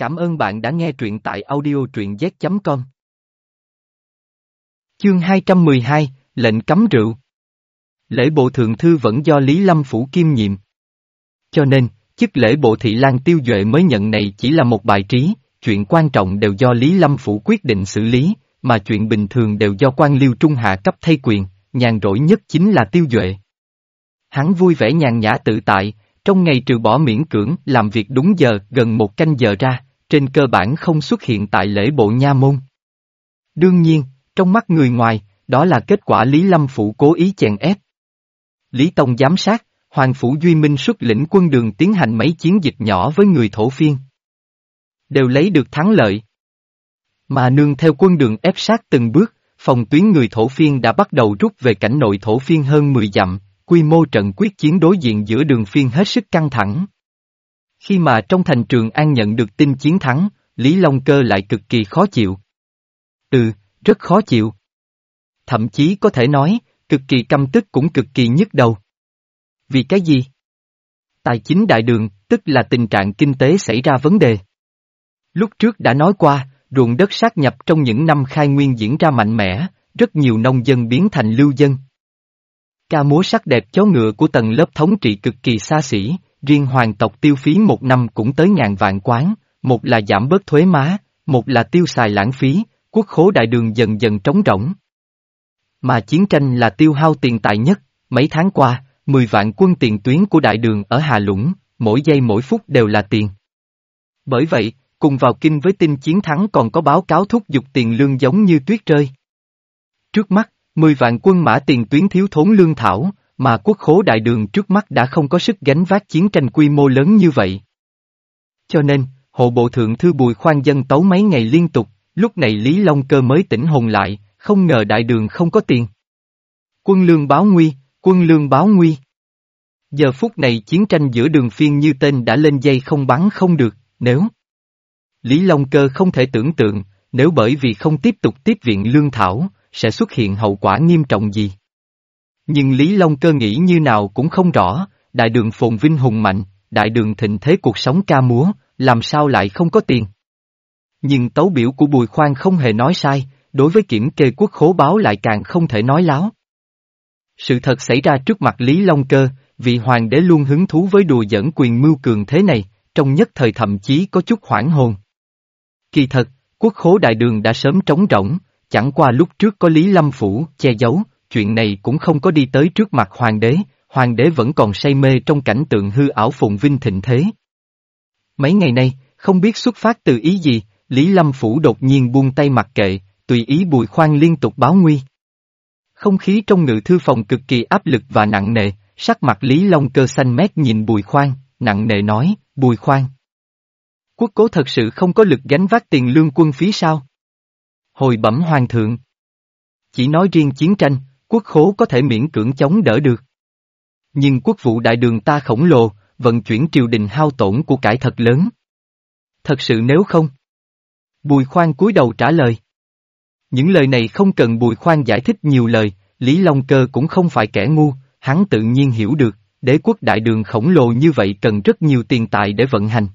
Cảm ơn bạn đã nghe truyện tại audio truyện z.com. Chương 212, lệnh cấm rượu. Lễ bộ thượng thư vẫn do Lý Lâm Phủ kiêm nhiệm. Cho nên, chức lễ bộ thị lang tiêu duệ mới nhận này chỉ là một bài trí, chuyện quan trọng đều do Lý Lâm Phủ quyết định xử lý, mà chuyện bình thường đều do quan liêu trung hạ cấp thay quyền, nhàn rỗi nhất chính là tiêu duệ. Hắn vui vẻ nhàn nhã tự tại, trong ngày trừ bỏ miễn cưỡng làm việc đúng giờ gần một canh giờ ra, trên cơ bản không xuất hiện tại lễ bộ nha môn. Đương nhiên, trong mắt người ngoài, đó là kết quả Lý Lâm Phủ cố ý chèn ép. Lý Tông giám sát, Hoàng Phủ Duy Minh xuất lĩnh quân đường tiến hành mấy chiến dịch nhỏ với người thổ phiên. Đều lấy được thắng lợi. Mà nương theo quân đường ép sát từng bước, phòng tuyến người thổ phiên đã bắt đầu rút về cảnh nội thổ phiên hơn 10 dặm, quy mô trận quyết chiến đối diện giữa đường phiên hết sức căng thẳng. Khi mà trong thành trường An nhận được tin chiến thắng, Lý Long Cơ lại cực kỳ khó chịu. Ừ, rất khó chịu. Thậm chí có thể nói, cực kỳ căm tức cũng cực kỳ nhức đầu. Vì cái gì? Tài chính đại đường, tức là tình trạng kinh tế xảy ra vấn đề. Lúc trước đã nói qua, ruộng đất sát nhập trong những năm khai nguyên diễn ra mạnh mẽ, rất nhiều nông dân biến thành lưu dân. Ca múa sắc đẹp chó ngựa của tầng lớp thống trị cực kỳ xa xỉ, riêng hoàng tộc tiêu phí một năm cũng tới ngàn vạn quán, một là giảm bớt thuế má, một là tiêu xài lãng phí, quốc khố đại đường dần dần trống rỗng. Mà chiến tranh là tiêu hao tiền tài nhất, mấy tháng qua, 10 vạn quân tiền tuyến của đại đường ở Hà Lũng, mỗi giây mỗi phút đều là tiền. Bởi vậy, cùng vào kinh với tin chiến thắng còn có báo cáo thúc giục tiền lương giống như tuyết rơi. Trước mắt, 10 vạn quân mã tiền tuyến thiếu thốn lương thảo, mà quốc khố đại đường trước mắt đã không có sức gánh vác chiến tranh quy mô lớn như vậy. Cho nên, hộ bộ thượng thư bùi khoan dân tấu mấy ngày liên tục, lúc này Lý Long Cơ mới tỉnh hồn lại, không ngờ đại đường không có tiền. Quân lương báo nguy, quân lương báo nguy. Giờ phút này chiến tranh giữa đường phiên như tên đã lên dây không bắn không được, nếu... Lý Long Cơ không thể tưởng tượng, nếu bởi vì không tiếp tục tiếp viện lương thảo, sẽ xuất hiện hậu quả nghiêm trọng gì. Nhưng Lý Long Cơ nghĩ như nào cũng không rõ, đại đường phồn vinh hùng mạnh, đại đường thịnh thế cuộc sống ca múa, làm sao lại không có tiền. Nhưng tấu biểu của Bùi Khoan không hề nói sai, đối với kiểm kê quốc khố báo lại càng không thể nói láo. Sự thật xảy ra trước mặt Lý Long Cơ, vị hoàng đế luôn hứng thú với đùa dẫn quyền mưu cường thế này, trong nhất thời thậm chí có chút hoảng hồn. Kỳ thật, quốc khố đại đường đã sớm trống rỗng, chẳng qua lúc trước có Lý Lâm Phủ che giấu, chuyện này cũng không có đi tới trước mặt hoàng đế, hoàng đế vẫn còn say mê trong cảnh tượng hư ảo phồn vinh thịnh thế. Mấy ngày nay, không biết xuất phát từ ý gì, Lý Lâm Phủ đột nhiên buông tay mặc kệ, tùy ý bùi khoan liên tục báo nguy. Không khí trong ngự thư phòng cực kỳ áp lực và nặng nề, sắc mặt Lý Long cơ xanh mét nhìn bùi khoan, nặng nề nói, bùi khoan. Quốc cố thật sự không có lực gánh vác tiền lương quân phí sao? Hồi bẩm hoàng thượng. Chỉ nói riêng chiến tranh, quốc khố có thể miễn cưỡng chống đỡ được. Nhưng quốc vụ đại đường ta khổng lồ, vận chuyển triều đình hao tổn của cải thật lớn. Thật sự nếu không? Bùi khoan cúi đầu trả lời. Những lời này không cần bùi khoan giải thích nhiều lời, Lý Long Cơ cũng không phải kẻ ngu, hắn tự nhiên hiểu được, đế quốc đại đường khổng lồ như vậy cần rất nhiều tiền tài để vận hành.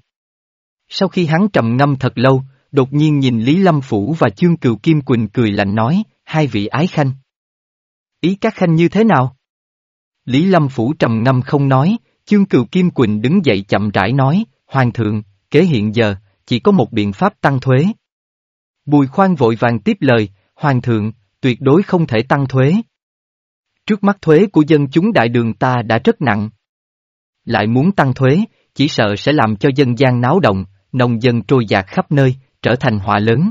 Sau khi hắn trầm ngâm thật lâu, đột nhiên nhìn Lý Lâm Phủ và Chương Cừu Kim Quỳnh cười lạnh nói, hai vị ái khanh. Ý các khanh như thế nào? Lý Lâm Phủ trầm ngâm không nói, Chương cựu Kim Quỳnh đứng dậy chậm rãi nói, Hoàng thượng, kế hiện giờ, chỉ có một biện pháp tăng thuế. Bùi khoan vội vàng tiếp lời, Hoàng thượng, tuyệt đối không thể tăng thuế. Trước mắt thuế của dân chúng đại đường ta đã rất nặng. Lại muốn tăng thuế, chỉ sợ sẽ làm cho dân gian náo động, nông dân trôi dạt khắp nơi, trở thành họa lớn.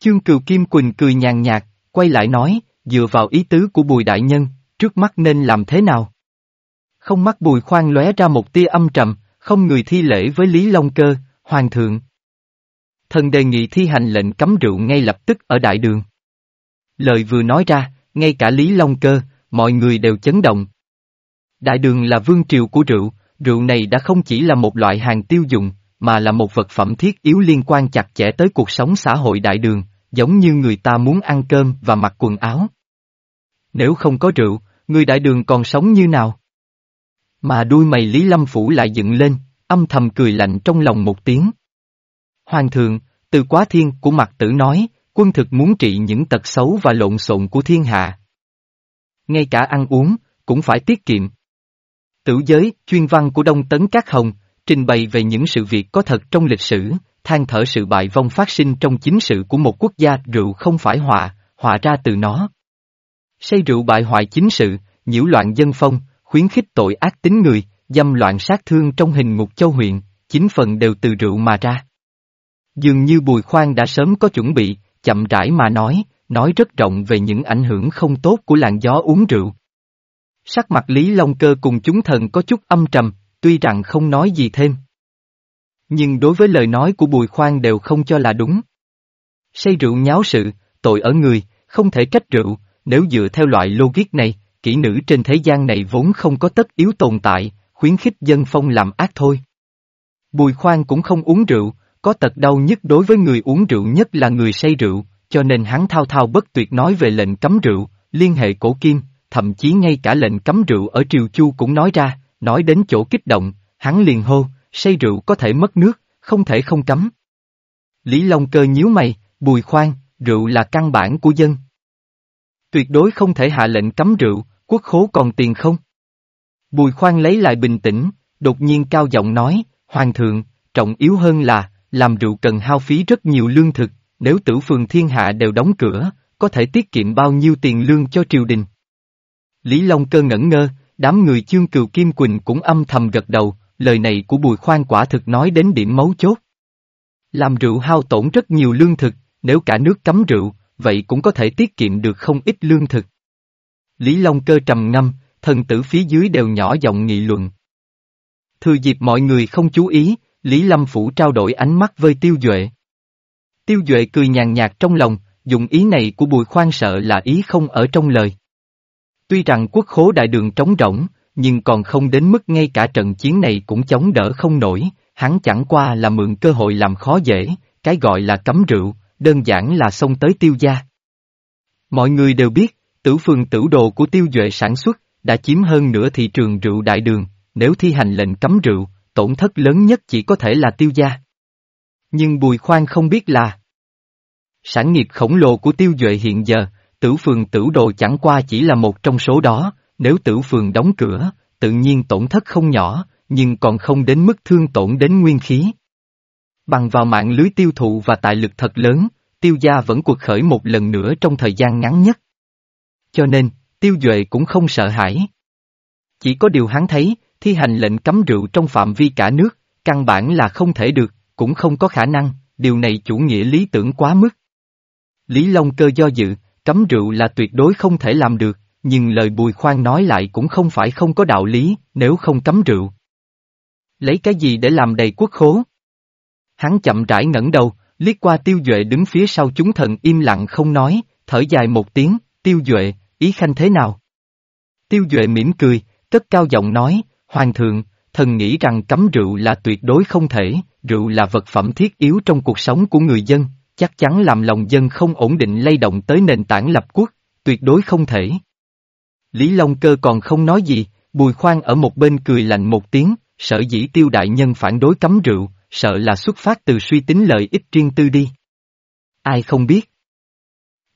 Chương Cừu Kim Quỳnh cười nhàn nhạt, quay lại nói, dựa vào ý tứ của Bùi Đại Nhân, trước mắt nên làm thế nào? Không mắt Bùi Khoan lóe ra một tia âm trầm, không người thi lễ với Lý Long Cơ, Hoàng thượng. Thần đề nghị thi hành lệnh cấm rượu ngay lập tức ở đại đường. Lời vừa nói ra, ngay cả Lý Long Cơ, mọi người đều chấn động. Đại đường là vương triều của rượu, rượu này đã không chỉ là một loại hàng tiêu dùng, mà là một vật phẩm thiết yếu liên quan chặt chẽ tới cuộc sống xã hội đại đường, giống như người ta muốn ăn cơm và mặc quần áo. Nếu không có rượu, người đại đường còn sống như nào? Mà đuôi mày Lý Lâm Phủ lại dựng lên, âm thầm cười lạnh trong lòng một tiếng. Hoàng thượng, từ quá thiên của mặt tử nói, quân thực muốn trị những tật xấu và lộn xộn của thiên hạ. Ngay cả ăn uống, cũng phải tiết kiệm. Tử giới, chuyên văn của Đông Tấn Các Hồng, trình bày về những sự việc có thật trong lịch sử, than thở sự bại vong phát sinh trong chính sự của một quốc gia rượu không phải họa, họa ra từ nó. Say rượu bại hoại chính sự, nhiễu loạn dân phong, khuyến khích tội ác tính người, dâm loạn sát thương trong hình ngục châu huyện, chính phần đều từ rượu mà ra. Dường như Bùi Khoan đã sớm có chuẩn bị, chậm rãi mà nói, nói rất rộng về những ảnh hưởng không tốt của làn gió uống rượu. Sắc mặt Lý Long Cơ cùng chúng thần có chút âm trầm, tuy rằng không nói gì thêm. Nhưng đối với lời nói của Bùi Khoan đều không cho là đúng. Say rượu nháo sự, tội ở người, không thể trách rượu, nếu dựa theo loại logic này, kỹ nữ trên thế gian này vốn không có tất yếu tồn tại, khuyến khích dân phong làm ác thôi. Bùi Khoan cũng không uống rượu, có tật đau nhất đối với người uống rượu nhất là người say rượu, cho nên hắn thao thao bất tuyệt nói về lệnh cấm rượu, liên hệ cổ kim, thậm chí ngay cả lệnh cấm rượu ở Triều Chu cũng nói ra, nói đến chỗ kích động, hắn liền hô, say rượu có thể mất nước, không thể không cấm. Lý Long Cơ nhíu mày, bùi khoan, rượu là căn bản của dân. Tuyệt đối không thể hạ lệnh cấm rượu, quốc khố còn tiền không? Bùi khoan lấy lại bình tĩnh, đột nhiên cao giọng nói, Hoàng thượng, trọng yếu hơn là, làm rượu cần hao phí rất nhiều lương thực, nếu tử phường thiên hạ đều đóng cửa, có thể tiết kiệm bao nhiêu tiền lương cho triều đình. Lý Long cơ ngẩn ngơ, đám người chương cừu Kim Quỳnh cũng âm thầm gật đầu, lời này của Bùi Khoan quả thực nói đến điểm mấu chốt. Làm rượu hao tổn rất nhiều lương thực, nếu cả nước cấm rượu, vậy cũng có thể tiết kiệm được không ít lương thực. Lý Long cơ trầm ngâm, thần tử phía dưới đều nhỏ giọng nghị luận. Thừa dịp mọi người không chú ý, Lý Lâm Phủ trao đổi ánh mắt với Tiêu Duệ. Tiêu Duệ cười nhàn nhạt trong lòng, dùng ý này của Bùi Khoan sợ là ý không ở trong lời. Tuy rằng quốc khố đại đường trống rỗng, nhưng còn không đến mức ngay cả trận chiến này cũng chống đỡ không nổi, hắn chẳng qua là mượn cơ hội làm khó dễ, cái gọi là cấm rượu, đơn giản là xông tới tiêu gia. Mọi người đều biết, tử phường tử đồ của tiêu duệ sản xuất, đã chiếm hơn nửa thị trường rượu đại đường, nếu thi hành lệnh cấm rượu, tổn thất lớn nhất chỉ có thể là tiêu gia. Nhưng Bùi Khoan không biết là sản nghiệp khổng lồ của tiêu duệ hiện giờ, tử phường tử đồ chẳng qua chỉ là một trong số đó, nếu tử phường đóng cửa, tự nhiên tổn thất không nhỏ, nhưng còn không đến mức thương tổn đến nguyên khí. Bằng vào mạng lưới tiêu thụ và tài lực thật lớn, tiêu gia vẫn cuộc khởi một lần nữa trong thời gian ngắn nhất. Cho nên, tiêu duệ cũng không sợ hãi. Chỉ có điều hắn thấy, thi hành lệnh cấm rượu trong phạm vi cả nước, căn bản là không thể được, cũng không có khả năng, điều này chủ nghĩa lý tưởng quá mức. Lý Long cơ do dự, cấm rượu là tuyệt đối không thể làm được, nhưng lời bùi khoan nói lại cũng không phải không có đạo lý, nếu không cấm rượu. Lấy cái gì để làm đầy quốc khố? Hắn chậm rãi ngẩng đầu, liếc qua tiêu duệ đứng phía sau chúng thần im lặng không nói, thở dài một tiếng, tiêu duệ, ý khanh thế nào? Tiêu duệ mỉm cười, cất cao giọng nói, Hoàng thượng, thần nghĩ rằng cấm rượu là tuyệt đối không thể, rượu là vật phẩm thiết yếu trong cuộc sống của người dân, chắc chắn làm lòng dân không ổn định lay động tới nền tảng lập quốc, tuyệt đối không thể. Lý Long Cơ còn không nói gì, Bùi Khoan ở một bên cười lạnh một tiếng, sở dĩ tiêu đại nhân phản đối cấm rượu, sợ là xuất phát từ suy tính lợi ích riêng tư đi. Ai không biết?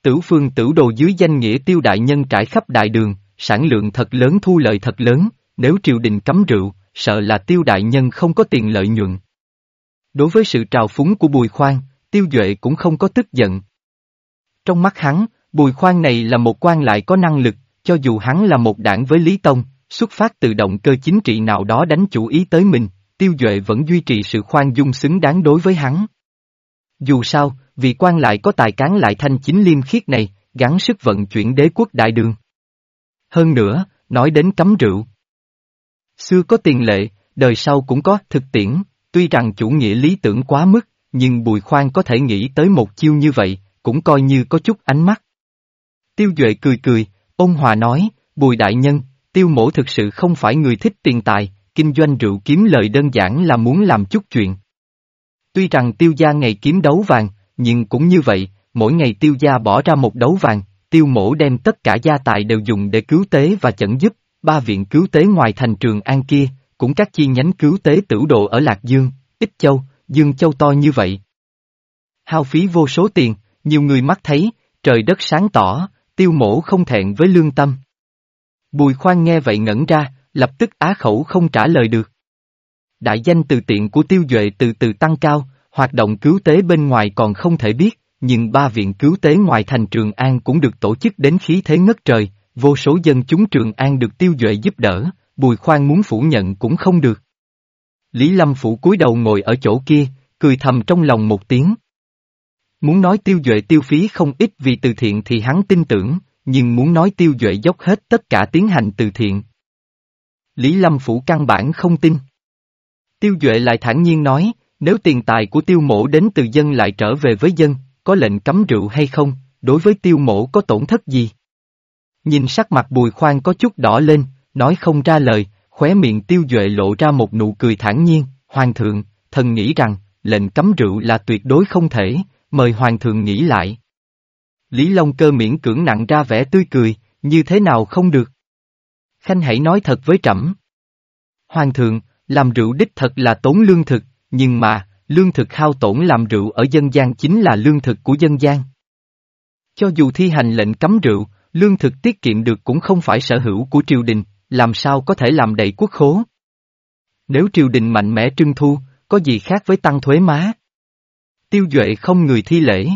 Tử phương tử đồ dưới danh nghĩa tiêu đại nhân trải khắp đại đường, sản lượng thật lớn thu lợi thật lớn, nếu triều đình cấm rượu, sợ là tiêu đại nhân không có tiền lợi nhuận. Đối với sự trào phúng của Bùi Khoan, tiêu duệ cũng không có tức giận. Trong mắt hắn, Bùi Khoan này là một quan lại có năng lực, cho dù hắn là một đảng với Lý Tông, xuất phát từ động cơ chính trị nào đó đánh chủ ý tới mình, tiêu duệ vẫn duy trì sự khoan dung xứng đáng đối với hắn. Dù sao, vị quan lại có tài cán lại thanh chính liêm khiết này, gắn sức vận chuyển đế quốc đại đường. Hơn nữa, nói đến cấm rượu. Xưa có tiền lệ, đời sau cũng có thực tiễn, tuy rằng chủ nghĩa lý tưởng quá mức, nhưng Bùi Khoan có thể nghĩ tới một chiêu như vậy, cũng coi như có chút ánh mắt. Tiêu Duệ cười cười, Ông hòa nói, Bùi Đại Nhân, Tiêu Mổ thực sự không phải người thích tiền tài, kinh doanh rượu kiếm lời đơn giản là muốn làm chút chuyện. Tuy rằng Tiêu Gia ngày kiếm đấu vàng, nhưng cũng như vậy, mỗi ngày Tiêu Gia bỏ ra một đấu vàng, Tiêu Mổ đem tất cả gia tài đều dùng để cứu tế và chẩn giúp, ba viện cứu tế ngoài thành trường An kia, cũng các chi nhánh cứu tế tử độ ở Lạc Dương, Ích Châu, Dương Châu to như vậy. Hao phí vô số tiền, nhiều người mắt thấy, trời đất sáng tỏ, tiêu mổ không thẹn với lương tâm. Bùi khoan nghe vậy ngẩn ra, lập tức á khẩu không trả lời được. Đại danh từ tiện của tiêu duệ từ từ tăng cao, hoạt động cứu tế bên ngoài còn không thể biết, nhưng ba viện cứu tế ngoài thành Trường An cũng được tổ chức đến khí thế ngất trời, vô số dân chúng Trường An được tiêu duệ giúp đỡ, bùi khoan muốn phủ nhận cũng không được. Lý Lâm Phủ cúi đầu ngồi ở chỗ kia, cười thầm trong lòng một tiếng. Muốn nói tiêu duệ tiêu phí không ít vì từ thiện thì hắn tin tưởng, nhưng muốn nói tiêu duệ dốc hết tất cả tiến hành từ thiện. Lý Lâm Phủ căn bản không tin. Tiêu duệ lại thản nhiên nói, nếu tiền tài của tiêu mổ đến từ dân lại trở về với dân, có lệnh cấm rượu hay không, đối với tiêu mổ có tổn thất gì? Nhìn sắc mặt bùi khoan có chút đỏ lên, nói không ra lời, khóe miệng tiêu duệ lộ ra một nụ cười thản nhiên, hoàng thượng, thần nghĩ rằng, lệnh cấm rượu là tuyệt đối không thể, mời hoàng thượng nghĩ lại. Lý Long cơ miễn cưỡng nặng ra vẻ tươi cười, như thế nào không được. Khanh hãy nói thật với trẫm. Hoàng thượng, làm rượu đích thật là tốn lương thực, nhưng mà, lương thực hao tổn làm rượu ở dân gian chính là lương thực của dân gian. Cho dù thi hành lệnh cấm rượu, lương thực tiết kiệm được cũng không phải sở hữu của triều đình, làm sao có thể làm đầy quốc khố. Nếu triều đình mạnh mẽ trưng thu, có gì khác với tăng thuế má? Tiêu Duệ không người thi lễ.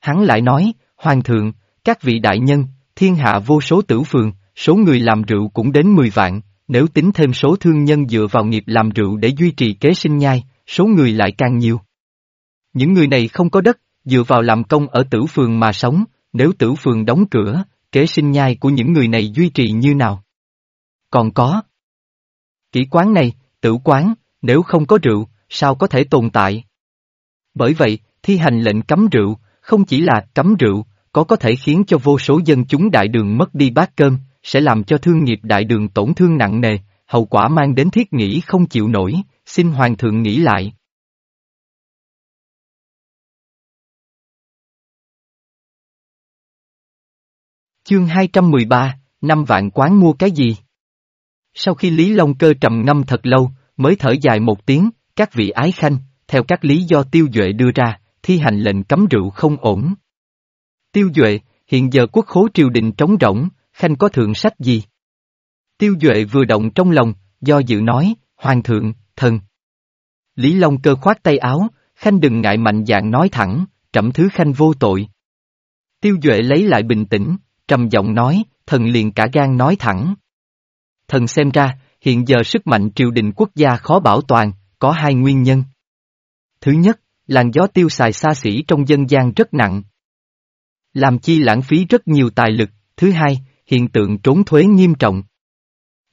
Hắn lại nói, Hoàng thượng, các vị đại nhân, thiên hạ vô số tử phường, số người làm rượu cũng đến 10 vạn, nếu tính thêm số thương nhân dựa vào nghiệp làm rượu để duy trì kế sinh nhai, số người lại càng nhiều. Những người này không có đất, dựa vào làm công ở tử phường mà sống, nếu tử phường đóng cửa, kế sinh nhai của những người này duy trì như nào? Còn có. Kỹ quán này, tử quán, nếu không có rượu, sao có thể tồn tại? Bởi vậy, thi hành lệnh cấm rượu, không chỉ là cấm rượu, có có thể khiến cho vô số dân chúng đại đường mất đi bát cơm, sẽ làm cho thương nghiệp đại đường tổn thương nặng nề, hậu quả mang đến thiết nghĩ không chịu nổi, xin hoàng thượng nghĩ lại. Chương 213, năm vạn quán mua cái gì? Sau khi Lý Long Cơ trầm ngâm thật lâu, mới thở dài một tiếng, các vị ái khanh, theo các lý do tiêu duệ đưa ra, thi hành lệnh cấm rượu không ổn. Tiêu duệ, hiện giờ quốc khố triều đình trống rỗng, khanh có thượng sách gì? Tiêu duệ vừa động trong lòng, do dự nói, hoàng thượng, thần. Lý Long cơ khoát tay áo, khanh đừng ngại mạnh dạng nói thẳng, trẫm thứ khanh vô tội. Tiêu duệ lấy lại bình tĩnh, trầm giọng nói, thần liền cả gan nói thẳng. Thần xem ra, hiện giờ sức mạnh triều đình quốc gia khó bảo toàn, có hai nguyên nhân. Thứ nhất, làn gió tiêu xài xa xỉ trong dân gian rất nặng. Làm chi lãng phí rất nhiều tài lực. Thứ hai, hiện tượng trốn thuế nghiêm trọng.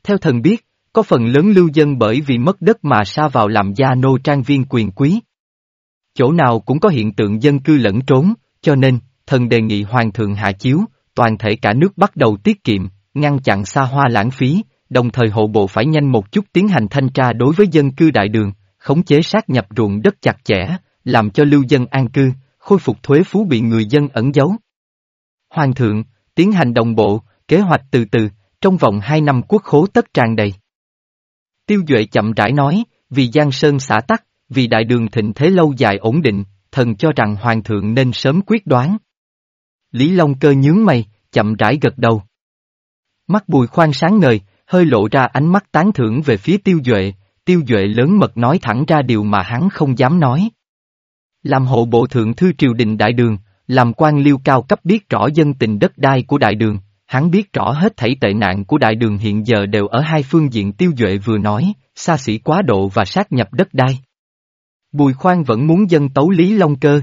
Theo thần biết, có phần lớn lưu dân bởi vì mất đất mà sa vào làm gia nô trang viên quyền quý. Chỗ nào cũng có hiện tượng dân cư lẫn trốn, cho nên, thần đề nghị hoàng thượng hạ chiếu, toàn thể cả nước bắt đầu tiết kiệm, ngăn chặn xa hoa lãng phí, đồng thời hộ bộ phải nhanh một chút tiến hành thanh tra đối với dân cư đại đường, khống chế sát nhập ruộng đất chặt chẽ, làm cho lưu dân an cư, khôi phục thuế phú bị người dân ẩn giấu. Hoàng thượng, tiến hành đồng bộ, kế hoạch từ từ, trong vòng hai năm quốc khố tất tràn đầy. Tiêu Duệ chậm rãi nói, vì Giang Sơn xả tắc, vì đại đường thịnh thế lâu dài ổn định, thần cho rằng Hoàng thượng nên sớm quyết đoán. Lý Long cơ nhướng mày, chậm rãi gật đầu. Mắt bùi khoan sáng ngời, hơi lộ ra ánh mắt tán thưởng về phía tiêu duệ, tiêu duệ lớn mật nói thẳng ra điều mà hắn không dám nói. Làm hộ bộ thượng thư triều đình đại đường, làm quan liêu cao cấp biết rõ dân tình đất đai của đại đường, hắn biết rõ hết thảy tệ nạn của đại đường hiện giờ đều ở hai phương diện tiêu duệ vừa nói, xa xỉ quá độ và sát nhập đất đai. Bùi khoan vẫn muốn dân tấu Lý Long Cơ.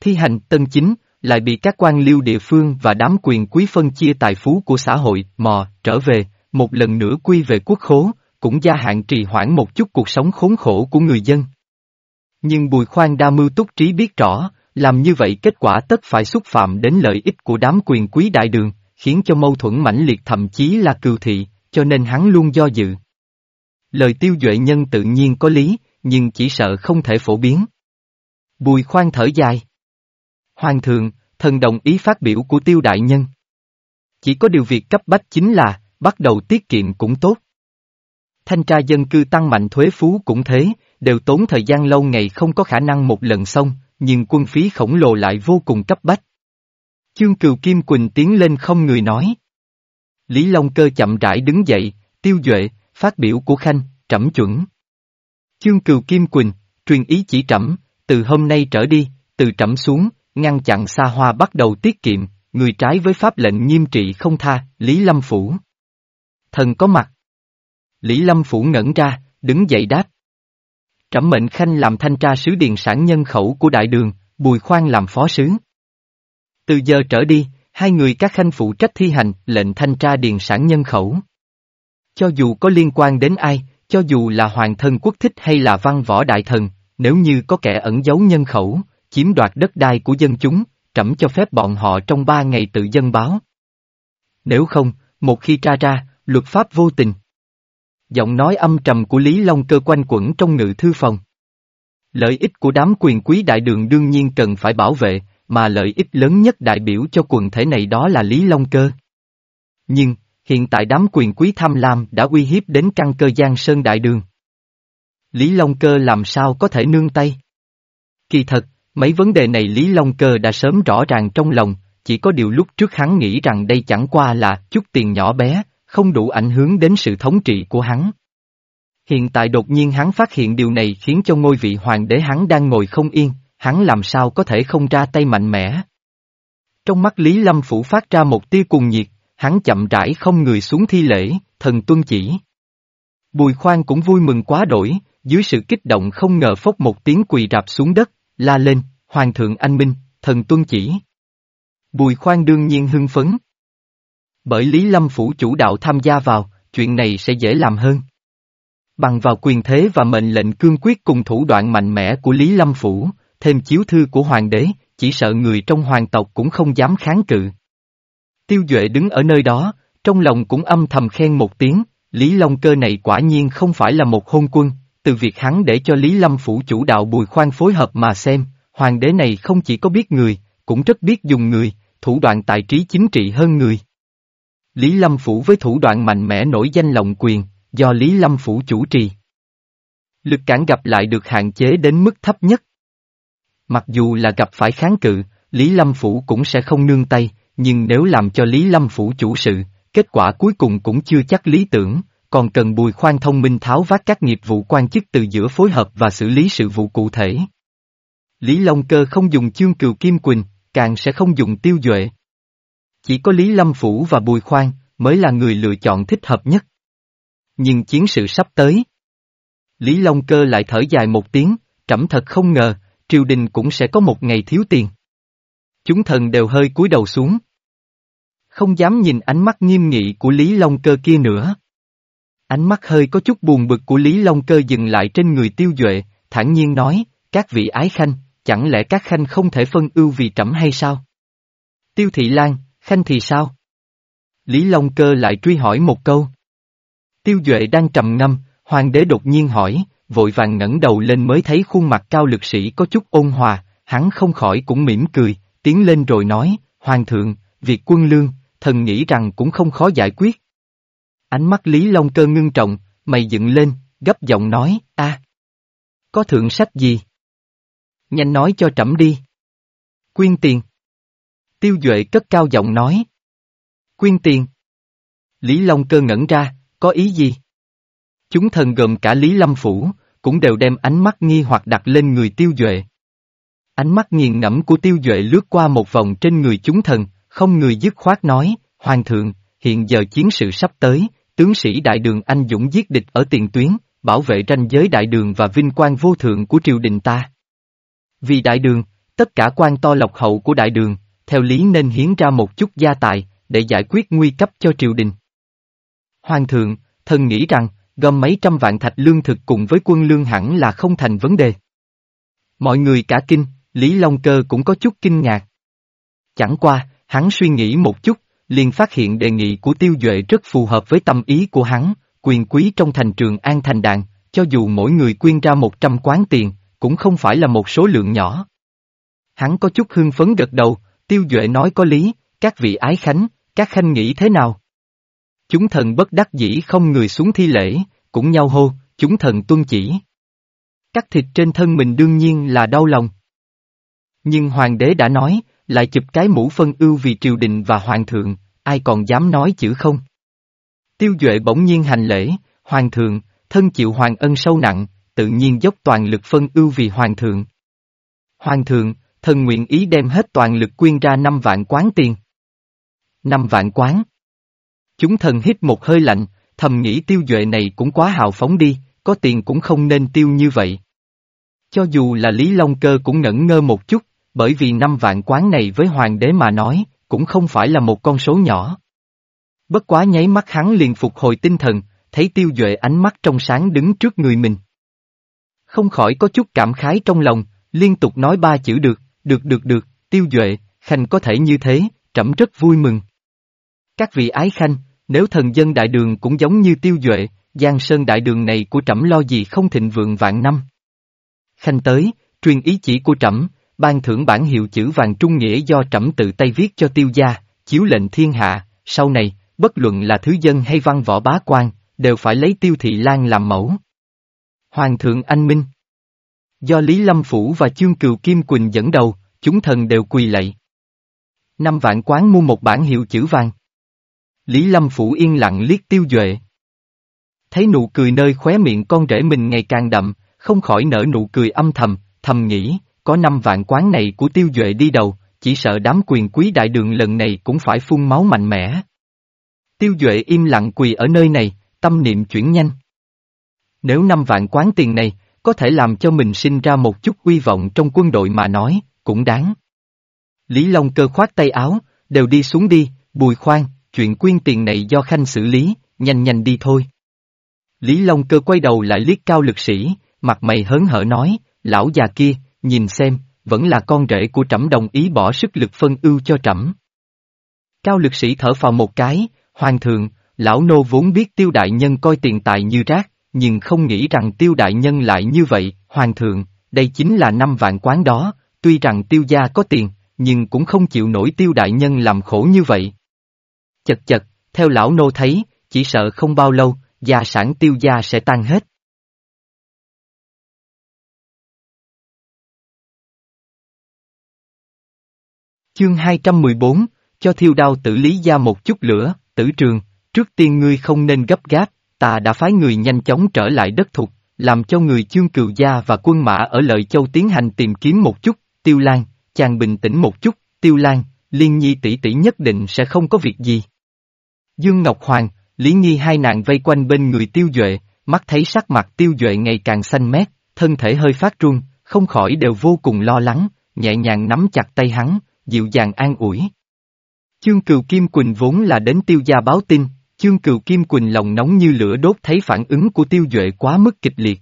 Thi hành tân chính, lại bị các quan liêu địa phương và đám quyền quý phân chia tài phú của xã hội, mò, trở về, một lần nữa quy về quốc khố, cũng gia hạn trì hoãn một chút cuộc sống khốn khổ của người dân. Nhưng Bùi Khoan đa mưu túc trí biết rõ, làm như vậy kết quả tất phải xúc phạm đến lợi ích của đám quyền quý đại đường, khiến cho mâu thuẫn mãnh liệt thậm chí là cừu thị, cho nên hắn luôn do dự. Lời tiêu duệ nhân tự nhiên có lý, nhưng chỉ sợ không thể phổ biến. Bùi khoan thở dài. Hoàng thượng, thần đồng ý phát biểu của tiêu đại nhân. Chỉ có điều việc cấp bách chính là, bắt đầu tiết kiệm cũng tốt. Thanh tra dân cư tăng mạnh thuế phú cũng thế, đều tốn thời gian lâu ngày không có khả năng một lần xong, nhưng quân phí khổng lồ lại vô cùng cấp bách. Chương Cừu Kim Quỳnh tiến lên không người nói. Lý Long Cơ chậm rãi đứng dậy, tiêu duệ, phát biểu của Khanh, trẫm chuẩn. Chương Cừu Kim Quỳnh, truyền ý chỉ trẫm, từ hôm nay trở đi, từ trẫm xuống, ngăn chặn xa hoa bắt đầu tiết kiệm, người trái với pháp lệnh nghiêm trị không tha, Lý Lâm Phủ. Thần có mặt. Lý Lâm Phủ ngẩn ra, đứng dậy đáp. Trẫm mệnh Khanh làm thanh tra sứ điền sản nhân khẩu của đại đường, Bùi Khoan làm phó sứ. Từ giờ trở đi, hai người các khanh phụ trách thi hành lệnh thanh tra điền sản nhân khẩu. Cho dù có liên quan đến ai, cho dù là hoàng thân quốc thích hay là văn võ đại thần, nếu như có kẻ ẩn giấu nhân khẩu, chiếm đoạt đất đai của dân chúng, trẫm cho phép bọn họ trong ba ngày tự dân báo. Nếu không, một khi tra ra, luật pháp vô tình. Giọng nói âm trầm của Lý Long cơ quanh quẩn trong ngự thư phòng. Lợi ích của đám quyền quý đại đường đương nhiên cần phải bảo vệ, mà lợi ích lớn nhất đại biểu cho quần thể này đó là Lý Long cơ. Nhưng, hiện tại đám quyền quý tham lam đã uy hiếp đến căn cơ Giang Sơn Đại Đường. Lý Long Cơ làm sao có thể nương tay? Kỳ thật, mấy vấn đề này Lý Long Cơ đã sớm rõ ràng trong lòng, chỉ có điều lúc trước hắn nghĩ rằng đây chẳng qua là chút tiền nhỏ bé, không đủ ảnh hưởng đến sự thống trị của hắn. Hiện tại đột nhiên hắn phát hiện điều này khiến cho ngôi vị hoàng đế hắn đang ngồi không yên, hắn làm sao có thể không ra tay mạnh mẽ. Trong mắt Lý Lâm Phủ phát ra một tia cùng nhiệt, hắn chậm rãi không người xuống thi lễ, thần tuân chỉ. Bùi khoan cũng vui mừng quá đổi, dưới sự kích động không ngờ phốc một tiếng quỳ rạp xuống đất, la lên, Hoàng thượng anh minh, thần tuân chỉ. Bùi khoan đương nhiên hưng phấn. Bởi Lý Lâm Phủ chủ đạo tham gia vào, chuyện này sẽ dễ làm hơn. Bằng vào quyền thế và mệnh lệnh cương quyết cùng thủ đoạn mạnh mẽ của Lý Lâm Phủ, thêm chiếu thư của hoàng đế, chỉ sợ người trong hoàng tộc cũng không dám kháng cự. Tiêu Duệ đứng ở nơi đó, trong lòng cũng âm thầm khen một tiếng, Lý Long Cơ này quả nhiên không phải là một hôn quân, từ việc hắn để cho Lý Lâm Phủ chủ đạo bùi khoan phối hợp mà xem, hoàng đế này không chỉ có biết người, cũng rất biết dùng người, thủ đoạn tài trí chính trị hơn người. Lý Lâm Phủ với thủ đoạn mạnh mẽ nổi danh lộng quyền, do Lý Lâm Phủ chủ trì. Lực cản gặp lại được hạn chế đến mức thấp nhất. Mặc dù là gặp phải kháng cự, Lý Lâm Phủ cũng sẽ không nương tay, nhưng nếu làm cho Lý Lâm Phủ chủ sự, kết quả cuối cùng cũng chưa chắc lý tưởng, còn cần bùi khoan thông minh tháo vát các nghiệp vụ quan chức từ giữa phối hợp và xử lý sự vụ cụ thể. Lý Long Cơ không dùng chương cừu Kim Quỳnh, càng sẽ không dùng tiêu duệ. Chỉ có Lý Lâm Phủ và Bùi Khoan mới là người lựa chọn thích hợp nhất. Nhưng chiến sự sắp tới. Lý Long Cơ lại thở dài một tiếng, trẫm thật không ngờ, triều đình cũng sẽ có một ngày thiếu tiền. Chúng thần đều hơi cúi đầu xuống. Không dám nhìn ánh mắt nghiêm nghị của Lý Long Cơ kia nữa. Ánh mắt hơi có chút buồn bực của Lý Long Cơ dừng lại trên người tiêu duệ, thản nhiên nói, các vị ái khanh, chẳng lẽ các khanh không thể phân ưu vì trẫm hay sao? Tiêu thị lan, khanh thì sao? Lý Long Cơ lại truy hỏi một câu. Tiêu Duệ đang trầm ngâm, hoàng đế đột nhiên hỏi, vội vàng ngẩng đầu lên mới thấy khuôn mặt cao lực sĩ có chút ôn hòa, hắn không khỏi cũng mỉm cười, tiến lên rồi nói, Hoàng thượng, việc quân lương, thần nghĩ rằng cũng không khó giải quyết. Ánh mắt Lý Long Cơ ngưng trọng, mày dựng lên, gấp giọng nói, a, Có thượng sách gì? Nhanh nói cho trẫm đi. Quyên tiền. Tiêu Duệ cất cao giọng nói. Quyên tiền. Lý Long Cơ ngẩn ra, có ý gì? Chúng thần gồm cả Lý Lâm Phủ, cũng đều đem ánh mắt nghi hoặc đặt lên người Tiêu Duệ. Ánh mắt nghiền ngẫm của Tiêu Duệ lướt qua một vòng trên người chúng thần, không người dứt khoát nói, Hoàng thượng, hiện giờ chiến sự sắp tới, tướng sĩ đại đường anh dũng giết địch ở tiền tuyến, bảo vệ ranh giới đại đường và vinh quang vô thượng của triều đình ta. Vì đại đường, tất cả quan to lộc hậu của đại đường, theo lý nên hiến ra một chút gia tài, để giải quyết nguy cấp cho triều đình. Hoàng thượng, thần nghĩ rằng, gom mấy trăm vạn thạch lương thực cùng với quân lương hẳn là không thành vấn đề. Mọi người cả kinh, Lý Long Cơ cũng có chút kinh ngạc. Chẳng qua, hắn suy nghĩ một chút, liền phát hiện đề nghị của Tiêu Duệ rất phù hợp với tâm ý của hắn, quyền quý trong thành trường An Thành Đàn, cho dù mỗi người quyên ra một trăm quán tiền, cũng không phải là một số lượng nhỏ. Hắn có chút hưng phấn gật đầu, Tiêu Duệ nói có lý, các vị ái khánh, các khanh nghĩ thế nào? Chúng thần bất đắc dĩ không người xuống thi lễ, cũng nhau hô, chúng thần tuân chỉ. Cắt thịt trên thân mình đương nhiên là đau lòng. Nhưng hoàng đế đã nói, lại chụp cái mũ phân ưu vì triều đình và hoàng thượng, ai còn dám nói chữ không? Tiêu Duệ bỗng nhiên hành lễ, hoàng thượng, thân chịu hoàng ân sâu nặng, tự nhiên dốc toàn lực phân ưu vì hoàng thượng. Hoàng thượng, thần nguyện ý đem hết toàn lực quyên ra năm vạn quán tiền. Năm vạn quán. Chúng thần hít một hơi lạnh, thầm nghĩ tiêu duệ này cũng quá hào phóng đi, có tiền cũng không nên tiêu như vậy. Cho dù là Lý Long Cơ cũng ngẩn ngơ một chút, bởi vì năm vạn quán này với hoàng đế mà nói, cũng không phải là một con số nhỏ. Bất quá nháy mắt hắn liền phục hồi tinh thần, thấy tiêu duệ ánh mắt trong sáng đứng trước người mình. Không khỏi có chút cảm khái trong lòng, liên tục nói ba chữ được, được được được, tiêu duệ, khanh có thể như thế, trẫm rất vui mừng. Các vị ái khanh, nếu thần dân đại đường cũng giống như tiêu duệ, giang sơn đại đường này của trẫm lo gì không thịnh vượng vạn năm. Khanh tới, truyền ý chỉ của trẫm, ban thưởng bản hiệu chữ vàng trung nghĩa do trẫm tự tay viết cho tiêu gia, chiếu lệnh thiên hạ, sau này, bất luận là thứ dân hay văn võ bá quan, đều phải lấy tiêu thị lan làm mẫu. Hoàng thượng anh minh Do Lý Lâm Phủ và Chương Cừu Kim Quỳnh dẫn đầu, chúng thần đều quỳ lạy. Năm vạn quán mua một bản hiệu chữ vàng. Lý Lâm Phủ yên lặng liếc tiêu duệ. Thấy nụ cười nơi khóe miệng con rể mình ngày càng đậm, không khỏi nở nụ cười âm thầm, thầm nghĩ, có năm vạn quán này của tiêu duệ đi đầu, chỉ sợ đám quyền quý đại đường lần này cũng phải phun máu mạnh mẽ. Tiêu duệ im lặng quỳ ở nơi này, tâm niệm chuyển nhanh. Nếu năm vạn quán tiền này, có thể làm cho mình sinh ra một chút uy vọng trong quân đội mà nói, cũng đáng. Lý Long cơ khoát tay áo, đều đi xuống đi, bùi khoan, chuyện quyên tiền này do khanh xử lý, nhanh nhanh đi thôi. Lý Long cơ quay đầu lại liếc cao lực sĩ, mặt mày hớn hở nói, lão già kia, nhìn xem, vẫn là con rể của trẫm đồng ý bỏ sức lực phân ưu cho trẫm. Cao lực sĩ thở phào một cái, hoàng thượng, lão nô vốn biết tiêu đại nhân coi tiền tài như rác, nhưng không nghĩ rằng tiêu đại nhân lại như vậy, hoàng thượng, đây chính là năm vạn quán đó, tuy rằng tiêu gia có tiền, nhưng cũng không chịu nổi tiêu đại nhân làm khổ như vậy. Chật chật, theo lão nô thấy, chỉ sợ không bao lâu, gia sản tiêu gia sẽ tan hết. Chương 214, cho thiêu đao tử lý gia một chút lửa, tử trường, trước tiên ngươi không nên gấp gáp, ta đã phái người nhanh chóng trở lại đất thục, làm cho người chương cừu gia và quân mã ở lợi châu tiến hành tìm kiếm một chút, tiêu lan, chàng bình tĩnh một chút, tiêu lan, liên nhi tỷ tỷ nhất định sẽ không có việc gì. Dương Ngọc Hoàng, Lý Nhi hai nàng vây quanh bên người tiêu duệ, mắt thấy sắc mặt tiêu duệ ngày càng xanh mét, thân thể hơi phát run, không khỏi đều vô cùng lo lắng, nhẹ nhàng nắm chặt tay hắn, dịu dàng an ủi. Chương cừu Kim Quỳnh vốn là đến tiêu gia báo tin, chương cựu Kim Quỳnh lòng nóng như lửa đốt thấy phản ứng của tiêu duệ quá mức kịch liệt.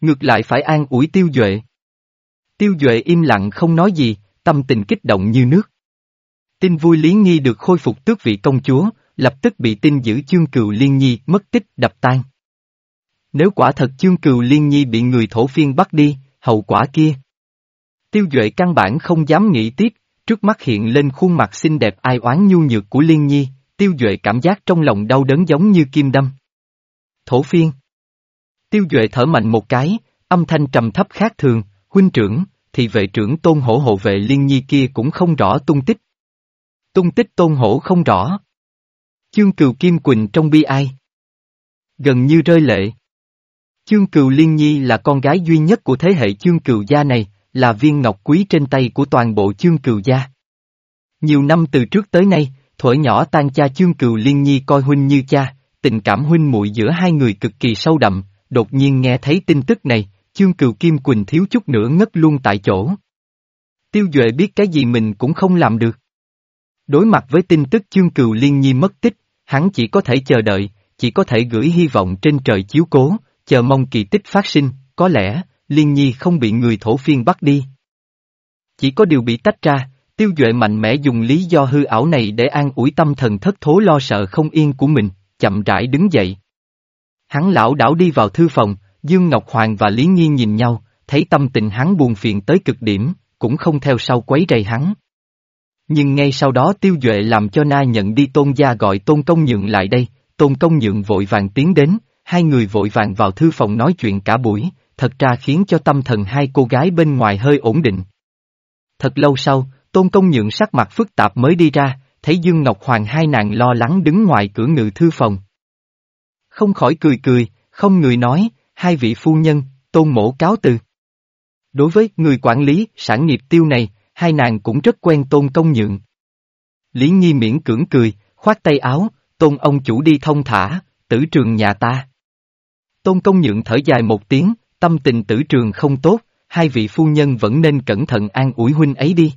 Ngược lại phải an ủi tiêu duệ. Tiêu duệ im lặng không nói gì, tâm tình kích động như nước. Tin vui Lý Nghi được khôi phục tước vị công chúa, lập tức bị tin giữ chương cựu Liên Nhi mất tích đập tan. Nếu quả thật chương cừu Liên Nhi bị người thổ phiên bắt đi, hậu quả kia. Tiêu Duệ căn bản không dám nghĩ tiếp, trước mắt hiện lên khuôn mặt xinh đẹp ai oán nhu nhược của Liên Nhi, Tiêu Duệ cảm giác trong lòng đau đớn giống như kim đâm. Thổ phiên. Tiêu Duệ thở mạnh một cái, âm thanh trầm thấp khác thường, huynh trưởng, thì vệ trưởng tôn hổ hộ vệ Liên Nhi kia cũng không rõ tung tích. Tung tích tôn hổ không rõ. Chương cừu Kim Quỳnh trong bi ai. Gần như rơi lệ. Chương cừu Liên Nhi là con gái duy nhất của thế hệ chương cừu gia này, là viên ngọc quý trên tay của toàn bộ chương cừu gia. Nhiều năm từ trước tới nay, thuở nhỏ tan cha chương cừu Liên Nhi coi huynh như cha, tình cảm huynh muội giữa hai người cực kỳ sâu đậm, đột nhiên nghe thấy tin tức này, chương cừu Kim Quỳnh thiếu chút nữa ngất luôn tại chỗ. Tiêu Duệ biết cái gì mình cũng không làm được. Đối mặt với tin tức chương cừu Liên Nhi mất tích, hắn chỉ có thể chờ đợi, chỉ có thể gửi hy vọng trên trời chiếu cố, chờ mong kỳ tích phát sinh, có lẽ, Liên Nhi không bị người thổ phiên bắt đi. Chỉ có điều bị tách ra, tiêu duệ mạnh mẽ dùng lý do hư ảo này để an ủi tâm thần thất thố lo sợ không yên của mình, chậm rãi đứng dậy. Hắn lão đảo đi vào thư phòng, Dương Ngọc Hoàng và Lý Nghi nhìn nhau, thấy tâm tình hắn buồn phiền tới cực điểm, cũng không theo sau quấy rầy hắn. Nhưng ngay sau đó tiêu duệ làm cho na nhận đi tôn gia gọi tôn công nhượng lại đây, tôn công nhượng vội vàng tiến đến, hai người vội vàng vào thư phòng nói chuyện cả buổi, thật ra khiến cho tâm thần hai cô gái bên ngoài hơi ổn định. Thật lâu sau, Tôn Công Nhượng sắc mặt phức tạp mới đi ra, thấy Dương Ngọc Hoàng hai nàng lo lắng đứng ngoài cửa ngự thư phòng. Không khỏi cười cười, không người nói, hai vị phu nhân, Tôn Mổ cáo từ. Đối với người quản lý sản nghiệp tiêu này, hai nàng cũng rất quen Tôn Công Nhượng. Lý Nhi miễn cưỡng cười, khoát tay áo, Tôn ông chủ đi thông thả, tử trường nhà ta. Tôn Công Nhượng thở dài một tiếng, tâm tình tử trường không tốt, hai vị phu nhân vẫn nên cẩn thận an ủi huynh ấy đi.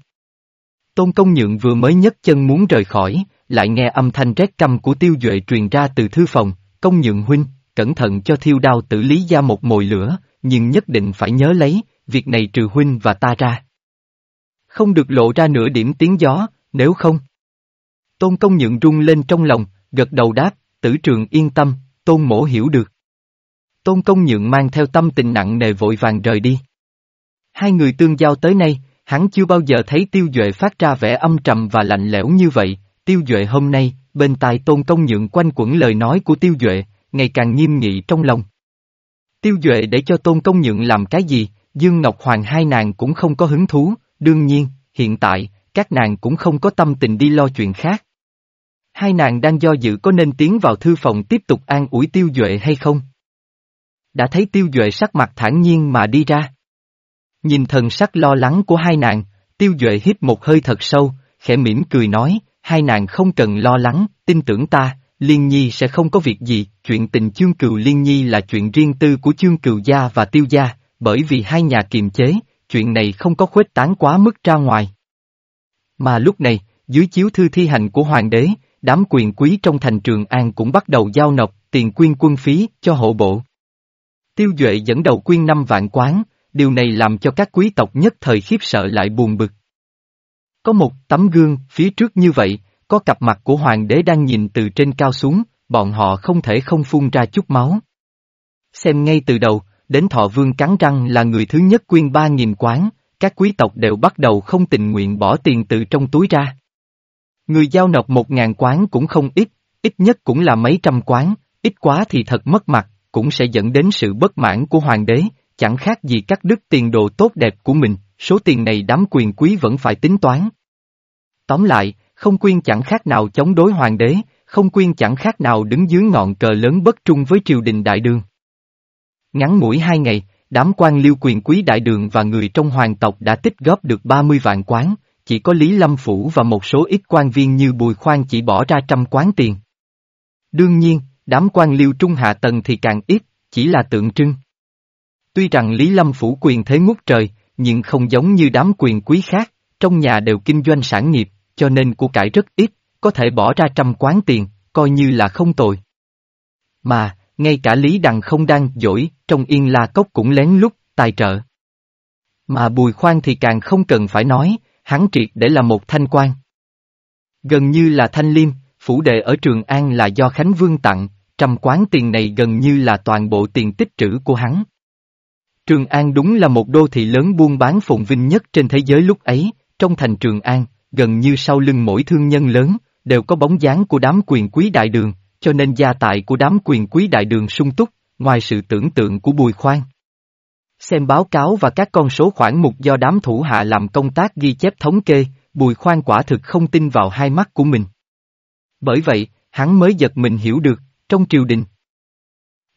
Tôn Công Nhượng vừa mới nhấc chân muốn rời khỏi, lại nghe âm thanh rét căm của tiêu duệ truyền ra từ thư phòng, Công Nhượng huynh, cẩn thận cho thiêu đao tử lý ra một mồi lửa, nhưng nhất định phải nhớ lấy, việc này trừ huynh và ta ra. Không được lộ ra nửa điểm tiếng gió, nếu không. Tôn Công Nhượng rung lên trong lòng, gật đầu đáp, tử trường yên tâm, Tôn Mổ hiểu được. Tôn Công Nhượng mang theo tâm tình nặng nề vội vàng rời đi. Hai người tương giao tới nay, hắn chưa bao giờ thấy Tiêu Duệ phát ra vẻ âm trầm và lạnh lẽo như vậy, Tiêu Duệ hôm nay, bên tai Tôn Công Nhượng quanh quẩn lời nói của Tiêu Duệ, ngày càng nghiêm nghị trong lòng. Tiêu Duệ để cho Tôn Công Nhượng làm cái gì, Dương Ngọc Hoàng hai nàng cũng không có hứng thú, đương nhiên, hiện tại, các nàng cũng không có tâm tình đi lo chuyện khác. Hai nàng đang do dự có nên tiến vào thư phòng tiếp tục an ủi Tiêu Duệ hay không? Đã thấy Tiêu Duệ sắc mặt thản nhiên mà đi ra. Nhìn thần sắc lo lắng của hai nàng, Tiêu Duệ hít một hơi thật sâu, khẽ mỉm cười nói, hai nàng không cần lo lắng, tin tưởng ta, Liên Nhi sẽ không có việc gì, chuyện tình chương cừu Liên Nhi là chuyện riêng tư của chương cừu gia và tiêu gia, bởi vì hai nhà kiềm chế, chuyện này không có khuếch tán quá mức ra ngoài. Mà lúc này, dưới chiếu thư thi hành của hoàng đế, đám quyền quý trong thành Trường An cũng bắt đầu giao nộp tiền quyên quân phí cho hộ bộ. Tiêu Duệ dẫn đầu quyên năm vạn quán, điều này làm cho các quý tộc nhất thời khiếp sợ lại buồn bực. Có một tấm gương phía trước như vậy, có cặp mặt của hoàng đế đang nhìn từ trên cao xuống, bọn họ không thể không phun ra chút máu. Xem ngay từ đầu, đến thọ vương cắn răng là người thứ nhất quyên ba nghìn quán, các quý tộc đều bắt đầu không tình nguyện bỏ tiền từ trong túi ra. Người giao nộp một ngàn quán cũng không ít, ít nhất cũng là mấy trăm quán, ít quá thì thật mất mặt, cũng sẽ dẫn đến sự bất mãn của hoàng đế, chẳng khác gì cắt đứt tiền đồ tốt đẹp của mình, số tiền này đám quyền quý vẫn phải tính toán. Tóm lại, không quyên chẳng khác nào chống đối hoàng đế, không quyên chẳng khác nào đứng dưới ngọn cờ lớn bất trung với triều đình đại đường. Ngắn mũi hai ngày, đám quan liêu quyền quý đại đường và người trong hoàng tộc đã tích góp được 30 vạn quán, chỉ có Lý Lâm Phủ và một số ít quan viên như Bùi Khoan chỉ bỏ ra trăm quán tiền. Đương nhiên, đám quan liêu trung hạ tầng thì càng ít, chỉ là tượng trưng. Tuy rằng Lý Lâm Phủ quyền thế ngút trời, nhưng không giống như đám quyền quý khác, trong nhà đều kinh doanh sản nghiệp, cho nên của cải rất ít, có thể bỏ ra trăm quán tiền, coi như là không tồi. Mà, ngay cả Lý Đằng không đang dỗi, trong yên la cốc cũng lén lút, tài trợ. Mà Bùi Khoan thì càng không cần phải nói, hắn triệt để là một thanh quan. Gần như là thanh liêm, phủ đệ ở Trường An là do Khánh Vương tặng, trăm quán tiền này gần như là toàn bộ tiền tích trữ của hắn. Trường An đúng là một đô thị lớn buôn bán phồn vinh nhất trên thế giới lúc ấy, trong thành Trường An, gần như sau lưng mỗi thương nhân lớn, đều có bóng dáng của đám quyền quý đại đường, cho nên gia tài của đám quyền quý đại đường sung túc, ngoài sự tưởng tượng của Bùi Khoan. Xem báo cáo và các con số khoản mục do đám thủ hạ làm công tác ghi chép thống kê, Bùi Khoan quả thực không tin vào hai mắt của mình. Bởi vậy, hắn mới giật mình hiểu được, trong triều đình.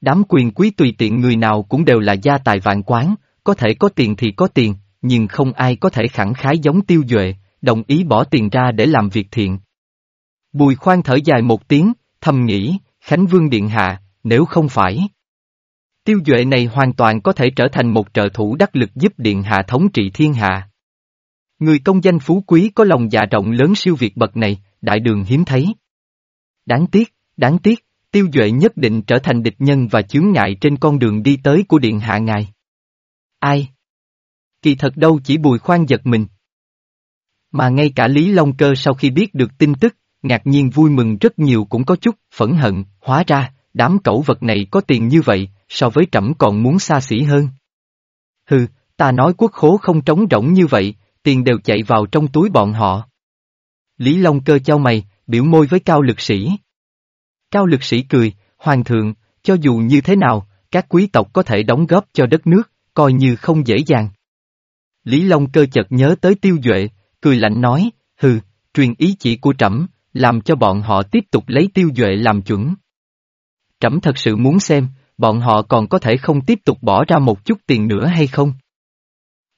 Đám quyền quý tùy tiện người nào cũng đều là gia tài vạn quán, có thể có tiền thì có tiền, nhưng không ai có thể khẳng khái giống tiêu duệ, đồng ý bỏ tiền ra để làm việc thiện. Bùi khoan thở dài một tiếng, thầm nghĩ, Khánh Vương Điện Hạ, nếu không phải. Tiêu Duệ này hoàn toàn có thể trở thành một trợ thủ đắc lực giúp Điện Hạ thống trị thiên hạ. Người công danh phú quý có lòng dạ rộng lớn siêu việt bậc này, đại đường hiếm thấy. Đáng tiếc, đáng tiếc, Tiêu Duệ nhất định trở thành địch nhân và chướng ngại trên con đường đi tới của Điện Hạ ngài. Ai? Kỳ thật đâu chỉ bùi khoan giật mình. Mà ngay cả Lý Long Cơ sau khi biết được tin tức, ngạc nhiên vui mừng rất nhiều cũng có chút, phẫn hận, hóa ra, đám cẩu vật này có tiền như vậy, so với trẫm còn muốn xa xỉ hơn. Hừ, ta nói quốc khố không trống rỗng như vậy, tiền đều chạy vào trong túi bọn họ. Lý Long Cơ trao mày, biểu môi với cao lực sĩ. Cao lực sĩ cười, hoàng thượng, cho dù như thế nào, các quý tộc có thể đóng góp cho đất nước, coi như không dễ dàng. Lý Long cơ chợt nhớ tới tiêu duệ, cười lạnh nói, hừ, truyền ý chỉ của trẫm, làm cho bọn họ tiếp tục lấy tiêu duệ làm chuẩn. Trẫm thật sự muốn xem, bọn họ còn có thể không tiếp tục bỏ ra một chút tiền nữa hay không?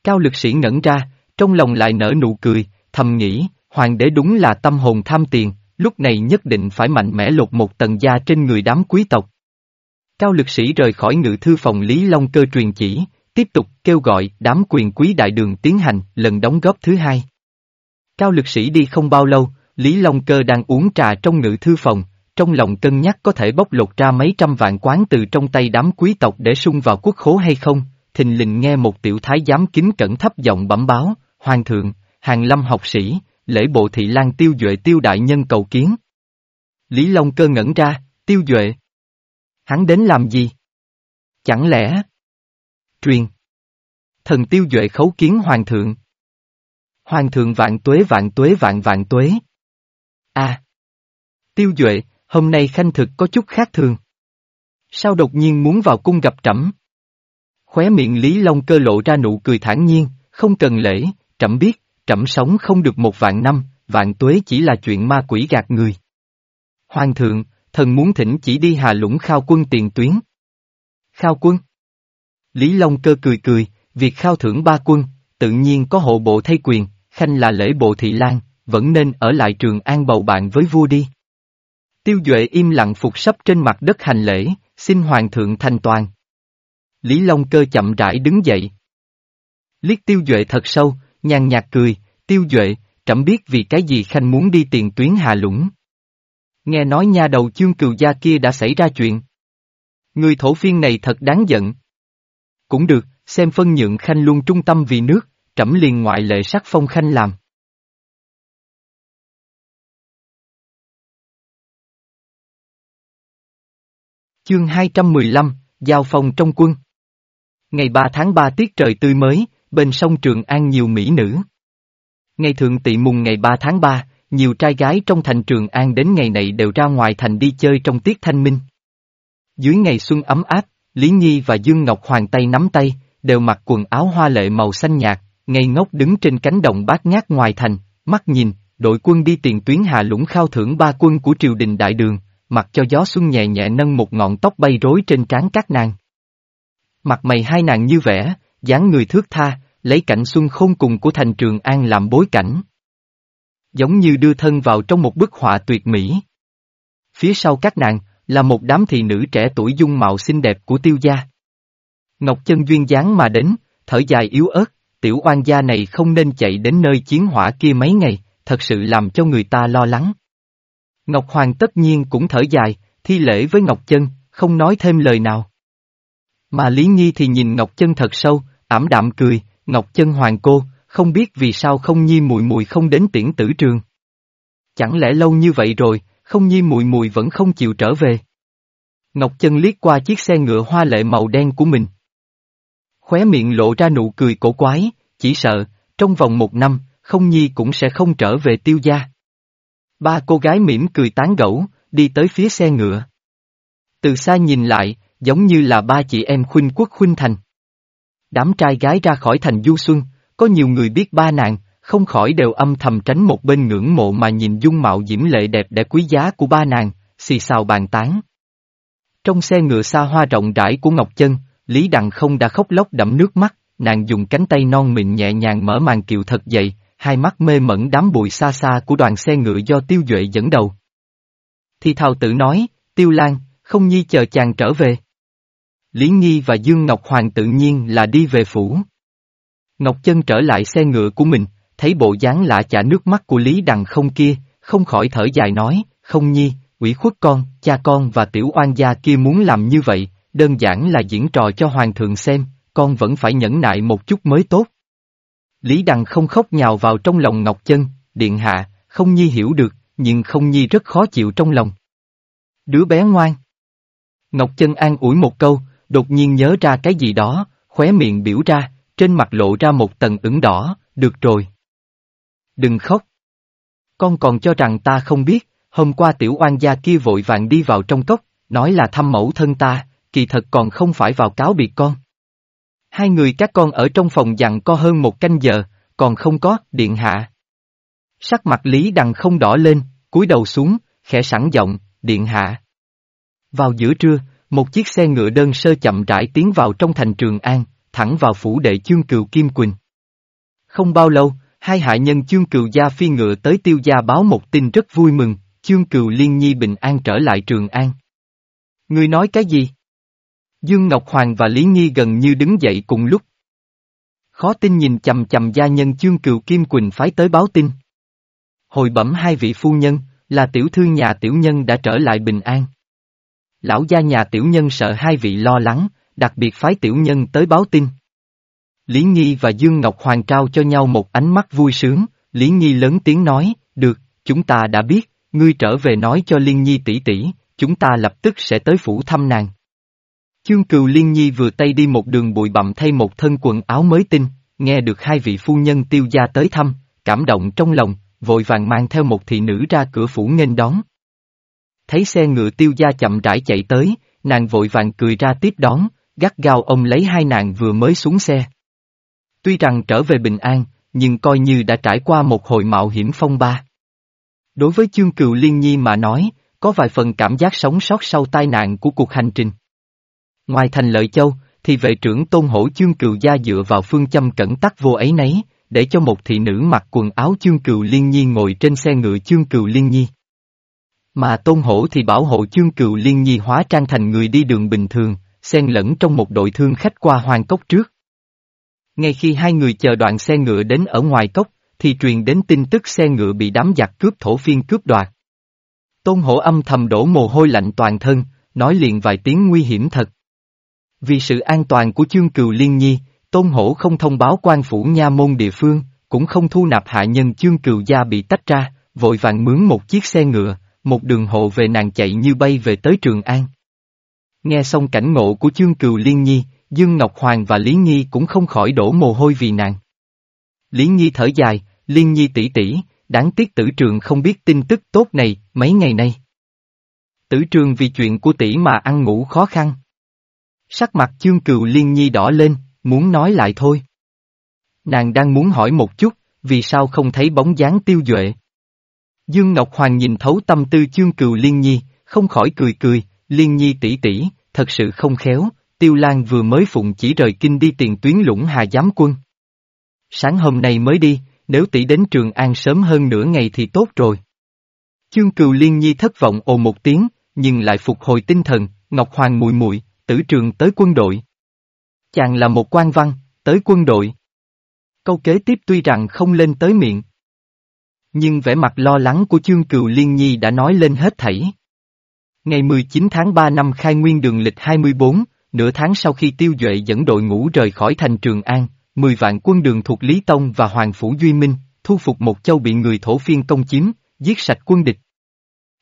Cao lực sĩ ngẩn ra, trong lòng lại nở nụ cười, thầm nghĩ, hoàng đế đúng là tâm hồn tham tiền, lúc này nhất định phải mạnh mẽ lột một tầng da trên người đám quý tộc. Cao lực sĩ rời khỏi ngự thư phòng Lý Long cơ truyền chỉ, tiếp tục kêu gọi đám quyền quý đại đường tiến hành lần đóng góp thứ hai. Cao lực sĩ đi không bao lâu, Lý Long cơ đang uống trà trong ngự thư phòng, trong lòng cân nhắc có thể bóc lột ra mấy trăm vạn quán từ trong tay đám quý tộc để sung vào quốc khố hay không, thình lình nghe một tiểu thái giám kính cẩn thấp giọng bẩm báo, Hoàng thượng, hàng lâm học sĩ, lễ bộ thị lan tiêu duệ tiêu đại nhân cầu kiến. Lý Long cơ ngẩn ra, tiêu duệ. Hắn đến làm gì? Chẳng lẽ? Truyền. Thần tiêu duệ khấu kiến hoàng thượng. Hoàng thượng vạn tuế vạn tuế vạn vạn tuế. a à. Tiêu duệ, hôm nay khanh thực có chút khác thường. Sao đột nhiên muốn vào cung gặp trẫm? Khóe miệng Lý Long cơ lộ ra nụ cười thản nhiên, không cần lễ, trẫm biết, trẫm sống không được một vạn năm, vạn tuế chỉ là chuyện ma quỷ gạt người. Hoàng thượng, thần muốn thỉnh chỉ đi hà lũng khao quân tiền tuyến. Khao quân? Lý Long cơ cười cười, việc khao thưởng ba quân, tự nhiên có hộ bộ thay quyền, khanh là lễ bộ thị lan, vẫn nên ở lại trường an bầu bạn với vua đi. Tiêu Duệ im lặng phục sắp trên mặt đất hành lễ, xin hoàng thượng thành toàn. Lý Long cơ chậm rãi đứng dậy. Liếc Tiêu Duệ thật sâu, nhàn nhạt cười, Tiêu Duệ, trẫm biết vì cái gì khanh muốn đi tiền tuyến Hà Lũng. Nghe nói nha đầu chương cừu gia kia đã xảy ra chuyện. Người thổ phiên này thật đáng giận. Cũng được, xem phân nhượng khanh luôn trung tâm vì nước, trẫm liền ngoại lệ sắc phong khanh làm. Chương 215, Giao phòng trong quân Ngày 3 tháng 3 tiết trời tươi mới, bên sông Trường An nhiều mỹ nữ. Ngày thượng tị mùng ngày 3 tháng 3, nhiều trai gái trong thành Trường An đến ngày này đều ra ngoài thành đi chơi trong tiết thanh minh. Dưới ngày xuân ấm áp, Lý Nhi và Dương Ngọc Hoàng tay nắm tay, đều mặc quần áo hoa lệ màu xanh nhạt, ngây ngốc đứng trên cánh đồng bát ngát ngoài thành, mắt nhìn, đội quân đi tiền tuyến hạ lũng khao thưởng ba quân của triều đình đại đường, mặc cho gió xuân nhẹ nhẹ nâng một ngọn tóc bay rối trên trán các nàng. Mặt mày hai nàng như vẽ, dáng người thước tha, lấy cảnh xuân khôn cùng của thành Trường An làm bối cảnh. Giống như đưa thân vào trong một bức họa tuyệt mỹ. Phía sau các nàng, là một đám thị nữ trẻ tuổi dung mạo xinh đẹp của tiêu gia. Ngọc chân duyên dáng mà đến, thở dài yếu ớt, tiểu oan gia này không nên chạy đến nơi chiến hỏa kia mấy ngày, thật sự làm cho người ta lo lắng. Ngọc Hoàng tất nhiên cũng thở dài, thi lễ với Ngọc Chân, không nói thêm lời nào. Mà Lý Nhi thì nhìn Ngọc Chân thật sâu, ảm đạm cười, Ngọc Chân Hoàng cô, không biết vì sao không nhi mùi mùi không đến tiễn tử trường. Chẳng lẽ lâu như vậy rồi, không nhi mùi mùi vẫn không chịu trở về. Ngọc Chân liếc qua chiếc xe ngựa hoa lệ màu đen của mình. Khóe miệng lộ ra nụ cười cổ quái, chỉ sợ, trong vòng một năm, không nhi cũng sẽ không trở về tiêu gia. Ba cô gái mỉm cười tán gẫu, đi tới phía xe ngựa. Từ xa nhìn lại, giống như là ba chị em khuynh quốc khuynh thành. Đám trai gái ra khỏi thành du xuân, có nhiều người biết ba nàng, không khỏi đều âm thầm tránh một bên ngưỡng mộ mà nhìn dung mạo diễm lệ đẹp đẽ quý giá của ba nàng, xì xào bàn tán. Trong xe ngựa xa hoa rộng rãi của Ngọc Chân, Lý Đằng không đã khóc lóc đẫm nước mắt, nàng dùng cánh tay non mịn nhẹ nhàng mở màn kiều thật dậy, hai mắt mê mẩn đám bụi xa xa của đoàn xe ngựa do Tiêu Duệ dẫn đầu. Thì thào tự nói, Tiêu Lan, không nhi chờ chàng trở về. Lý Nhi và Dương Ngọc Hoàng tự nhiên là đi về phủ. Ngọc Chân trở lại xe ngựa của mình, thấy bộ dáng lạ chả nước mắt của Lý Đằng không kia, không khỏi thở dài nói, không nhi, ủy khuất con, cha con và tiểu oan gia kia muốn làm như vậy, đơn giản là diễn trò cho hoàng thượng xem, con vẫn phải nhẫn nại một chút mới tốt. Lý Đằng không khóc nhào vào trong lòng Ngọc Chân, điện hạ, không nhi hiểu được, nhưng không nhi rất khó chịu trong lòng. Đứa bé ngoan. Ngọc Chân an ủi một câu, đột nhiên nhớ ra cái gì đó, khóe miệng biểu ra, trên mặt lộ ra một tầng ửng đỏ, được rồi. Đừng khóc. Con còn cho rằng ta không biết, hôm qua tiểu oan gia kia vội vàng đi vào trong cốc, nói là thăm mẫu thân ta, kỳ thật còn không phải vào cáo biệt con. Hai người các con ở trong phòng dặn co hơn một canh giờ, còn không có, điện hạ. Sắc mặt Lý Đằng không đỏ lên, cúi đầu xuống, khẽ sẵn giọng, điện hạ. Vào giữa trưa, một chiếc xe ngựa đơn sơ chậm rãi tiến vào trong thành Trường An, thẳng vào phủ đệ chương cừu Kim Quỳnh. Không bao lâu, hai hạ nhân chương cừu gia phi ngựa tới tiêu gia báo một tin rất vui mừng, chương cừu liên nhi bình an trở lại Trường An. Người nói cái gì? Dương Ngọc Hoàng và Lý Nhi gần như đứng dậy cùng lúc. Khó tin nhìn chầm chầm gia nhân chương cừu Kim Quỳnh phái tới báo tin. Hồi bẩm hai vị phu nhân, là tiểu thư nhà tiểu nhân đã trở lại bình an. Lão gia nhà tiểu nhân sợ hai vị lo lắng, đặc biệt phái tiểu nhân tới báo tin. Lý Nhi và Dương Ngọc Hoàng trao cho nhau một ánh mắt vui sướng, Lý Nhi lớn tiếng nói, được, chúng ta đã biết, ngươi trở về nói cho Liên Nhi tỷ tỷ, chúng ta lập tức sẽ tới phủ thăm nàng. Chương cừu Liên Nhi vừa tay đi một đường bụi bặm thay một thân quần áo mới tinh, nghe được hai vị phu nhân tiêu gia tới thăm, cảm động trong lòng, vội vàng mang theo một thị nữ ra cửa phủ nghênh đón. Thấy xe ngựa tiêu gia chậm rãi chạy tới, nàng vội vàng cười ra tiếp đón, gắt gao ông lấy hai nàng vừa mới xuống xe. Tuy rằng trở về bình an, nhưng coi như đã trải qua một hồi mạo hiểm phong ba. Đối với chương cừu liên nhi mà nói, có vài phần cảm giác sống sót sau tai nạn của cuộc hành trình. Ngoài thành lợi châu, thì vệ trưởng tôn hổ chương cừu gia dựa vào phương châm cẩn tắc vô ấy nấy, để cho một thị nữ mặc quần áo chương cừu liên nhi ngồi trên xe ngựa chương cừu liên nhi. Mà tôn hổ thì bảo hộ chương cừu liên nhi hóa trang thành người đi đường bình thường, xen lẫn trong một đội thương khách qua hoàng cốc trước. Ngay khi hai người chờ đoạn xe ngựa đến ở ngoài cốc, thì truyền đến tin tức xe ngựa bị đám giặc cướp thổ phiên cướp đoạt. Tôn hổ âm thầm đổ mồ hôi lạnh toàn thân, nói liền vài tiếng nguy hiểm thật. Vì sự an toàn của chương cừu liên nhi, Tôn hổ không thông báo quan phủ nha môn địa phương, cũng không thu nạp hạ nhân chương cừu gia bị tách ra, vội vàng mướn một chiếc xe ngựa, một đường hộ về nàng chạy như bay về tới Trường An. Nghe xong cảnh ngộ của chương cừu liên nhi, Dương Ngọc Hoàng và Lý Nhi cũng không khỏi đổ mồ hôi vì nàng. Lý Nhi thở dài, Liên Nhi tỷ tỷ, đáng tiếc tử trường không biết tin tức tốt này mấy ngày nay. Tử trường vì chuyện của tỷ mà ăn ngủ khó khăn. Sắc mặt chương cừu Liên Nhi đỏ lên, muốn nói lại thôi. Nàng đang muốn hỏi một chút, vì sao không thấy bóng dáng tiêu duệ. Dương Ngọc Hoàng nhìn thấu tâm tư chương cừu Liên Nhi, không khỏi cười cười, Liên Nhi tỷ tỷ, thật sự không khéo, Tiêu Lan vừa mới phụng chỉ rời kinh đi tiền tuyến lũng hà giám quân. Sáng hôm nay mới đi, nếu tỷ đến Trường An sớm hơn nửa ngày thì tốt rồi. Chương cừu Liên Nhi thất vọng ồ một tiếng, nhưng lại phục hồi tinh thần, Ngọc Hoàng mùi mùi, tử trường tới quân đội. Chàng là một quan văn, tới quân đội. Câu kế tiếp tuy rằng không lên tới miệng. Nhưng vẻ mặt lo lắng của chương cựu liên nhi đã nói lên hết thảy. Ngày 19 tháng 3 năm khai nguyên đường lịch 24, nửa tháng sau khi tiêu duệ dẫn đội ngũ rời khỏi thành Trường An, 10 vạn quân đường thuộc Lý Tông và Hoàng Phủ Duy Minh, thu phục một châu bị người thổ phiên công chiếm, giết sạch quân địch.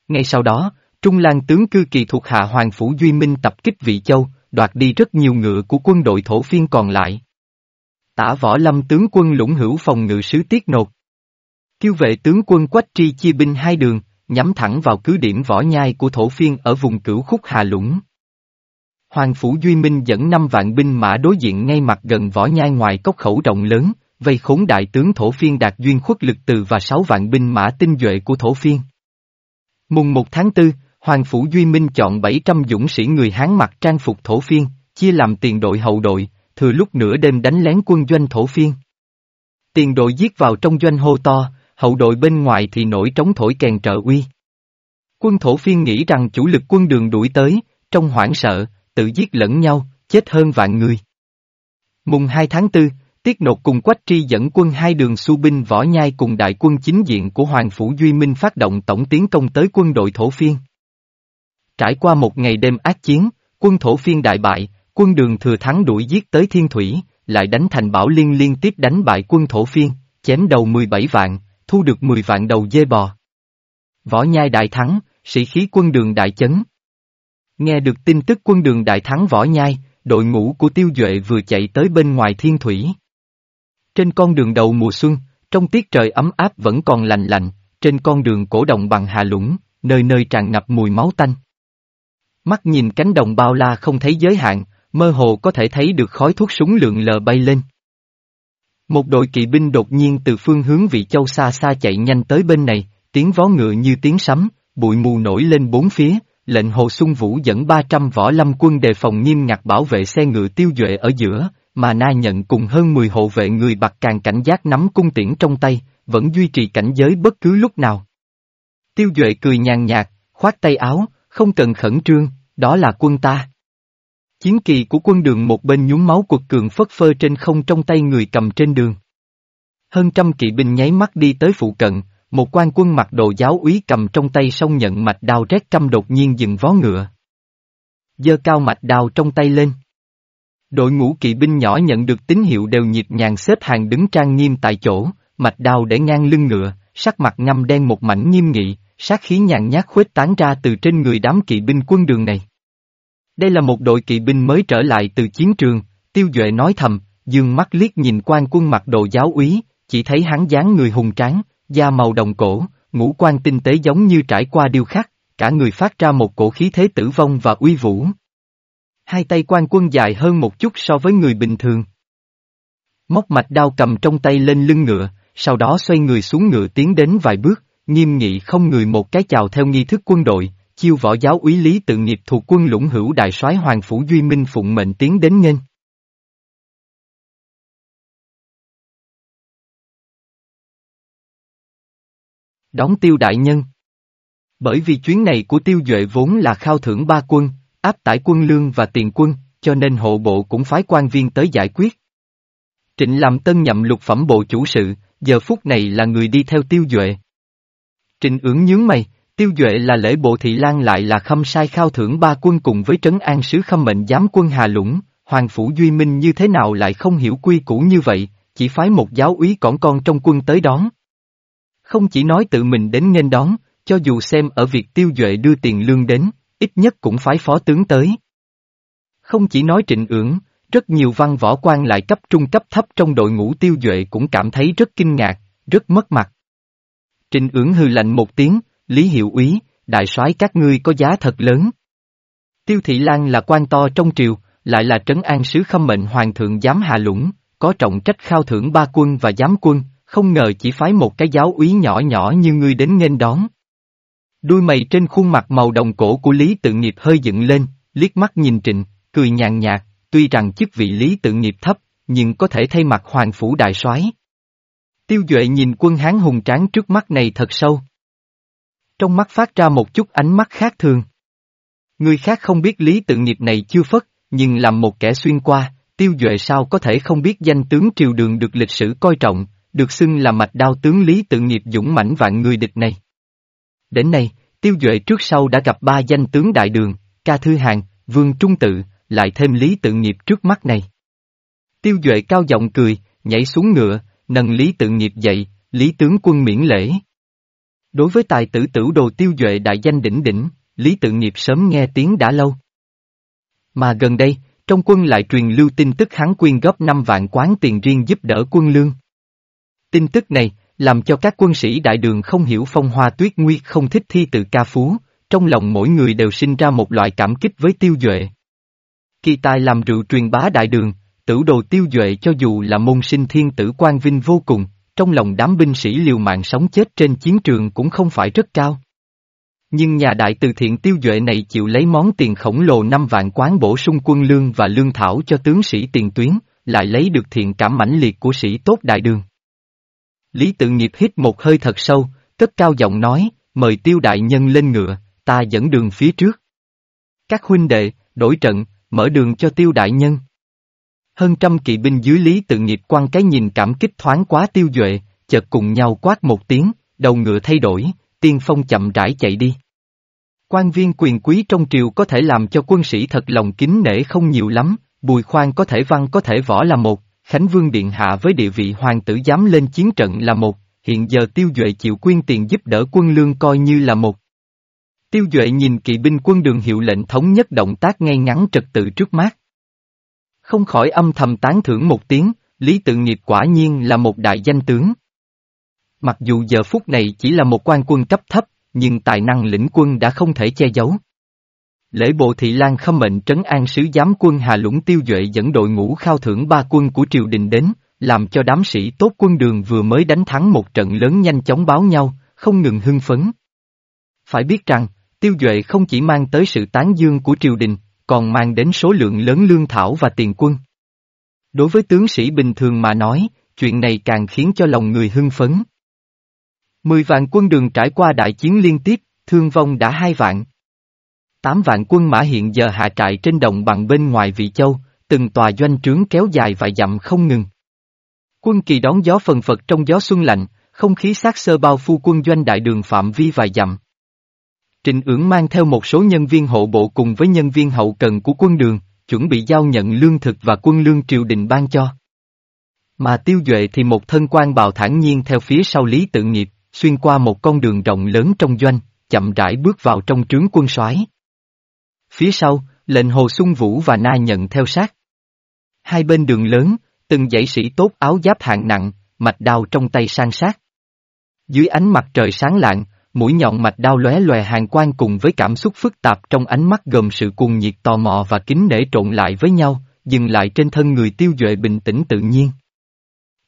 Ngay sau đó, Trung Lan tướng cư kỳ thuộc hạ Hoàng Phủ Duy Minh tập kích Vị Châu, đoạt đi rất nhiều ngựa của quân đội thổ phiên còn lại. Tả võ lâm tướng quân lũng hữu phòng ngự sứ tiết nột. Kiêu vệ tướng quân Quách Tri chia binh hai đường, nhắm thẳng vào cứ điểm võ nhai của thổ phiên ở vùng cửu khúc Hà Lũng. Hoàng Phủ Duy Minh dẫn năm vạn binh mã đối diện ngay mặt gần võ nhai ngoài cốc khẩu rộng lớn, vây khốn đại tướng thổ phiên đạt duyên khuất lực từ và sáu vạn binh mã tinh duệ của thổ phiên. Mùng 1 tháng 4, Hoàng Phủ Duy Minh chọn 700 dũng sĩ người Hán mặc trang phục thổ phiên, chia làm tiền đội hậu đội, thừa lúc nửa đêm đánh lén quân doanh thổ phiên. Tiền đội giết vào trong doanh hô to, hậu đội bên ngoài thì nổi trống thổi kèn trợ uy. Quân thổ phiên nghĩ rằng chủ lực quân đường đuổi tới, trong hoảng sợ, tự giết lẫn nhau, chết hơn vạn người. Mùng 2 tháng 4, Tiết Nột cùng Quách Tri dẫn quân hai đường su binh võ nhai cùng đại quân chính diện của Hoàng Phủ Duy Minh phát động tổng tiến công tới quân đội thổ phiên. Trải qua một ngày đêm ác chiến, quân thổ phiên đại bại, quân đường thừa thắng đuổi giết tới thiên thủy, lại đánh thành bảo liên liên tiếp đánh bại quân thổ phiên, chém đầu 17 vạn, thu được 10 vạn đầu dê bò. Võ nhai đại thắng, sĩ khí quân đường đại chấn. Nghe được tin tức quân đường đại thắng võ nhai, đội ngũ của tiêu duệ vừa chạy tới bên ngoài thiên thủy. Trên con đường đầu mùa xuân, trong tiết trời ấm áp vẫn còn lành lạnh, trên con đường cổ động bằng hà lũng, nơi nơi tràn ngập mùi máu tanh. Mắt nhìn cánh đồng bao la không thấy giới hạn, mơ hồ có thể thấy được khói thuốc súng lượng lờ bay lên. Một đội kỵ binh đột nhiên từ phương hướng vị châu xa xa chạy nhanh tới bên này, tiếng vó ngựa như tiếng sấm, bụi mù nổi lên bốn phía, lệnh Hồ Xuân Vũ dẫn 300 võ lâm quân đề phòng nghiêm ngặt bảo vệ xe ngựa tiêu duệ ở giữa, mà Na nhận cùng hơn 10 hộ vệ người bạc càng cảnh giác nắm cung tiễn trong tay, vẫn duy trì cảnh giới bất cứ lúc nào. Tiêu duệ cười nhàn nhạt, khoát tay áo, không cần khẩn trương, đó là quân ta. Chiến kỳ của quân đường một bên nhúng máu quật cường phất phơ trên không trong tay người cầm trên đường. Hơn trăm kỵ binh nháy mắt đi tới phụ cận, một quan quân mặc đồ giáo úy cầm trong tay song nhận mạch đao rét trăm đột nhiên dừng vó ngựa. Dơ cao mạch đao trong tay lên. Đội ngũ kỵ binh nhỏ nhận được tín hiệu đều nhịp nhàng xếp hàng đứng trang nghiêm tại chỗ, mạch đao để ngang lưng ngựa, sắc mặt ngâm đen một mảnh nghiêm nghị, sát khí nhàn nhát khuếch tán ra từ trên người đám kỵ binh quân đường này. Đây là một đội kỵ binh mới trở lại từ chiến trường, tiêu duệ nói thầm, dương mắt liếc nhìn quan quân mặc đồ giáo úy, chỉ thấy hắn dáng người hùng tráng, da màu đồng cổ, ngũ quan tinh tế giống như trải qua điêu khắc, cả người phát ra một cổ khí thế tử vong và uy vũ. Hai tay quan quân dài hơn một chút so với người bình thường. Móc mạch đao cầm trong tay lên lưng ngựa, sau đó xoay người xuống ngựa tiến đến vài bước, nghiêm nghị không người một cái chào theo nghi thức quân đội, chiêu võ giáo úy lý tự nghiệp thuộc quân lũng hữu đại soái Hoàng Phủ Duy Minh phụng mệnh tiến đến nghênh. đóng tiêu đại nhân. Bởi vì chuyến này của tiêu duệ vốn là khao thưởng ba quân, áp tải quân lương và tiền quân, cho nên hộ bộ cũng phái quan viên tới giải quyết. Trịnh làm tân nhậm lục phẩm bộ chủ sự, giờ phút này là người đi theo tiêu duệ. Trịnh ưỡng nhướng mày, tiêu duệ là lễ bộ thị lan lại là khâm sai khao thưởng ba quân cùng với trấn an sứ khâm mệnh giám quân Hà Lũng, Hoàng Phủ Duy Minh như thế nào lại không hiểu quy củ như vậy, chỉ phái một giáo úy cỏn con trong quân tới đón. Không chỉ nói tự mình đến nghênh đón, cho dù xem ở việc tiêu duệ đưa tiền lương đến, ít nhất cũng phái phó tướng tới. Không chỉ nói trịnh ưỡng, rất nhiều văn võ quan lại cấp trung cấp thấp trong đội ngũ tiêu duệ cũng cảm thấy rất kinh ngạc, rất mất mặt. Trịnh ưỡng hư lạnh một tiếng, Lý Hiệu úy, đại soái các ngươi có giá thật lớn. Tiêu Thị Lan là quan to trong triều, lại là trấn an sứ khâm mệnh hoàng thượng giám hạ lũng, có trọng trách khao thưởng ba quân và giám quân, không ngờ chỉ phái một cái giáo úy nhỏ nhỏ như ngươi đến nghênh đón. Đuôi mày trên khuôn mặt màu đồng cổ của Lý Tự Nghiệp hơi dựng lên, liếc mắt nhìn Trịnh, cười nhàn nhạt, tuy rằng chức vị Lý Tự Nghiệp thấp, nhưng có thể thay mặt hoàng phủ đại soái. Tiêu Duệ nhìn quân Hán hùng tráng trước mắt này thật sâu. Trong mắt phát ra một chút ánh mắt khác thường. Người khác không biết Lý Tự Nghiệp này chưa phất, nhưng làm một kẻ xuyên qua, Tiêu Duệ sao có thể không biết danh tướng triều đường được lịch sử coi trọng, được xưng là mạch đao tướng Lý Tự Nghiệp dũng mãnh vạn người địch này. Đến nay, Tiêu Duệ trước sau đã gặp ba danh tướng đại đường, Ca Thư Hàng, Vương Trung Tự, lại thêm Lý Tự Nghiệp trước mắt này. Tiêu Duệ cao giọng cười, nhảy xuống ngựa, nâng Lý Tự Nghiệp dậy, Lý tướng quân miễn lễ. Đối với tài tử tử đồ Tiêu Duệ đại danh đỉnh đỉnh, Lý Tự Nghiệp sớm nghe tiếng đã lâu. Mà gần đây, trong quân lại truyền lưu tin tức hắn quyên góp 5 vạn quán tiền riêng giúp đỡ quân lương. Tin tức này, làm cho các quân sĩ đại đường không hiểu phong hoa tuyết nguyệt không thích thi tự ca phú, trong lòng mỗi người đều sinh ra một loại cảm kích với tiêu duệ. Kỳ tài làm rượu truyền bá đại đường, tử đồ tiêu duệ cho dù là môn sinh thiên tử quan vinh vô cùng, trong lòng đám binh sĩ liều mạng sống chết trên chiến trường cũng không phải rất cao. Nhưng nhà đại từ thiện tiêu duệ này chịu lấy món tiền khổng lồ năm vạn quán bổ sung quân lương và lương thảo cho tướng sĩ tiền tuyến, lại lấy được thiện cảm mãnh liệt của sĩ tốt đại đường. Lý tự nghiệp hít một hơi thật sâu, cất cao giọng nói, mời tiêu đại nhân lên ngựa, ta dẫn đường phía trước. Các huynh đệ, đổi trận, mở đường cho tiêu đại nhân. Hơn trăm kỵ binh dưới Lý tự nghiệp quan cái nhìn cảm kích thoáng quá tiêu duệ, chợt cùng nhau quát một tiếng, đầu ngựa thay đổi, tiên phong chậm rãi chạy đi. Quan viên quyền quý trong triều có thể làm cho quân sĩ thật lòng kính nể không nhiều lắm, bùi khoan có thể văn có thể võ là một, Khánh Vương Điện Hạ với địa vị hoàng tử dám lên chiến trận là một, hiện giờ Tiêu Duệ chịu quyên tiền giúp đỡ quân lương coi như là một. Tiêu Duệ nhìn kỵ binh quân đường hiệu lệnh thống nhất động tác ngay ngắn trật tự trước mắt. Không khỏi âm thầm tán thưởng một tiếng, Lý Tự Nghiệp quả nhiên là một đại danh tướng. Mặc dù giờ phút này chỉ là một quan quân cấp thấp, nhưng tài năng lĩnh quân đã không thể che giấu. Lễ bộ thị Lan khâm mệnh trấn an sứ giám quân Hà Lũng Tiêu Duệ dẫn đội ngũ khao thưởng ba quân của triều đình đến, làm cho đám sĩ tốt quân đường vừa mới đánh thắng một trận lớn nhanh chóng báo nhau, không ngừng hưng phấn. Phải biết rằng, Tiêu Duệ không chỉ mang tới sự tán dương của triều đình, còn mang đến số lượng lớn lương thảo và tiền quân. Đối với tướng sĩ bình thường mà nói, chuyện này càng khiến cho lòng người hưng phấn. Mười vạn quân đường trải qua đại chiến liên tiếp, thương vong đã hai vạn. Tám vạn quân mã hiện giờ hạ trại trên đồng bằng bên ngoài Vị Châu, từng tòa doanh trướng kéo dài vài dặm không ngừng. Quân kỳ đón gió phần phật trong gió xuân lạnh, không khí sát sơ bao phu quân doanh đại đường phạm vi vài dặm. Trình ưỡng mang theo một số nhân viên hộ bộ cùng với nhân viên hậu cần của quân đường, chuẩn bị giao nhận lương thực và quân lương triều đình ban cho. Mà tiêu duệ thì một thân quan bào thản nhiên theo phía sau Lý Tự Nghiệp, xuyên qua một con đường rộng lớn trong doanh, chậm rãi bước vào trong trướng quân soái. Phía sau, lệnh Hồ Xuân Vũ và Na nhận theo sát. Hai bên đường lớn, từng dãy sĩ tốt áo giáp hạng nặng, mạch đao trong tay sang sát. Dưới ánh mặt trời sáng lạng, mũi nhọn mạch đao lóe lòe hàng quan cùng với cảm xúc phức tạp trong ánh mắt gồm sự cuồng nhiệt tò mò và kính nể trộn lại với nhau, dừng lại trên thân người tiêu duệ bình tĩnh tự nhiên.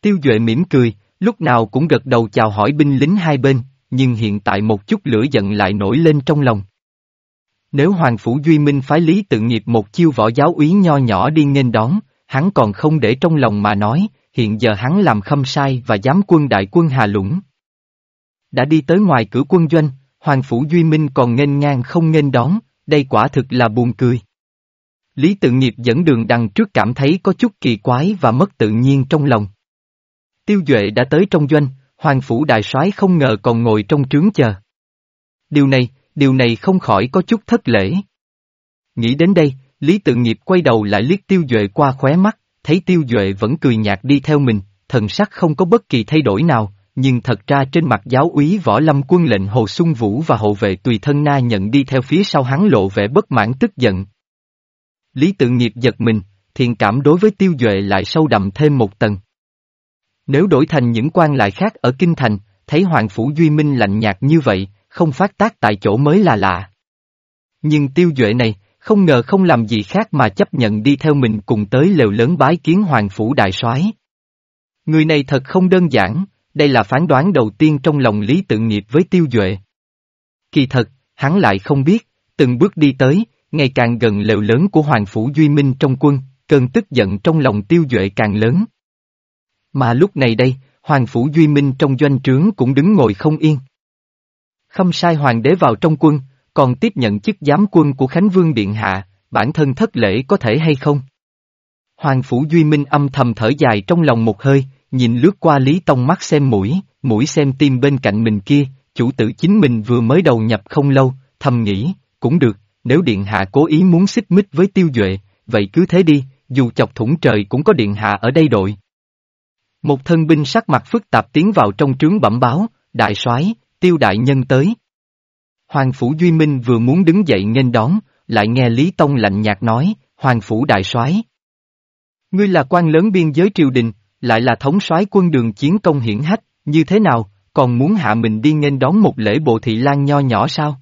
Tiêu duệ mỉm cười, lúc nào cũng gật đầu chào hỏi binh lính hai bên, nhưng hiện tại một chút lửa giận lại nổi lên trong lòng. Nếu Hoàng Phủ Duy Minh phái lý tự nghiệp một chiêu võ giáo úy nho nhỏ đi nghênh đón, hắn còn không để trong lòng mà nói, hiện giờ hắn làm khâm sai và giám quân đại quân Hà Lũng. Đã đi tới ngoài cửa quân doanh, Hoàng Phủ Duy Minh còn nghênh ngang không nghênh đón, đây quả thực là buồn cười. Lý tự nghiệp dẫn đường đằng trước cảm thấy có chút kỳ quái và mất tự nhiên trong lòng. Tiêu Duệ đã tới trong doanh, Hoàng Phủ Đại soái không ngờ còn ngồi trong trướng chờ. Điều này, điều này không khỏi có chút thất lễ. Nghĩ đến đây, Lý tự nghiệp quay đầu lại liếc Tiêu Duệ qua khóe mắt, thấy Tiêu Duệ vẫn cười nhạt đi theo mình, thần sắc không có bất kỳ thay đổi nào, nhưng thật ra trên mặt giáo úy võ lâm quân lệnh Hồ Xuân Vũ và hộ vệ tùy thân na nhận đi theo phía sau hắn lộ vẻ bất mãn tức giận. Lý tự nghiệp giật mình, thiện cảm đối với tiêu duệ lại sâu đậm thêm một tầng. Nếu đổi thành những quan lại khác ở Kinh Thành, thấy Hoàng Phủ Duy Minh lạnh nhạt như vậy, không phát tác tại chỗ mới là lạ. Nhưng tiêu duệ này, không ngờ không làm gì khác mà chấp nhận đi theo mình cùng tới lều lớn bái kiến Hoàng Phủ Đại soái. Người này thật không đơn giản, đây là phán đoán đầu tiên trong lòng Lý Tự Nghiệp với Tiêu Duệ. Kỳ thật, hắn lại không biết, từng bước đi tới, ngày càng gần lều lớn của Hoàng Phủ Duy Minh trong quân, cơn tức giận trong lòng Tiêu Duệ càng lớn. Mà lúc này đây, Hoàng Phủ Duy Minh trong doanh trướng cũng đứng ngồi không yên. Khâm sai Hoàng đế vào trong quân, còn tiếp nhận chức giám quân của Khánh Vương Điện Hạ, bản thân thất lễ có thể hay không? Hoàng Phủ Duy Minh âm thầm thở dài trong lòng một hơi, nhìn lướt qua Lý Tông mắt xem mũi, mũi xem tim bên cạnh mình kia, chủ tử chính mình vừa mới đầu nhập không lâu, thầm nghĩ, cũng được, nếu Điện Hạ cố ý muốn xích mích với tiêu duệ, vậy cứ thế đi, dù chọc thủng trời cũng có Điện Hạ ở đây đội. Một thân binh sắc mặt phức tạp tiến vào trong trướng bẩm báo, đại soái, tiêu đại nhân tới. Hoàng Phủ Duy Minh vừa muốn đứng dậy nghênh đón, lại nghe Lý Tông lạnh nhạt nói, Hoàng Phủ đại soái, Ngươi là quan lớn biên giới triều đình, lại là thống soái quân đường chiến công hiển hách, như thế nào, còn muốn hạ mình đi nghênh đón một lễ bộ thị lan nho nhỏ sao?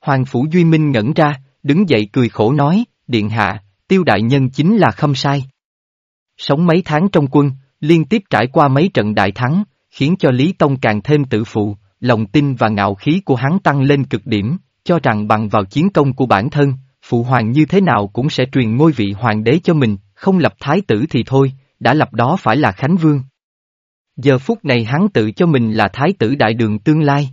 Hoàng Phủ Duy Minh ngẩn ra, đứng dậy cười khổ nói, điện hạ, tiêu đại nhân chính là khâm sai. Sống mấy tháng trong quân, liên tiếp trải qua mấy trận đại thắng, khiến cho Lý Tông càng thêm tự phụ, lòng tin và ngạo khí của hắn tăng lên cực điểm, cho rằng bằng vào chiến công của bản thân, phụ hoàng như thế nào cũng sẽ truyền ngôi vị hoàng đế cho mình, không lập thái tử thì thôi, đã lập đó phải là Khánh Vương. Giờ phút này hắn tự cho mình là thái tử đại đường tương lai.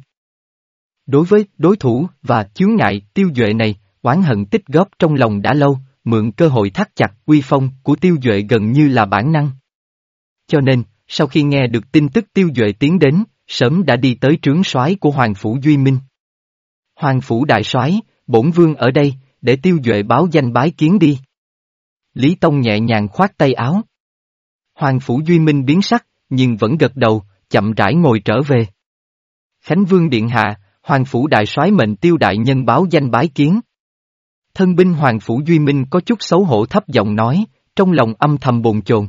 Đối với đối thủ và chướng ngại tiêu duệ này, oán hận tích góp trong lòng đã lâu, mượn cơ hội thắt chặt uy phong của tiêu duệ gần như là bản năng. Cho nên, sau khi nghe được tin tức tiêu duệ tiến đến, sớm đã đi tới trướng soái của Hoàng Phủ Duy Minh. Hoàng Phủ Đại soái bổn vương ở đây, để tiêu duệ báo danh bái kiến đi. Lý Tông nhẹ nhàng khoát tay áo. Hoàng Phủ Duy Minh biến sắc, nhưng vẫn gật đầu, chậm rãi ngồi trở về. Khánh Vương Điện Hạ, Hoàng Phủ Đại soái mệnh tiêu đại nhân báo danh bái kiến. Thân binh Hoàng Phủ Duy Minh có chút xấu hổ thấp giọng nói, trong lòng âm thầm bồn chồn.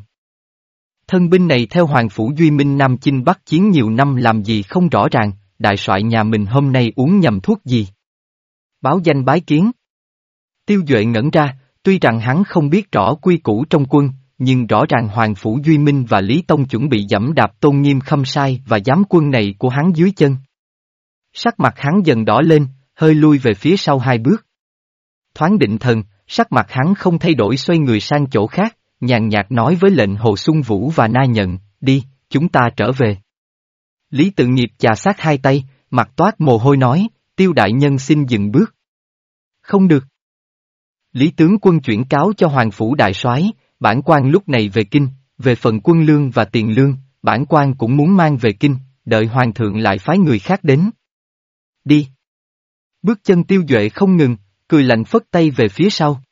Thân binh này theo Hoàng Phủ Duy Minh Nam Chinh Bắc chiến nhiều năm làm gì không rõ ràng, đại soại nhà mình hôm nay uống nhầm thuốc gì. Báo danh bái kiến. Tiêu Duệ ngẩn ra, tuy rằng hắn không biết rõ quy củ trong quân, nhưng rõ ràng Hoàng Phủ Duy Minh và Lý Tông chuẩn bị dẫm đạp tôn nghiêm khâm sai và giám quân này của hắn dưới chân. Sắc mặt hắn dần đỏ lên, hơi lui về phía sau hai bước. Thoáng định thần, sắc mặt hắn không thay đổi xoay người sang chỗ khác, nhàn nhạt nói với lệnh Hồ Xuân Vũ và Na Nhận, đi, chúng ta trở về. Lý tự nghiệp chà sát hai tay, mặt toát mồ hôi nói, tiêu đại nhân xin dừng bước. Không được. Lý tướng quân chuyển cáo cho Hoàng Phủ Đại soái bản quan lúc này về kinh, về phần quân lương và tiền lương, bản quan cũng muốn mang về kinh, đợi Hoàng thượng lại phái người khác đến. Đi. Bước chân tiêu duệ không ngừng, cười lạnh phất tay về phía sau.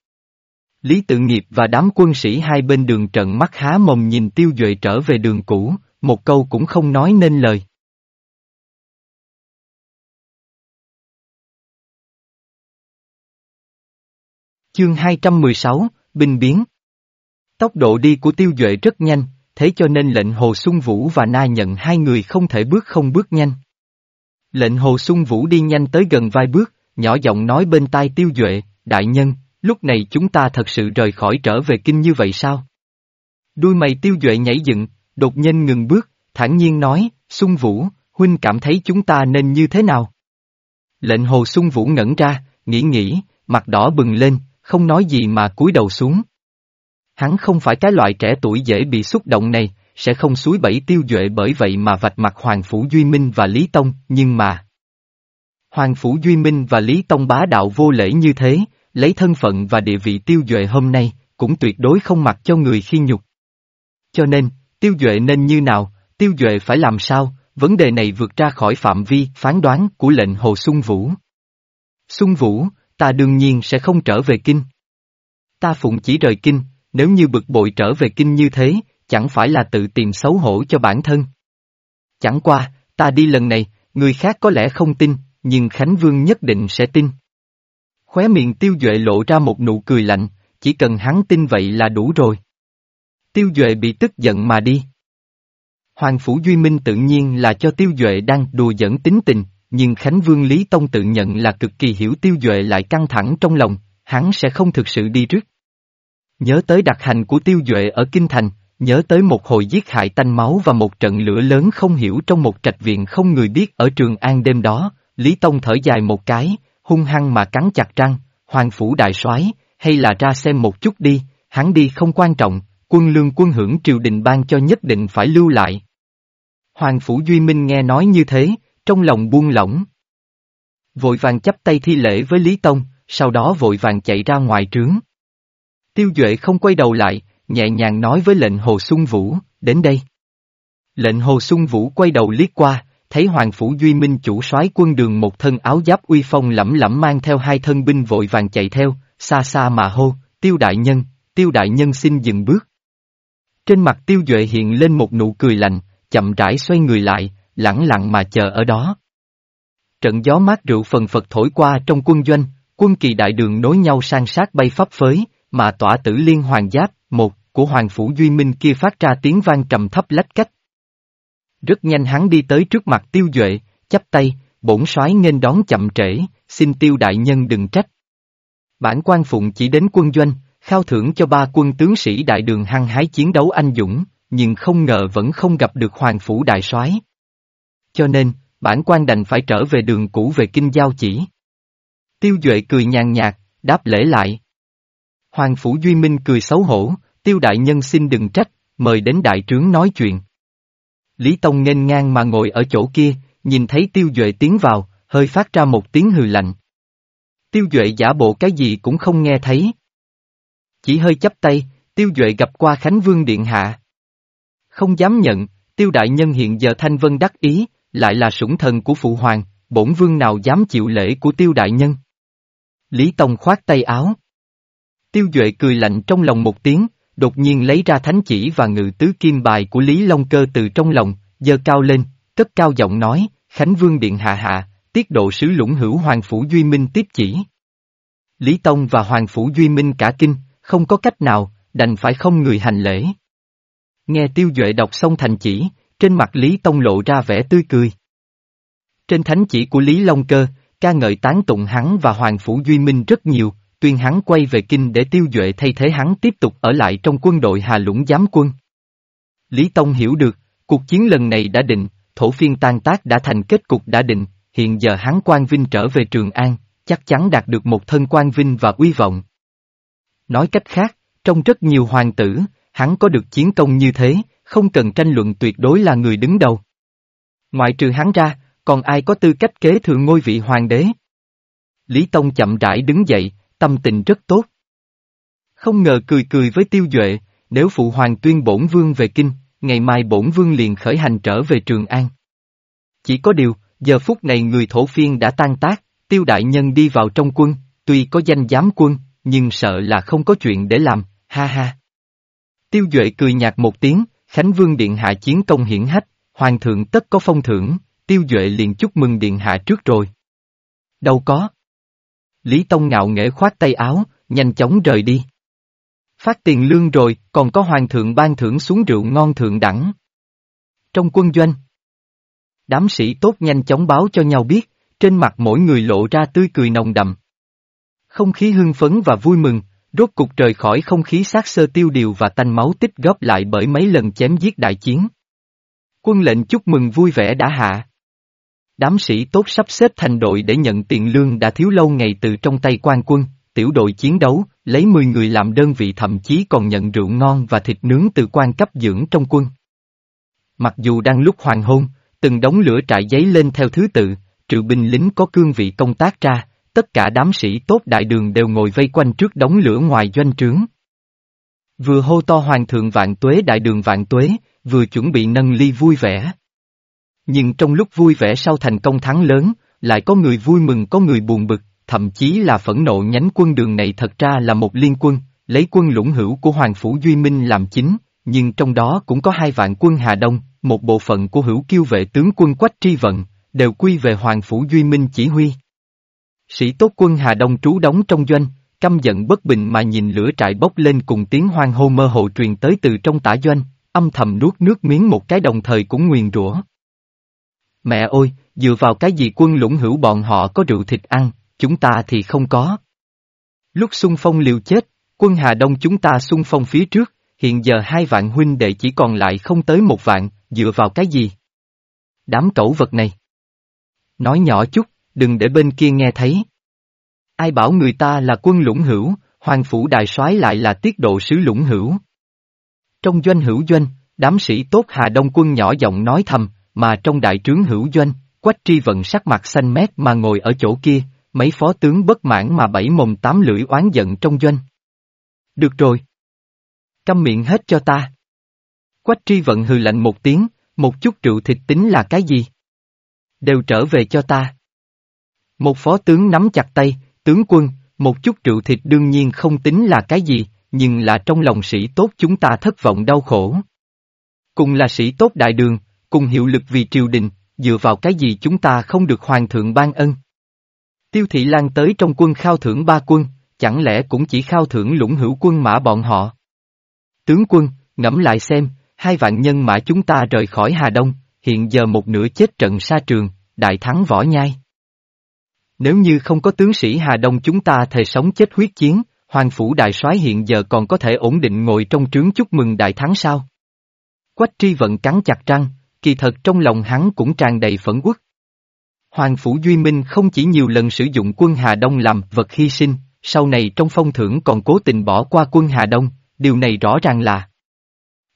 Lý tự nghiệp và đám quân sĩ hai bên đường trận mắt há mồm nhìn tiêu duệ trở về đường cũ, một câu cũng không nói nên lời. Chương 216, Binh Biến Tốc độ đi của tiêu duệ rất nhanh, thế cho nên lệnh Hồ Xuân Vũ và Na nhận hai người không thể bước không bước nhanh. Lệnh Hồ Xuân Vũ đi nhanh tới gần vài bước, nhỏ giọng nói bên tai tiêu duệ, đại nhân, lúc này chúng ta thật sự rời khỏi trở về kinh như vậy sao? Đuôi mày tiêu duệ nhảy dựng, đột nhiên ngừng bước, thản nhiên nói, Xuân Vũ, huynh cảm thấy chúng ta nên như thế nào? Lệnh Hồ Xuân Vũ ngẩn ra, nghĩ nghĩ, mặt đỏ bừng lên, không nói gì mà cúi đầu xuống. Hắn không phải cái loại trẻ tuổi dễ bị xúc động này, sẽ không suối bẫy tiêu duệ bởi vậy mà vạch mặt Hoàng Phủ Duy Minh và Lý Tông, nhưng mà... Hoàng Phủ Duy Minh và Lý Tông bá đạo vô lễ như thế, lấy thân phận và địa vị tiêu duệ hôm nay, cũng tuyệt đối không mặc cho người khi nhục. Cho nên, tiêu duệ nên như nào, tiêu duệ phải làm sao, vấn đề này vượt ra khỏi phạm vi phán đoán của lệnh Hồ Xuân Vũ. Xuân Vũ, ta đương nhiên sẽ không trở về kinh. Ta phụng chỉ rời kinh, nếu như bực bội trở về kinh như thế, chẳng phải là tự tìm xấu hổ cho bản thân. Chẳng qua, ta đi lần này, người khác có lẽ không tin, nhưng Khánh Vương nhất định sẽ tin. Khóe miệng tiêu duệ lộ ra một nụ cười lạnh, chỉ cần hắn tin vậy là đủ rồi. Tiêu duệ bị tức giận mà đi. Hoàng Phủ Duy Minh tự nhiên là cho tiêu duệ đang đùa giỡn tính tình, nhưng Khánh Vương Lý Tông tự nhận là cực kỳ hiểu tiêu duệ lại căng thẳng trong lòng, hắn sẽ không thực sự đi trước. Nhớ tới đặc hành của tiêu duệ ở Kinh Thành, nhớ tới một hồi giết hại tanh máu và một trận lửa lớn không hiểu trong một trạch viện không người biết ở Trường An đêm đó, Lý Tông thở dài một cái, hung hăng mà cắn chặt răng, hoàng phủ đại soái hay là ra xem một chút đi, hắn đi không quan trọng, quân lương quân hưởng triều đình ban cho nhất định phải lưu lại. Hoàng phủ Duy Minh nghe nói như thế, trong lòng buông lỏng. Vội vàng chấp tay thi lễ với Lý Tông, sau đó vội vàng chạy ra ngoài trướng. Tiêu Duệ không quay đầu lại, nhẹ nhàng nói với lệnh Hồ Xuân Vũ, đến đây. Lệnh Hồ Xuân Vũ quay đầu liếc qua, thấy Hoàng Phủ Duy Minh chủ soái quân đường một thân áo giáp uy phong lẫm lẫm mang theo hai thân binh vội vàng chạy theo, xa xa mà hô, tiêu đại nhân, tiêu đại nhân xin dừng bước. Trên mặt tiêu duệ hiện lên một nụ cười lạnh, chậm rãi xoay người lại, lẳng lặng mà chờ ở đó. Trận gió mát rượu phần phật thổi qua trong quân doanh, quân kỳ đại đường nối nhau sang sát bay phấp phới, mà tỏa tử liên hoàng giáp, một, của Hoàng Phủ Duy Minh kia phát ra tiếng vang trầm thấp lách cách. Rất nhanh hắn đi tới trước mặt tiêu duệ, chắp tay, bổn soái nghênh đón chậm trễ, xin tiêu đại nhân đừng trách. Bản quan phụng chỉ đến quân doanh, khao thưởng cho ba quân tướng sĩ đại đường hăng hái chiến đấu anh dũng, nhưng không ngờ vẫn không gặp được hoàng phủ đại soái. Cho nên, bản quan đành phải trở về đường cũ về kinh giao chỉ. Tiêu Duệ cười nhàn nhạt, đáp lễ lại. Hoàng Phủ Duy Minh cười xấu hổ, tiêu đại nhân xin đừng trách, mời đến đại trướng nói chuyện. Lý Tông nghênh ngang mà ngồi ở chỗ kia, nhìn thấy tiêu duệ tiến vào, hơi phát ra một tiếng hừ lạnh. Tiêu duệ giả bộ cái gì cũng không nghe thấy. Chỉ hơi chấp tay, tiêu duệ gặp qua Khánh Vương Điện Hạ. Không dám nhận, tiêu đại nhân hiện giờ thanh vân đắc ý, lại là sủng thần của Phụ Hoàng, bổn vương nào dám chịu lễ của tiêu đại nhân. Lý Tông khoát tay áo. Tiêu Duệ cười lạnh trong lòng một tiếng, đột nhiên lấy ra thánh chỉ và ngự tứ kim bài của Lý Long Cơ từ trong lòng, giơ cao lên, cất cao giọng nói, Khánh Vương Điện hạ hạ, tiết độ sứ lũng hữu Hoàng Phủ Duy Minh tiếp chỉ. Lý Tông và Hoàng Phủ Duy Minh cả kinh, không có cách nào, đành phải không người hành lễ. Nghe Tiêu Duệ đọc xong thành chỉ, trên mặt Lý Tông lộ ra vẻ tươi cười. Trên thánh chỉ của Lý Long Cơ, ca ngợi tán tụng hắn và Hoàng Phủ Duy Minh rất nhiều, tuyên hắn quay về kinh để tiêu duệ thay thế hắn tiếp tục ở lại trong quân đội Hà Lũng giám quân. Lý Tông hiểu được, cuộc chiến lần này đã định, thổ phiên tan tác đã thành kết cục đã định, hiện giờ hắn quan vinh trở về Trường An, chắc chắn đạt được một thân quan vinh và uy vọng. Nói cách khác, trong rất nhiều hoàng tử, hắn có được chiến công như thế, không cần tranh luận tuyệt đối là người đứng đầu. Ngoại trừ hắn ra, còn ai có tư cách kế thừa ngôi vị hoàng đế? Lý Tông chậm rãi đứng dậy, tâm tình rất tốt. Không ngờ cười cười với tiêu duệ, nếu phụ hoàng tuyên bổn vương về kinh, ngày mai bổn vương liền khởi hành trở về Trường An. Chỉ có điều, giờ phút này người thổ phiên đã tan tác, tiêu đại nhân đi vào trong quân, tuy có danh giám quân, nhưng sợ là không có chuyện để làm, ha ha. Tiêu Duệ cười nhạt một tiếng, Khánh Vương Điện Hạ chiến công hiển hách, Hoàng thượng tất có phong thưởng, Tiêu Duệ liền chúc mừng Điện Hạ trước rồi. Đâu có. Lý Tông ngạo nghễ khoát tay áo, nhanh chóng rời đi. Phát tiền lương rồi, còn có Hoàng thượng ban thưởng xuống rượu ngon thượng đẳng. Trong quân doanh, đám sĩ tốt nhanh chóng báo cho nhau biết, trên mặt mỗi người lộ ra tươi cười nồng đậm. Không khí hưng phấn và vui mừng, rốt cục rời khỏi không khí sát sơ tiêu điều và tanh máu tích góp lại bởi mấy lần chém giết đại chiến. Quân lệnh chúc mừng vui vẻ đã hạ. Đám sĩ tốt sắp xếp thành đội để nhận tiền lương đã thiếu lâu ngày từ trong tay quan quân, tiểu đội chiến đấu, lấy 10 người làm đơn vị thậm chí còn nhận rượu ngon và thịt nướng từ quan cấp dưỡng trong quân. Mặc dù đang lúc hoàng hôn, từng đống lửa trại giấy lên theo thứ tự, trừ binh lính có cương vị công tác ra, tất cả đám sĩ tốt đại đường đều ngồi vây quanh trước đống lửa ngoài doanh trướng. Vừa hô to hoàng thượng vạn tuế đại đường vạn tuế, vừa chuẩn bị nâng ly vui vẻ. Nhưng trong lúc vui vẻ sau thành công thắng lớn, lại có người vui mừng có người buồn bực, thậm chí là phẫn nộ nhánh quân đường này thật ra là một liên quân, lấy quân lũng hữu của Hoàng Phủ Duy Minh làm chính, nhưng trong đó cũng có hai vạn quân Hà Đông, một bộ phận của hữu kiêu vệ tướng quân Quách Tri Vận, đều quy về Hoàng Phủ Duy Minh chỉ huy. Sĩ tốt quân Hà Đông trú đóng trong doanh, căm giận bất bình mà nhìn lửa trại bốc lên cùng tiếng hoang hô mơ hồ truyền tới từ trong tả doanh, âm thầm nuốt nước miếng một cái đồng thời cũng nguyền rủa. Mẹ ơi, dựa vào cái gì quân lũng hữu bọn họ có rượu thịt ăn, chúng ta thì không có. Lúc xung phong liều chết, quân Hà Đông chúng ta xung phong phía trước, hiện giờ hai vạn huynh đệ chỉ còn lại không tới một vạn, dựa vào cái gì? Đám cẩu vật này. Nói nhỏ chút, đừng để bên kia nghe thấy. Ai bảo người ta là quân lũng hữu, hoàng phủ đại soái lại là tiết độ sứ lũng hữu. Trong doanh hữu doanh, đám sĩ tốt Hà Đông quân nhỏ giọng nói thầm, mà trong đại trướng hữu doanh, quách tri vận sắc mặt xanh mét mà ngồi ở chỗ kia, mấy phó tướng bất mãn mà bảy mồm tám lưỡi oán giận trong doanh. Được rồi. Câm miệng hết cho ta. Quách tri vận hừ lạnh một tiếng, một chút rượu thịt tính là cái gì? Đều trở về cho ta. Một phó tướng nắm chặt tay, tướng quân, một chút rượu thịt đương nhiên không tính là cái gì, nhưng là trong lòng sĩ tốt chúng ta thất vọng đau khổ. Cùng là sĩ tốt đại đường, cùng hiệu lực vì triều đình, dựa vào cái gì chúng ta không được hoàng thượng ban ân. Tiêu thị lan tới trong quân khao thưởng ba quân, chẳng lẽ cũng chỉ khao thưởng lũng hữu quân mã bọn họ. Tướng quân, ngẫm lại xem, hai vạn nhân mã chúng ta rời khỏi Hà Đông, hiện giờ một nửa chết trận xa trường, đại thắng võ nhai. Nếu như không có tướng sĩ Hà Đông chúng ta thề sống chết huyết chiến, Hoàng Phủ Đại soái hiện giờ còn có thể ổn định ngồi trong trướng chúc mừng đại thắng sao? Quách tri vận cắn chặt răng, kỳ thật trong lòng hắn cũng tràn đầy phẫn quốc. Hoàng Phủ Duy Minh không chỉ nhiều lần sử dụng quân Hà Đông làm vật hy sinh, sau này trong phong thưởng còn cố tình bỏ qua quân Hà Đông, điều này rõ ràng là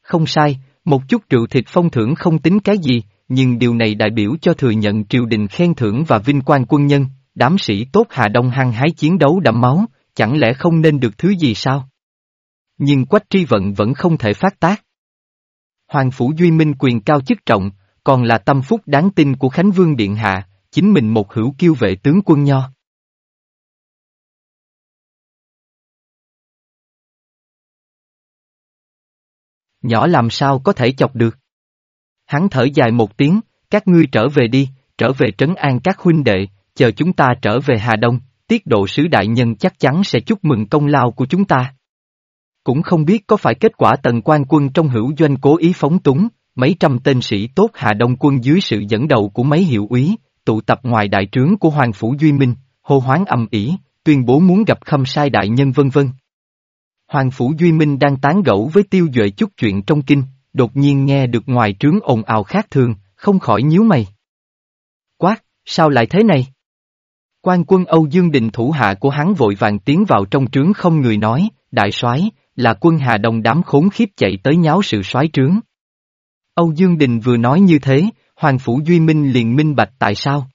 Không sai, một chút rượu thịt phong thưởng không tính cái gì, nhưng điều này đại biểu cho thừa nhận triều đình khen thưởng và vinh quang quân nhân, đám sĩ tốt Hà Đông hăng hái chiến đấu đẫm máu, chẳng lẽ không nên được thứ gì sao? Nhưng Quách Tri Vận vẫn không thể phát tác. Hoàng Phủ Duy Minh quyền cao chức trọng, còn là tâm phúc đáng tin của Khánh Vương Điện Hạ, chính mình một hữu kiêu vệ tướng quân nho. Nhỏ làm sao có thể chọc được. Hắn thở dài một tiếng, các ngươi trở về đi, trở về trấn an các huynh đệ, chờ chúng ta trở về Hà Đông, tiết độ sứ đại nhân chắc chắn sẽ chúc mừng công lao của chúng ta. Cũng không biết có phải kết quả tần quan quân trong hữu doanh cố ý phóng túng, mấy trăm tên sĩ tốt Hà Đông quân dưới sự dẫn đầu của mấy hiệu úy, tụ tập ngoài đại trướng của Hoàng Phủ Duy Minh, hô hoáng âm ỉ, tuyên bố muốn gặp khâm sai đại nhân vân vân. Hoàng Phủ Duy Minh đang tán gẫu với tiêu duệ chút chuyện trong kinh, đột nhiên nghe được ngoài trướng ồn ào khác thường, không khỏi nhíu mày. Quát, sao lại thế này? Quan quân Âu Dương Đình thủ hạ của hắn vội vàng tiến vào trong trướng không người nói, đại soái là quân Hà Đông đám khốn khiếp chạy tới nháo sự soái trướng. Âu Dương Đình vừa nói như thế, Hoàng Phủ Duy Minh liền minh bạch tại sao.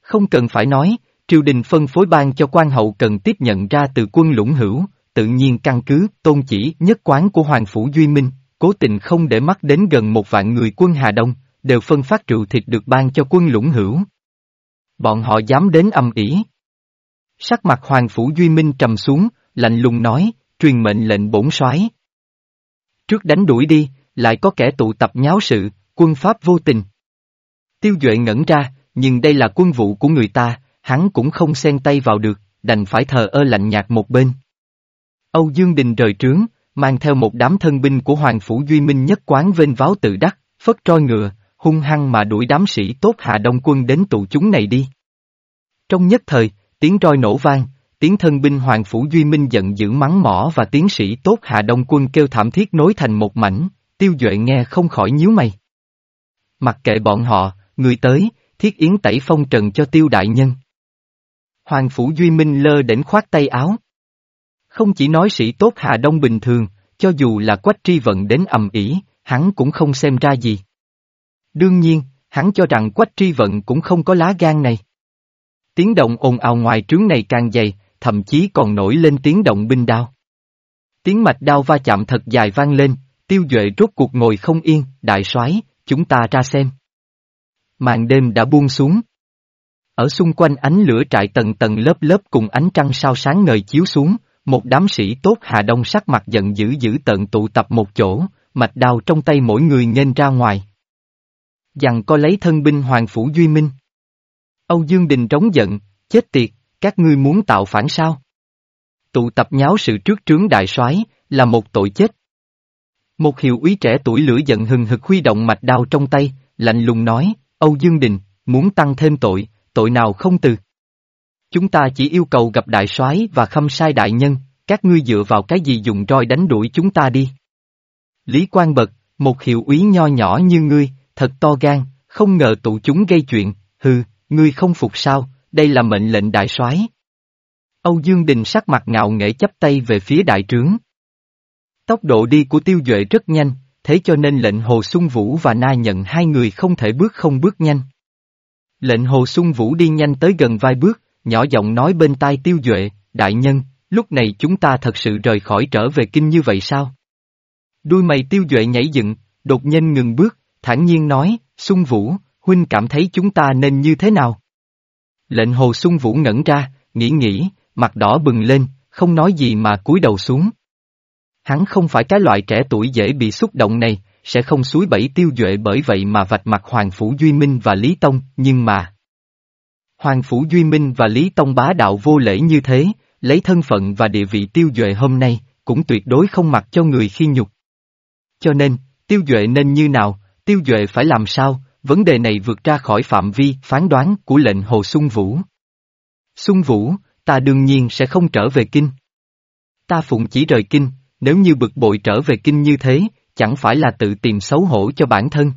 Không cần phải nói, triều đình phân phối ban cho quan hậu cần tiếp nhận ra từ quân lũng hữu, tự nhiên căn cứ, tôn chỉ, nhất quán của Hoàng Phủ Duy Minh, cố tình không để mắt đến gần một vạn người quân Hà Đông, đều phân phát rượu thịt được ban cho quân lũng hữu. Bọn họ dám đến âm ỉ. Sắc mặt Hoàng Phủ Duy Minh trầm xuống, lạnh lùng nói, truyền mệnh lệnh bổn soái. Trước đánh đuổi đi, lại có kẻ tụ tập nháo sự, quân pháp vô tình. Tiêu Duệ ngẩn ra, nhưng đây là quân vụ của người ta, hắn cũng không xen tay vào được, đành phải thờ ơ lạnh nhạt một bên. Âu Dương Đình rời trướng, mang theo một đám thân binh của Hoàng Phủ Duy Minh nhất quán vênh váo tự đắc, phất roi ngựa, hung hăng mà đuổi đám sĩ tốt hạ đông quân đến tụ chúng này đi. Trong nhất thời, tiếng roi nổ vang, tiếng thân binh Hoàng Phủ Duy Minh giận dữ mắng mỏ và tiến sĩ tốt hạ đông quân kêu thảm thiết nối thành một mảnh, tiêu duệ nghe không khỏi nhíu mày. Mặc kệ bọn họ, người tới, thiết yến tẩy phong trần cho tiêu đại nhân. Hoàng Phủ Duy Minh lơ đỉnh khoát tay áo. Không chỉ nói sĩ tốt Hà Đông bình thường, cho dù là quách tri vận đến ầm ỉ, hắn cũng không xem ra gì. Đương nhiên, hắn cho rằng quách tri vận cũng không có lá gan này. Tiếng động ồn ào ngoài trướng này càng dày, thậm chí còn nổi lên tiếng động binh đao. Tiếng mạch đao va chạm thật dài vang lên, tiêu duệ rốt cuộc ngồi không yên, đại soái, chúng ta ra xem. Màn đêm đã buông xuống. Ở xung quanh ánh lửa trại tầng tầng lớp lớp cùng ánh trăng sao sáng ngời chiếu xuống, một đám sĩ tốt Hà Đông sắc mặt giận dữ dữ tận tụ tập một chỗ, mạch đao trong tay mỗi người nghênh ra ngoài. Dặn có lấy thân binh Hoàng Phủ Duy Minh. Âu Dương Đình trống giận, chết tiệt, các ngươi muốn tạo phản sao? Tụ tập nháo sự trước trướng đại soái là một tội chết. Một hiệu úy trẻ tuổi lửa giận hừng hực huy động mạch đao trong tay, lạnh lùng nói, Âu Dương Đình, muốn tăng thêm tội, tội nào không từ. Chúng ta chỉ yêu cầu gặp đại soái và khâm sai đại nhân, các ngươi dựa vào cái gì dùng roi đánh đuổi chúng ta đi. Lý Quang Bật, một hiệu úy nho nhỏ như ngươi, thật to gan, không ngờ tụ chúng gây chuyện, hừ, ngươi không phục sao, đây là mệnh lệnh đại soái. Âu Dương Đình sắc mặt ngạo nghễ chấp tay về phía đại trướng. Tốc độ đi của tiêu duệ rất nhanh, thế cho nên lệnh Hồ Xuân Vũ và Na nhận hai người không thể bước không bước nhanh. Lệnh Hồ Xuân Vũ đi nhanh tới gần vài bước, nhỏ giọng nói bên tai tiêu duệ, đại nhân, lúc này chúng ta thật sự rời khỏi trở về kinh như vậy sao? Đuôi mày tiêu duệ nhảy dựng, đột nhiên ngừng bước, thản nhiên nói, Xuân Vũ, huynh cảm thấy chúng ta nên như thế nào? Lệnh Hồ Xuân Vũ ngẩn ra, nghĩ nghĩ, mặt đỏ bừng lên, không nói gì mà cúi đầu xuống. Hắn không phải cái loại trẻ tuổi dễ bị xúc động này, sẽ không suối bẫy tiêu duệ bởi vậy mà vạch mặt Hoàng Phủ Duy Minh và Lý Tông, nhưng mà... Hoàng Phủ Duy Minh và Lý Tông bá đạo vô lễ như thế, lấy thân phận và địa vị tiêu duệ hôm nay, cũng tuyệt đối không mặc cho người khi nhục. Cho nên, tiêu duệ nên như nào, tiêu duệ phải làm sao, vấn đề này vượt ra khỏi phạm vi phán đoán của lệnh Hồ Xuân Vũ. Xuân Vũ, ta đương nhiên sẽ không trở về kinh. Ta phụng chỉ rời kinh, nếu như bực bội trở về kinh như thế, chẳng phải là tự tìm xấu hổ cho bản thân.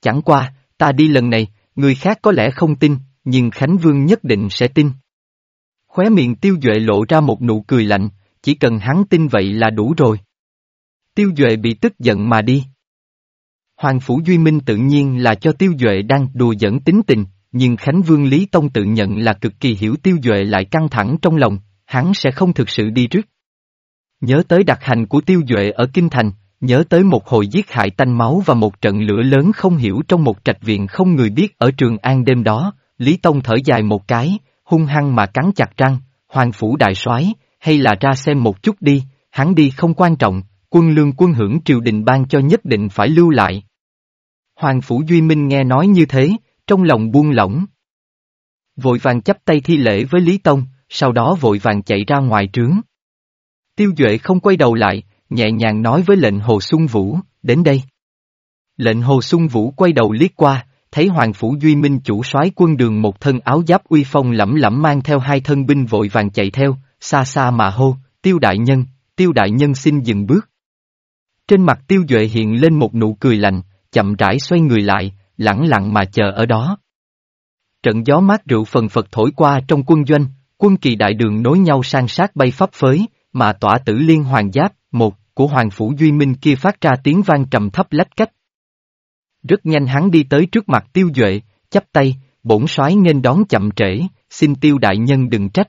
Chẳng qua, ta đi lần này, người khác có lẽ không tin, nhưng Khánh Vương nhất định sẽ tin. Khóe miệng tiêu duệ lộ ra một nụ cười lạnh, chỉ cần hắn tin vậy là đủ rồi. Tiêu duệ bị tức giận mà đi. Hoàng Phủ Duy Minh tự nhiên là cho tiêu duệ đang đùa dẫn tính tình, nhưng Khánh Vương Lý Tông tự nhận là cực kỳ hiểu tiêu duệ lại căng thẳng trong lòng, hắn sẽ không thực sự đi trước. Nhớ tới đặc hành của tiêu duệ ở Kinh Thành, nhớ tới một hồi giết hại tanh máu và một trận lửa lớn không hiểu trong một trạch viện không người biết ở Trường An đêm đó, Lý Tông thở dài một cái, hung hăng mà cắn chặt răng, hoàng phủ đại soái hay là ra xem một chút đi, hắn đi không quan trọng, quân lương quân hưởng triều đình ban cho nhất định phải lưu lại. Hoàng phủ Duy Minh nghe nói như thế, trong lòng buông lỏng. Vội vàng chấp tay thi lễ với Lý Tông, sau đó vội vàng chạy ra ngoài trướng. Tiêu Duệ không quay đầu lại, nhẹ nhàng nói với lệnh Hồ Xuân Vũ, đến đây. Lệnh Hồ Xuân Vũ quay đầu liếc qua, thấy Hoàng Phủ Duy Minh chủ soái quân đường một thân áo giáp uy phong lẫm lẫm mang theo hai thân binh vội vàng chạy theo, xa xa mà hô, tiêu đại nhân, tiêu đại nhân xin dừng bước. Trên mặt tiêu duệ hiện lên một nụ cười lạnh, chậm rãi xoay người lại, lẳng lặng mà chờ ở đó. Trận gió mát rượu phần phật thổi qua trong quân doanh, quân kỳ đại đường nối nhau sang sát bay pháp phới, mà tỏa tử liên hoàng giáp, một, của Hoàng Phủ Duy Minh kia phát ra tiếng vang trầm thấp lách cách. Rất nhanh hắn đi tới trước mặt tiêu duệ, chắp tay, bổn soái nên đón chậm trễ, xin tiêu đại nhân đừng trách.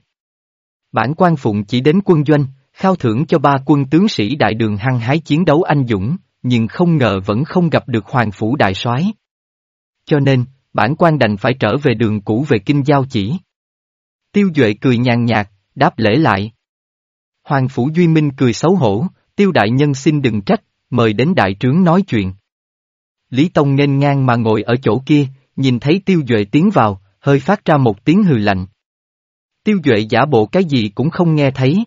Bản quan phụng chỉ đến quân doanh, khao thưởng cho ba quân tướng sĩ đại đường hăng hái chiến đấu anh dũng, nhưng không ngờ vẫn không gặp được hoàng phủ đại soái. Cho nên, bản quan đành phải trở về đường cũ về kinh giao chỉ. Tiêu Duệ cười nhàn nhạt, đáp lễ lại. Hoàng phủ Duy Minh cười xấu hổ, tiêu đại nhân xin đừng trách, mời đến đại trướng nói chuyện. Lý Tông nên ngang mà ngồi ở chỗ kia, nhìn thấy tiêu Duệ tiến vào, hơi phát ra một tiếng hừ lạnh. Tiêu Duệ giả bộ cái gì cũng không nghe thấy.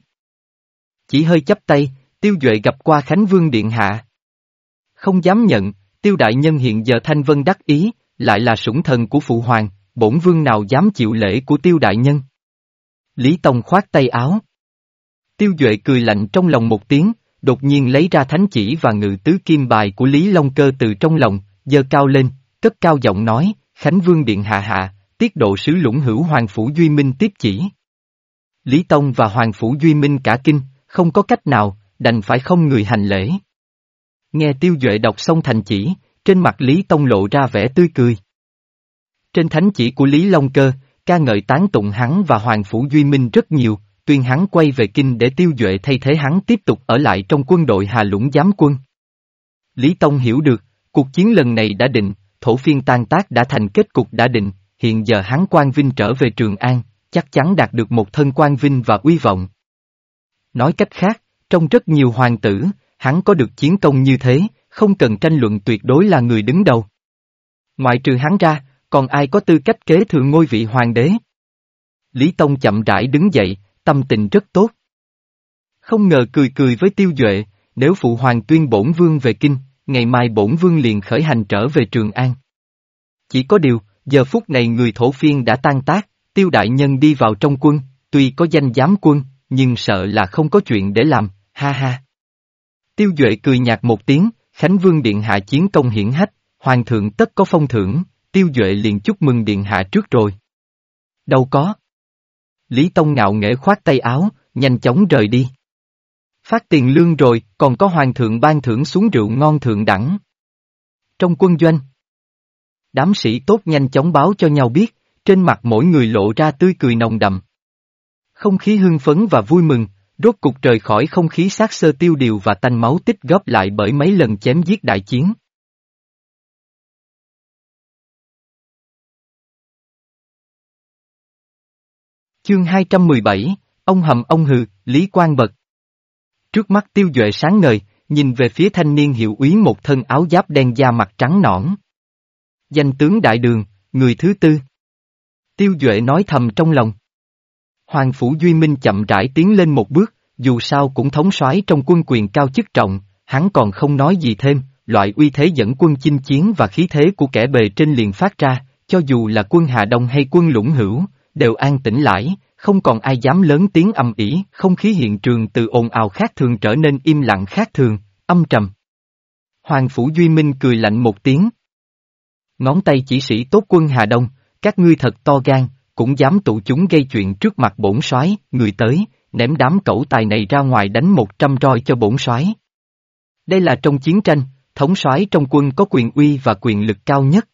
Chỉ hơi chấp tay, Tiêu Duệ gặp qua Khánh Vương Điện Hạ. Không dám nhận, Tiêu Đại Nhân hiện giờ thanh vân đắc ý, lại là sủng thần của Phụ Hoàng, bổn vương nào dám chịu lễ của Tiêu Đại Nhân. Lý Tông khoát tay áo. Tiêu Duệ cười lạnh trong lòng một tiếng, đột nhiên lấy ra thánh chỉ và ngự tứ kim bài của Lý Long Cơ từ trong lòng, giơ cao lên, cất cao giọng nói, Khánh Vương Điện Hạ Hạ, tiết độ sứ lũng hữu Hoàng Phủ Duy Minh tiếp chỉ. Lý Tông và Hoàng Phủ Duy Minh cả kinh, không có cách nào, đành phải không người hành lễ. Nghe Tiêu Duệ đọc xong thành chỉ, trên mặt Lý Tông lộ ra vẻ tươi cười. Trên thánh chỉ của Lý Long Cơ, ca ngợi tán tụng hắn và Hoàng Phủ Duy Minh rất nhiều, tuyên hắn quay về kinh để Tiêu Duệ thay thế hắn tiếp tục ở lại trong quân đội Hà Lũng giám quân. Lý Tông hiểu được, cuộc chiến lần này đã định, thổ phiên tan tác đã thành kết cục đã định, hiện giờ hắn quan vinh trở về Trường An, chắc chắn đạt được một thân quan vinh và uy vọng. Nói cách khác, trong rất nhiều hoàng tử, hắn có được chiến công như thế, không cần tranh luận tuyệt đối là người đứng đầu. Ngoại trừ hắn ra, còn ai có tư cách kế thừa ngôi vị hoàng đế? Lý Tông chậm rãi đứng dậy, tâm tình rất tốt. Không ngờ cười cười với tiêu duệ, nếu phụ hoàng tuyên bổn vương về kinh, ngày mai bổn vương liền khởi hành trở về Trường An. Chỉ có điều, giờ phút này người thổ phiên đã tan tác, tiêu đại nhân đi vào trong quân, tuy có danh giám quân, nhưng sợ là không có chuyện để làm, ha ha. Tiêu Duệ cười nhạt một tiếng, Khánh Vương Điện Hạ chiến công hiển hách, Hoàng thượng tất có phong thưởng, Tiêu Duệ liền chúc mừng Điện Hạ trước rồi. Đâu có. Lý Tông ngạo nghễ khoát tay áo, nhanh chóng rời đi. Phát tiền lương rồi, còn có Hoàng thượng ban thưởng xuống rượu ngon thượng đẳng. Trong quân doanh, đám sĩ tốt nhanh chóng báo cho nhau biết, trên mặt mỗi người lộ ra tươi cười nồng đậm. Không khí hưng phấn và vui mừng, rốt cục trời khỏi không khí sát sơ tiêu điều và tanh máu tích góp lại bởi mấy lần chém giết đại chiến. Chương 217, ông hầm ông hừ, Lý Quang Bật. Trước mắt tiêu duệ sáng ngời, nhìn về phía thanh niên hiệu úy một thân áo giáp đen da mặt trắng nõn. Danh tướng đại đường, người thứ tư. Tiêu duệ nói thầm trong lòng. Hoàng Phủ Duy Minh chậm rãi tiến lên một bước, dù sao cũng thống soái trong quân quyền cao chức trọng, hắn còn không nói gì thêm, loại uy thế dẫn quân chinh chiến và khí thế của kẻ bề trên liền phát ra, cho dù là quân Hà Đông hay quân Lũng Hữu, đều an tĩnh lại, không còn ai dám lớn tiếng âm ỉ, không khí hiện trường từ ồn ào khác thường trở nên im lặng khác thường, âm trầm. Hoàng Phủ Duy Minh cười lạnh một tiếng. Ngón tay chỉ sĩ tốt quân Hà Đông, các ngươi thật to gan, cũng dám tụ chúng gây chuyện trước mặt bổn soái, người tới, ném đám cẩu tài này ra ngoài đánh một trăm roi cho bổn soái. Đây là trong chiến tranh, thống soái trong quân có quyền uy và quyền lực cao nhất.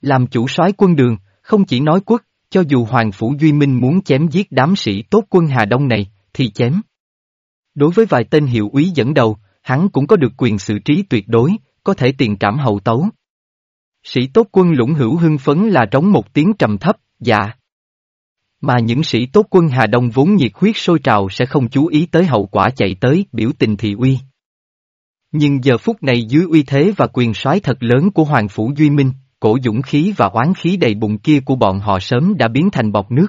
Làm chủ soái quân đường, không chỉ nói quốc, cho dù Hoàng Phủ Duy Minh muốn chém giết đám sĩ tốt quân Hà Đông này, thì chém. Đối với vài tên hiệu úy dẫn đầu, hắn cũng có được quyền xử trí tuyệt đối, có thể tiền trảm hậu tấu. Sĩ tốt quân lũng hữu hưng phấn là trống một tiếng trầm thấp, dạ. Mà những sĩ tốt quân Hà Đông vốn nhiệt huyết sôi trào sẽ không chú ý tới hậu quả chạy tới biểu tình thị uy. Nhưng giờ phút này dưới uy thế và quyền soái thật lớn của Hoàng Phủ Duy Minh, cổ dũng khí và oán khí đầy bụng kia của bọn họ sớm đã biến thành bọt nước.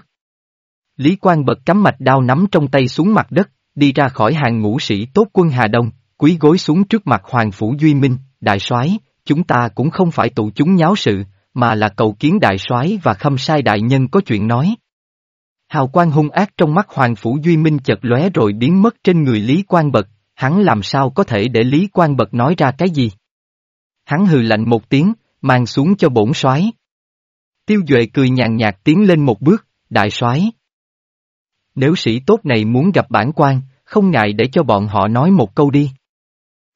Lý Quang bật cắm mạch đao nắm trong tay xuống mặt đất, đi ra khỏi hàng ngũ sĩ tốt quân Hà Đông, quý gối xuống trước mặt Hoàng Phủ Duy Minh, đại soái, chúng ta cũng không phải tụ chúng nháo sự, mà là cầu kiến đại soái và khâm sai đại nhân có chuyện nói. Hào quang hung ác trong mắt Hoàng Phủ Duy Minh chợt lóe rồi biến mất trên người Lý Quang Bật, hắn làm sao có thể để Lý Quang Bật nói ra cái gì? Hắn hừ lạnh một tiếng, mang xuống cho bổn soái. Tiêu Duệ cười nhàn nhạt tiến lên một bước, đại soái. Nếu sĩ tốt này muốn gặp bản quan, không ngại để cho bọn họ nói một câu đi.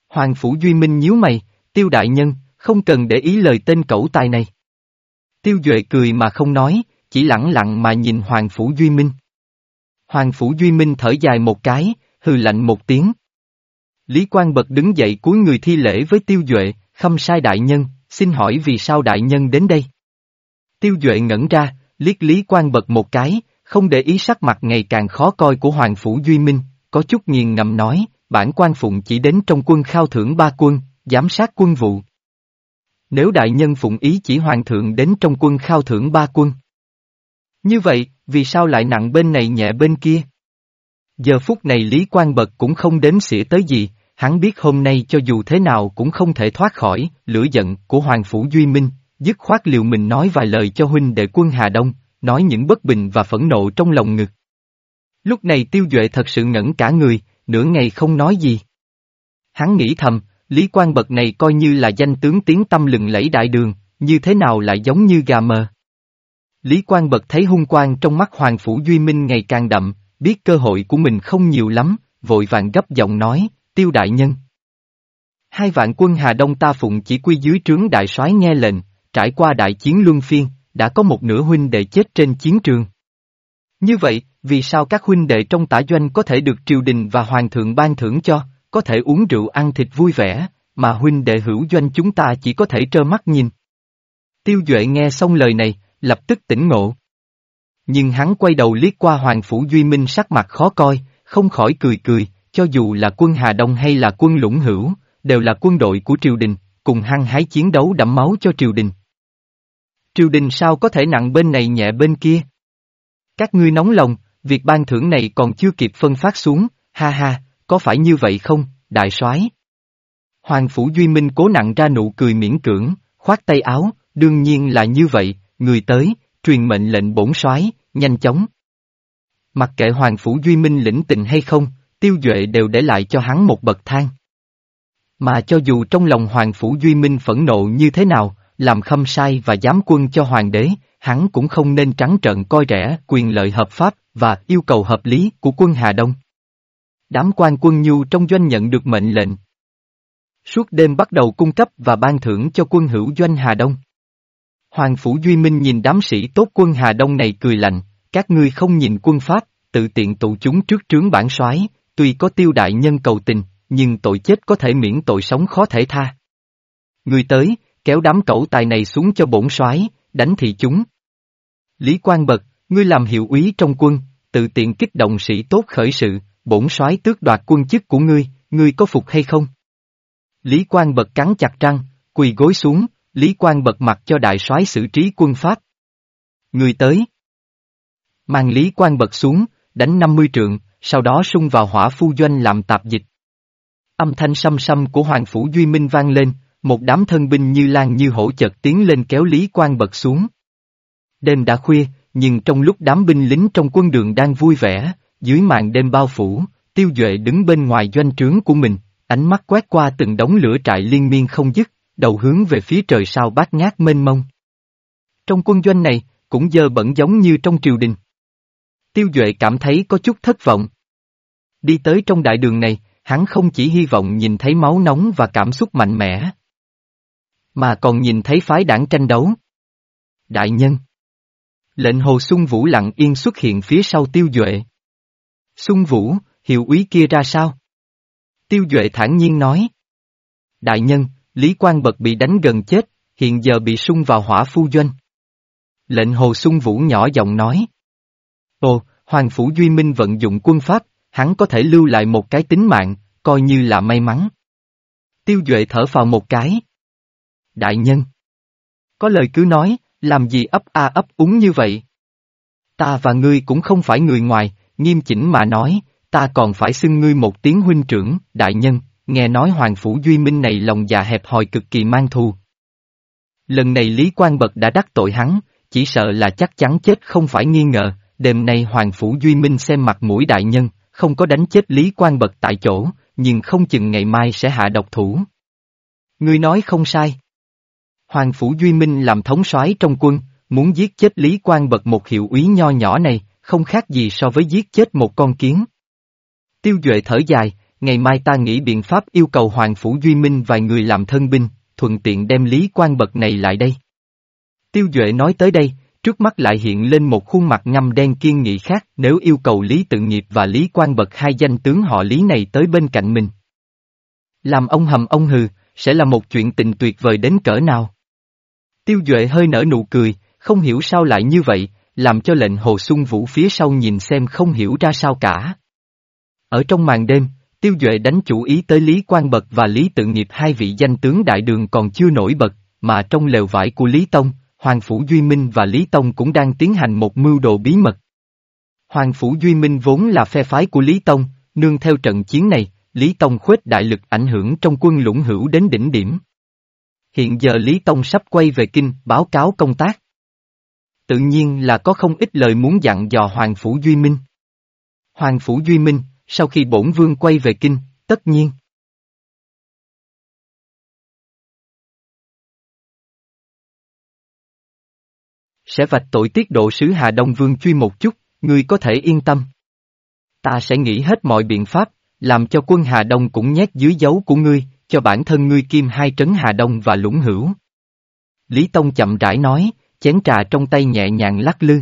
Hoàng Phủ Duy Minh nhíu mày, tiêu đại nhân, không cần để ý lời tên cẩu tài này. Tiêu Duệ cười mà không nói, chỉ lẳng lặng mà nhìn Hoàng Phủ Duy Minh. Hoàng Phủ Duy Minh thở dài một cái, hừ lạnh một tiếng. Lý Quang Bật đứng dậy cúi người thi lễ với Tiêu Duệ, khâm sai đại nhân, xin hỏi vì sao đại nhân đến đây? Tiêu Duệ ngẩn ra, liếc Lý Quang Bật một cái, không để ý sắc mặt ngày càng khó coi của Hoàng Phủ Duy Minh, có chút nghiền ngầm nói, bản quan phụng chỉ đến trong quân khao thưởng ba quân, giám sát quân vụ. Nếu đại nhân phụng ý chỉ hoàng thượng đến trong quân khao thưởng ba quân. Như vậy, vì sao lại nặng bên này nhẹ bên kia? Giờ phút này Lý Quang Bật cũng không đếm xỉa tới gì, hắn biết hôm nay cho dù thế nào cũng không thể thoát khỏi lửa giận của Hoàng Phủ Duy Minh, dứt khoát liều mình nói vài lời cho huynh đệ quân Hà Đông, nói những bất bình và phẫn nộ trong lòng ngực. Lúc này tiêu duệ thật sự ngẩn cả người, nửa ngày không nói gì. Hắn nghĩ thầm, Lý Quang Bật này coi như là danh tướng tiếng tâm lừng lẫy đại đường, như thế nào lại giống như gà mờ. Lý Quang Bật thấy hung quang trong mắt Hoàng Phủ Duy Minh ngày càng đậm, biết cơ hội của mình không nhiều lắm, vội vàng gấp giọng nói, tiêu đại nhân. Hai vạn quân Hà Đông ta phụng chỉ quy dưới trướng đại soái nghe lệnh, trải qua đại chiến luân phiên, đã có một nửa huynh đệ chết trên chiến trường. Như vậy, vì sao các huynh đệ trong tả doanh có thể được triều đình và hoàng thượng ban thưởng cho, có thể uống rượu ăn thịt vui vẻ, mà huynh đệ hữu doanh chúng ta chỉ có thể trơ mắt nhìn. Tiêu Duệ nghe xong lời này, lập tức tỉnh ngộ. Nhưng hắn quay đầu liếc qua Hoàng Phủ Duy Minh sắc mặt khó coi, không khỏi cười cười, cho dù là quân Hà Đông hay là quân Lũng Hữu, đều là quân đội của triều đình, cùng hăng hái chiến đấu đẫm máu cho triều đình. Triều đình sao có thể nặng bên này nhẹ bên kia? Các ngươi nóng lòng, việc ban thưởng này còn chưa kịp phân phát xuống, ha ha, có phải như vậy không, đại soái? Hoàng Phủ Duy Minh cố nặng ra nụ cười miễn cưỡng, khoát tay áo, đương nhiên là như vậy, người tới, truyền mệnh lệnh bổn soái, nhanh chóng. Mặc kệ Hoàng Phủ Duy Minh lĩnh tình hay không, tiêu duệ đều để lại cho hắn một bậc thang. Mà cho dù trong lòng Hoàng Phủ Duy Minh phẫn nộ như thế nào, làm khâm sai và giám quân cho Hoàng đế, hắn cũng không nên trắng trợn coi rẻ quyền lợi hợp pháp và yêu cầu hợp lý của quân Hà Đông. Đám quan quân nhu trong doanh nhận được mệnh lệnh. Suốt đêm bắt đầu cung cấp và ban thưởng cho quân hữu doanh Hà Đông. Hoàng Phủ Duy Minh nhìn đám sĩ tốt quân Hà Đông này cười lạnh, các ngươi không nhìn quân Pháp, tự tiện tụ chúng trước trướng bản soái, tuy có tiêu đại nhân cầu tình, nhưng tội chết có thể miễn tội sống khó thể tha. Người tới, kéo đám cẩu tài này xuống cho bổn soái, đánh thị chúng. Lý Quang Bật, ngươi làm hiệu úy trong quân, tự tiện kích động sĩ tốt khởi sự, bổn soái tước đoạt quân chức của ngươi, ngươi có phục hay không? Lý Quang Bật cắn chặt răng, quỳ gối xuống, Lý Quang bật mặt cho đại soái xử trí quân Pháp. Người tới. Mang Lý Quang bật xuống, đánh 50 trượng, sau đó sung vào hỏa phu doanh làm tạp dịch. Âm thanh xăm xăm của Hoàng Phủ Duy Minh vang lên, một đám thân binh như lan như hổ chợt tiến lên kéo Lý Quang bật xuống. Đêm đã khuya, nhưng trong lúc đám binh lính trong quân đường đang vui vẻ, dưới màn đêm bao phủ, tiêu duệ đứng bên ngoài doanh trướng của mình, ánh mắt quét qua từng đống lửa trại liên miên không dứt, đầu hướng về phía trời sao bát ngát mênh mông. Trong quân doanh này, cũng dơ bẩn giống như trong triều đình. Tiêu Duệ cảm thấy có chút thất vọng. Đi tới trong đại đường này, hắn không chỉ hy vọng nhìn thấy máu nóng và cảm xúc mạnh mẽ, mà còn nhìn thấy phái đảng tranh đấu. Đại nhân Lệnh Hồ Xuân Vũ lặng yên xuất hiện phía sau Tiêu Duệ. Xuân Vũ, hiệu úy kia ra sao? Tiêu Duệ thản nhiên nói. Đại nhân, Lý Quang Bật bị đánh gần chết, hiện giờ bị sung vào hỏa phu doanh. Lệnh Hồ Xuân Vũ nhỏ giọng nói. Ồ, Hoàng Phủ Duy Minh vận dụng quân pháp, hắn có thể lưu lại một cái tính mạng, coi như là may mắn. Tiêu Duệ thở vào một cái. Đại nhân. Có lời cứ nói, làm gì ấp a ấp úng như vậy? Ta và ngươi cũng không phải người ngoài, nghiêm chỉnh mà nói, ta còn phải xưng ngươi một tiếng huynh trưởng, đại nhân, nghe nói Hoàng Phủ Duy Minh này lòng dạ hẹp hòi cực kỳ mang thù. Lần này Lý Quang Bật đã đắc tội hắn, chỉ sợ là chắc chắn chết không phải nghi ngờ, đêm nay Hoàng Phủ Duy Minh xem mặt mũi đại nhân, không có đánh chết Lý Quang Bật tại chỗ, nhưng không chừng ngày mai sẽ hạ độc thủ. Ngươi nói không sai. Hoàng Phủ Duy Minh làm thống soái trong quân, muốn giết chết Lý Quang Bật một hiệu úy nho nhỏ này, không khác gì so với giết chết một con kiến. Tiêu Duệ thở dài, ngày mai ta nghĩ biện pháp yêu cầu Hoàng Phủ Duy Minh vài người làm thân binh, thuận tiện đem Lý Quan Bật này lại đây. Tiêu Duệ nói tới đây, trước mắt lại hiện lên một khuôn mặt ngăm đen kiên nghị khác nếu yêu cầu Lý Tự Nghiệp và Lý Quan Bật hai danh tướng họ Lý này tới bên cạnh mình. Làm ông hầm ông hừ, sẽ là một chuyện tình tuyệt vời đến cỡ nào. Tiêu Duệ hơi nở nụ cười, không hiểu sao lại như vậy, làm cho lệnh Hồ Xuân Vũ phía sau nhìn xem không hiểu ra sao cả. Ở trong màn đêm, Tiêu Duệ đánh chủ ý tới Lý Quang Bật và Lý Tự Nghiệp hai vị danh tướng đại đường còn chưa nổi bật, mà trong lều vải của Lý Tông, Hoàng Phủ Duy Minh và Lý Tông cũng đang tiến hành một mưu đồ bí mật. Hoàng Phủ Duy Minh vốn là phe phái của Lý Tông, nương theo trận chiến này, Lý Tông khuếch đại lực ảnh hưởng trong quân lũng hữu đến đỉnh điểm. Hiện giờ Lý Tông sắp quay về kinh báo cáo công tác. Tự nhiên là có không ít lời muốn dặn dò Hoàng Phủ Duy Minh. Hoàng Phủ Duy Minh, sau khi bổn vương quay về kinh, tất nhiên. Sẽ vạch tội tiết độ sứ Hà Đông Vương truy một chút, ngươi có thể yên tâm. Ta sẽ nghĩ hết mọi biện pháp, làm cho quân Hà Đông cũng nhét dưới dấu của ngươi, cho bản thân ngươi kim hai trấn Hà Đông và lũng hữu. Lý Tông chậm rãi nói, chén trà trong tay nhẹ nhàng lắc lư.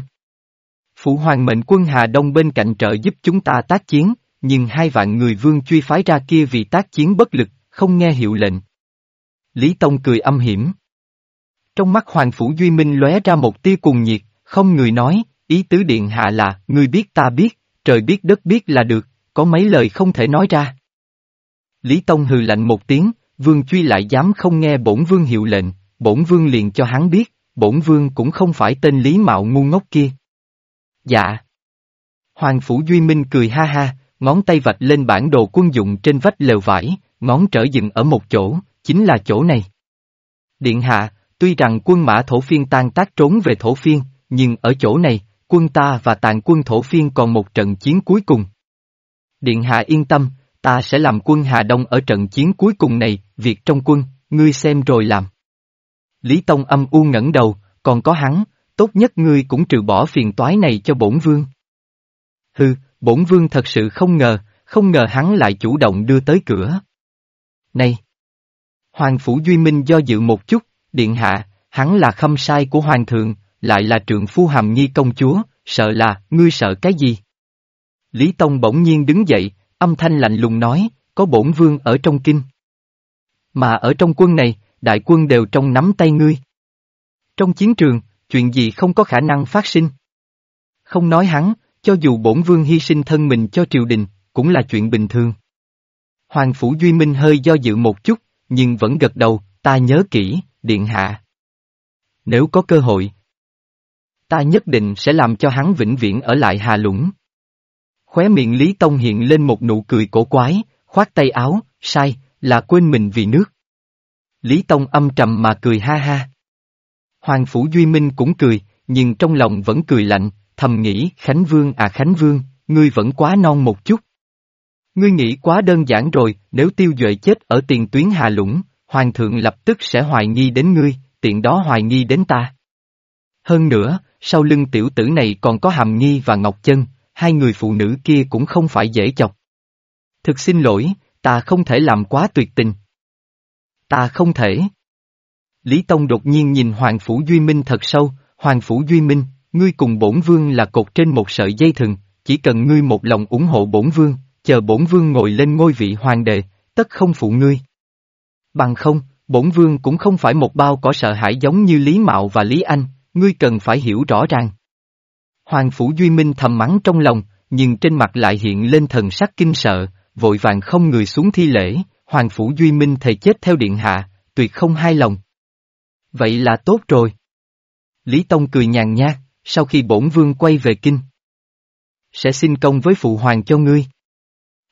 Phụ hoàng mệnh quân Hà Đông bên cạnh trợ giúp chúng ta tác chiến, nhưng hai vạn người vương truy phái ra kia vì tác chiến bất lực, không nghe hiệu lệnh. Lý Tông cười âm hiểm. Trong mắt Hoàng Phủ Duy Minh lóe ra một tia cùng nhiệt, không người nói, ý tứ điện hạ là, người biết ta biết, trời biết đất biết là được, có mấy lời không thể nói ra. Lý Tông hừ lạnh một tiếng, vương truy lại dám không nghe bổn vương hiệu lệnh, bổn vương liền cho hắn biết, bổn vương cũng không phải tên Lý Mạo ngu ngốc kia. Dạ. Hoàng Phủ Duy Minh cười ha ha, ngón tay vạch lên bản đồ quân dụng trên vách lều vải, ngón trở dừng ở một chỗ, chính là chỗ này. Điện hạ, tuy rằng quân mã thổ phiên tan tác trốn về thổ phiên, nhưng ở chỗ này, quân ta và tàn quân thổ phiên còn một trận chiến cuối cùng. Điện hạ yên tâm, ta sẽ làm quân Hà Đông ở trận chiến cuối cùng này, việc trong quân, ngươi xem rồi làm. Lý Tông âm u ngẩng đầu, còn có hắn, tốt nhất ngươi cũng trừ bỏ phiền toái này cho bổn vương. Hừ, bổn vương thật sự không ngờ, không ngờ hắn lại chủ động đưa tới cửa. Này! Hoàng Phủ Duy Minh do dự một chút, điện hạ, hắn là khâm sai của hoàng thượng, lại là trượng phu hàm nhi công chúa, sợ là, ngươi sợ cái gì? Lý Tông bỗng nhiên đứng dậy, âm thanh lạnh lùng nói, có bổn vương ở trong kinh. Mà ở trong quân này, đại quân đều trong nắm tay ngươi. Trong chiến trường, chuyện gì không có khả năng phát sinh. Không nói hắn, cho dù bổn vương hy sinh thân mình cho triều đình, cũng là chuyện bình thường. Hoàng Phủ Duy Minh hơi do dự một chút, nhưng vẫn gật đầu, ta nhớ kỹ, điện hạ. Nếu có cơ hội, ta nhất định sẽ làm cho hắn vĩnh viễn ở lại Hà Lũng. Khóe miệng Lý Tông hiện lên một nụ cười cổ quái, khoát tay áo, sai, là quên mình vì nước. Lý Tông âm trầm mà cười ha ha. Hoàng Phủ Duy Minh cũng cười, nhưng trong lòng vẫn cười lạnh, thầm nghĩ Khánh Vương à Khánh Vương, ngươi vẫn quá non một chút. Ngươi nghĩ quá đơn giản rồi, nếu tiêu duệ chết ở tiền tuyến Hà Lũng, Hoàng thượng lập tức sẽ hoài nghi đến ngươi, tiện đó hoài nghi đến ta. Hơn nữa, sau lưng tiểu tử này còn có Hàm Nghi và Ngọc Chân, hai người phụ nữ kia cũng không phải dễ chọc. Thực xin lỗi, ta không thể làm quá tuyệt tình. Ta không thể. Lý Tông đột nhiên nhìn Hoàng Phủ Duy Minh thật sâu, Hoàng Phủ Duy Minh, ngươi cùng bổn vương là cột trên một sợi dây thừng, chỉ cần ngươi một lòng ủng hộ bổn vương, chờ bổn vương ngồi lên ngôi vị hoàng đệ, tất không phụ ngươi. Bằng không, bổn vương cũng không phải một bao cỏ sợ hãi giống như Lý Mạo và Lý Anh, ngươi cần phải hiểu rõ ràng. Hoàng Phủ Duy Minh thầm mắng trong lòng, nhưng trên mặt lại hiện lên thần sắc kinh sợ, vội vàng không người xuống thi lễ, Hoàng Phủ Duy Minh thầy chết theo điện hạ, tuyệt không hai lòng. Vậy là tốt rồi. Lý Tông cười nhàn nhạt, sau khi bổn vương quay về kinh. Sẽ xin công với phụ hoàng cho ngươi.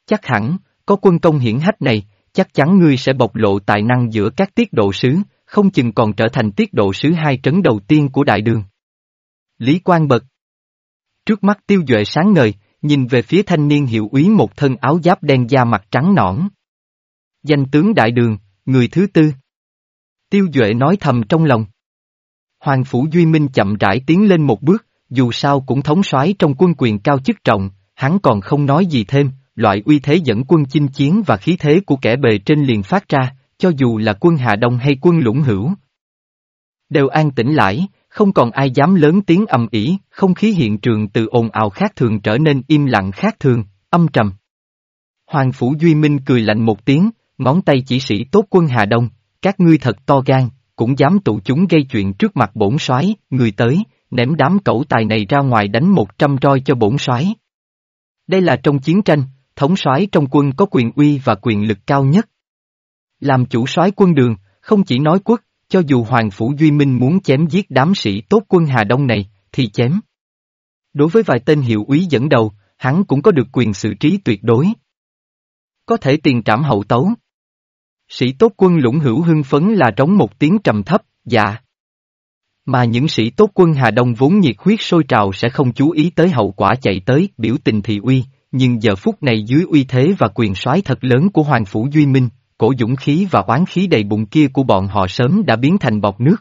Chắc hẳn, có quân công hiển hách này, chắc chắn ngươi sẽ bộc lộ tài năng giữa các tiết độ sứ, không chừng còn trở thành tiết độ sứ hai trấn đầu tiên của đại đường. Lý Quang bật. Trước mắt tiêu duệ sáng ngời, nhìn về phía thanh niên hiệu úy một thân áo giáp đen da mặt trắng nõn. Danh tướng đại đường, người thứ tư. Tiêu duệ nói thầm trong lòng. Hoàng Phủ Duy Minh chậm rãi tiến lên một bước, dù sao cũng thống soái trong quân quyền cao chức trọng, hắn còn không nói gì thêm, loại uy thế dẫn quân chinh chiến và khí thế của kẻ bề trên liền phát ra, cho dù là quân Hà Đông hay quân Lũng Hữu. Đều an tĩnh lại, không còn ai dám lớn tiếng ầm ĩ, không khí hiện trường từ ồn ào khác thường trở nên im lặng khác thường, âm trầm. Hoàng Phủ Duy Minh cười lạnh một tiếng, ngón tay chỉ sĩ tốt quân Hà Đông, các ngươi thật to gan, cũng dám tụ chúng gây chuyện trước mặt bổn soái, người tới, ném đám cẩu tài này ra ngoài đánh một trăm roi cho bổn soái. Đây là trong chiến tranh, thống soái trong quân có quyền uy và quyền lực cao nhất. Làm chủ soái quân đường, không chỉ nói quốc, cho dù Hoàng Phủ Duy Minh muốn chém giết đám sĩ tốt quân Hà Đông này, thì chém. Đối với vài tên hiệu úy dẫn đầu, hắn cũng có được quyền xử trí tuyệt đối. Có thể tiền trảm hậu tấu. Sĩ tốt quân lũng hữu hưng phấn là trống một tiếng trầm thấp, dạ. Mà những sĩ tốt quân Hà Đông vốn nhiệt huyết sôi trào sẽ không chú ý tới hậu quả chạy tới biểu tình thị uy, nhưng giờ phút này dưới uy thế và quyền soái thật lớn của Hoàng Phủ Duy Minh, cổ dũng khí và oán khí đầy bụng kia của bọn họ sớm đã biến thành bọt nước.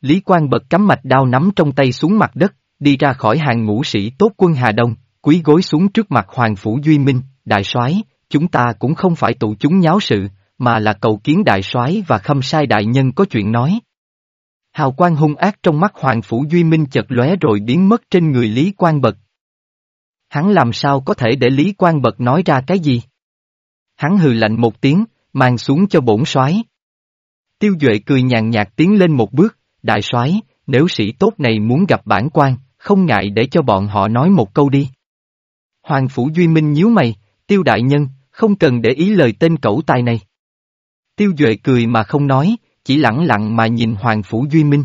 Lý Quang bật cắm mạch đao nắm trong tay xuống mặt đất, đi ra khỏi hàng ngũ sĩ tốt quân Hà Đông, quý gối xuống trước mặt Hoàng Phủ Duy Minh, đại soái, chúng ta cũng không phải tụ chúng nháo sự, mà là cầu kiến đại soái và khâm sai đại nhân có chuyện nói. Hào quang hung ác trong mắt Hoàng Phủ Duy Minh chợt lóe rồi biến mất trên người Lý Quang Bật. Hắn làm sao có thể để Lý Quang Bật nói ra cái gì? Hắn hừ lạnh một tiếng, mang xuống cho bổn soái. Tiêu Duệ cười nhàn nhạt tiến lên một bước, đại soái, nếu sĩ tốt này muốn gặp bản quan, không ngại để cho bọn họ nói một câu đi. Hoàng Phủ Duy Minh nhíu mày, tiêu đại nhân, không cần để ý lời tên cẩu tài này. Tiêu Duệ cười mà không nói, chỉ lặng lặng mà nhìn Hoàng Phủ Duy Minh.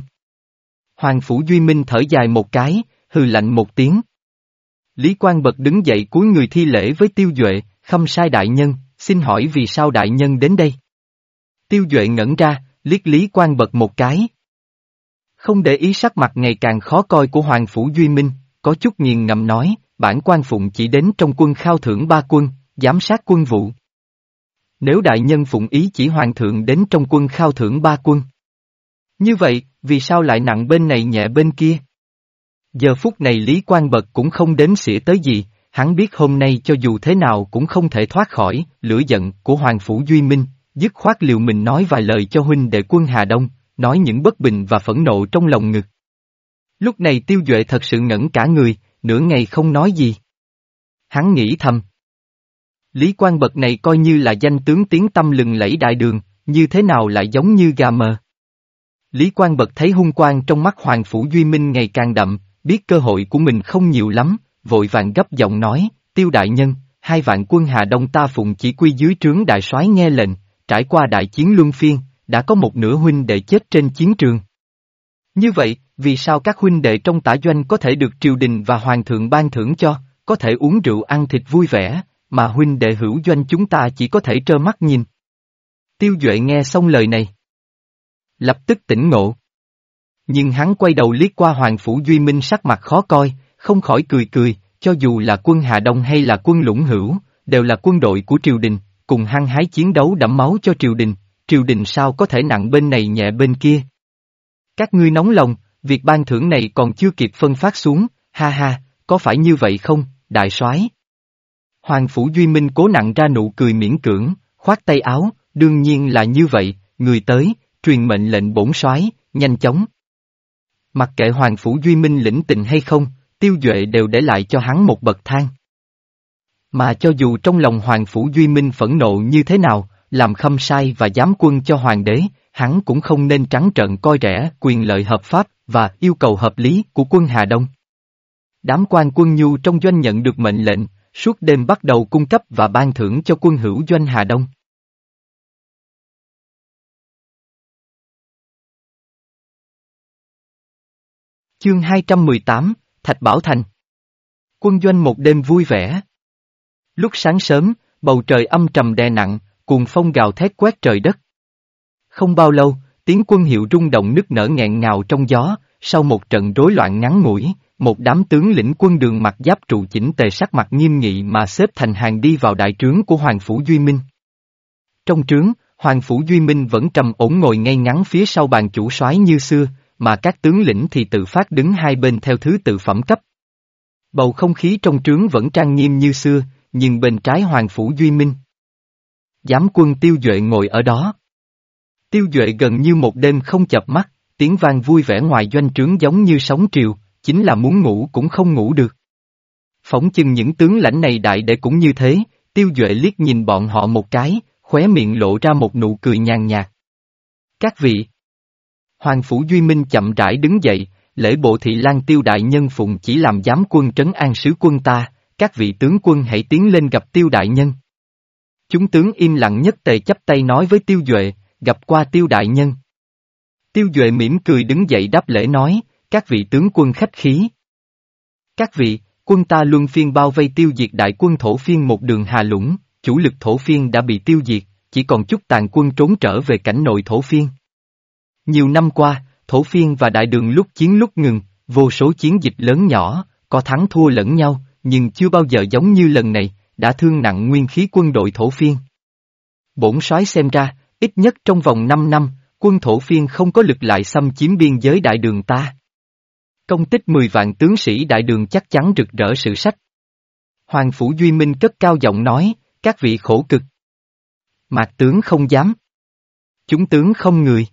Hoàng Phủ Duy Minh thở dài một cái, hừ lạnh một tiếng. Lý Quang Bật đứng dậy cúi người thi lễ với Tiêu Duệ, khâm sai đại nhân, xin hỏi vì sao đại nhân đến đây? Tiêu Duệ ngẩn ra, liếc Lý Quang Bật một cái. Không để ý sắc mặt ngày càng khó coi của Hoàng Phủ Duy Minh, có chút nghiền ngầm nói, bản quan phụng chỉ đến trong quân khao thưởng ba quân, giám sát quân vụ. Nếu đại nhân phụng ý chỉ hoàng thượng đến trong quân khao thưởng ba quân. Như vậy, vì sao lại nặng bên này nhẹ bên kia? Giờ phút này Lý Quang Bật cũng không đếm xỉa tới gì, hắn biết hôm nay cho dù thế nào cũng không thể thoát khỏi lửa giận của Hoàng Phủ Duy Minh, dứt khoát liều mình nói vài lời cho huynh đệ quân Hà Đông, nói những bất bình và phẫn nộ trong lòng ngực. Lúc này tiêu duệ thật sự ngẩn cả người, nửa ngày không nói gì. Hắn nghĩ thầm. Lý quan bậc này coi như là danh tướng tiếng tâm lừng lẫy đại đường, như thế nào lại giống như gà mờ. Lý quan bậc thấy hung quang trong mắt Hoàng Phủ Duy Minh ngày càng đậm, biết cơ hội của mình không nhiều lắm, vội vàng gấp giọng nói, tiêu đại nhân, hai vạn quân Hà Đông ta phụng chỉ quy dưới trướng đại soái nghe lệnh, trải qua đại chiến luân phiên, đã có một nửa huynh đệ chết trên chiến trường. Như vậy, vì sao các huynh đệ trong tả doanh có thể được triều đình và hoàng thượng ban thưởng cho, có thể uống rượu ăn thịt vui vẻ, mà huynh đệ hữu doanh chúng ta chỉ có thể trơ mắt nhìn. Tiêu Duệ nghe xong lời này. Lập tức tỉnh ngộ. Nhưng hắn quay đầu liếc qua Hoàng Phủ Duy Minh sắc mặt khó coi, không khỏi cười cười, cho dù là quân Hà Đông hay là quân Lũng Hữu, đều là quân đội của triều đình, cùng hăng hái chiến đấu đẫm máu cho triều đình, triều đình sao có thể nặng bên này nhẹ bên kia. Các ngươi nóng lòng, việc ban thưởng này còn chưa kịp phân phát xuống, ha ha, có phải như vậy không, đại soái? Hoàng Phủ Duy Minh cố nặng ra nụ cười miễn cưỡng, khoát tay áo, đương nhiên là như vậy, người tới, truyền mệnh lệnh bổn soái, nhanh chóng. Mặc kệ Hoàng Phủ Duy Minh lĩnh tình hay không, tiêu duệ đều để lại cho hắn một bậc thang. Mà cho dù trong lòng Hoàng Phủ Duy Minh phẫn nộ như thế nào, làm khâm sai và giám quân cho Hoàng đế, hắn cũng không nên trắng trợn coi rẻ quyền lợi hợp pháp và yêu cầu hợp lý của quân Hà Đông. Đám quan quân nhu trong doanh nhận được mệnh lệnh, suốt đêm bắt đầu cung cấp và ban thưởng cho quân hữu doanh Hà Đông. Chương 218, Thạch Bảo Thành Quân doanh một đêm vui vẻ. Lúc sáng sớm, bầu trời âm trầm đè nặng, cuồng phong gào thét quét trời đất. Không bao lâu, tiếng quân hiệu rung động nức nở nghẹn ngào trong gió, sau một trận rối loạn ngắn ngủi, một đám tướng lĩnh quân đường mặc giáp trụ chỉnh tề sắc mặt nghiêm nghị mà xếp thành hàng đi vào đại trướng của Hoàng Phủ Duy Minh. Trong trướng, Hoàng Phủ Duy Minh vẫn trầm ổn ngồi ngay ngắn phía sau bàn chủ soái như xưa, mà các tướng lĩnh thì tự phát đứng hai bên theo thứ tự phẩm cấp. Bầu không khí trong trướng vẫn trang nghiêm như xưa, nhưng bên trái Hoàng Phủ Duy Minh. Giám quân Tiêu Duệ ngồi ở đó. Tiêu Duệ gần như một đêm không chập mắt, tiếng vang vui vẻ ngoài doanh trướng giống như sóng triều, chính là muốn ngủ cũng không ngủ được. Phóng chừng những tướng lãnh này đại để cũng như thế, Tiêu Duệ liếc nhìn bọn họ một cái, khóe miệng lộ ra một nụ cười nhàn nhạt. Các vị! Hoàng Phủ Duy Minh chậm rãi đứng dậy, lễ bộ thị lang tiêu đại nhân phụng chỉ làm giám quân trấn an sứ quân ta, các vị tướng quân hãy tiến lên gặp tiêu đại nhân. Chúng tướng im lặng nhất tề chấp tay nói với tiêu duệ, gặp qua tiêu đại nhân. Tiêu duệ mỉm cười đứng dậy đáp lễ nói, các vị tướng quân khách khí. Các vị, quân ta luân phiên bao vây tiêu diệt đại quân thổ phiên một đường hà lũng, chủ lực thổ phiên đã bị tiêu diệt, chỉ còn chút tàn quân trốn trở về cảnh nội thổ phiên. Nhiều năm qua, thổ phiên và đại đường lúc chiến lúc ngừng, vô số chiến dịch lớn nhỏ, có thắng thua lẫn nhau, nhưng chưa bao giờ giống như lần này, đã thương nặng nguyên khí quân đội thổ phiên. Bổn soái xem ra, ít nhất trong vòng 5 năm, quân thổ phiên không có lực lại xâm chiếm biên giới đại đường ta. Công tích 10 vạn tướng sĩ đại đường chắc chắn rực rỡ sự sách. Hoàng Phủ Duy Minh cất cao giọng nói, các vị khổ cực. Mạc tướng không dám. Chúng tướng không người.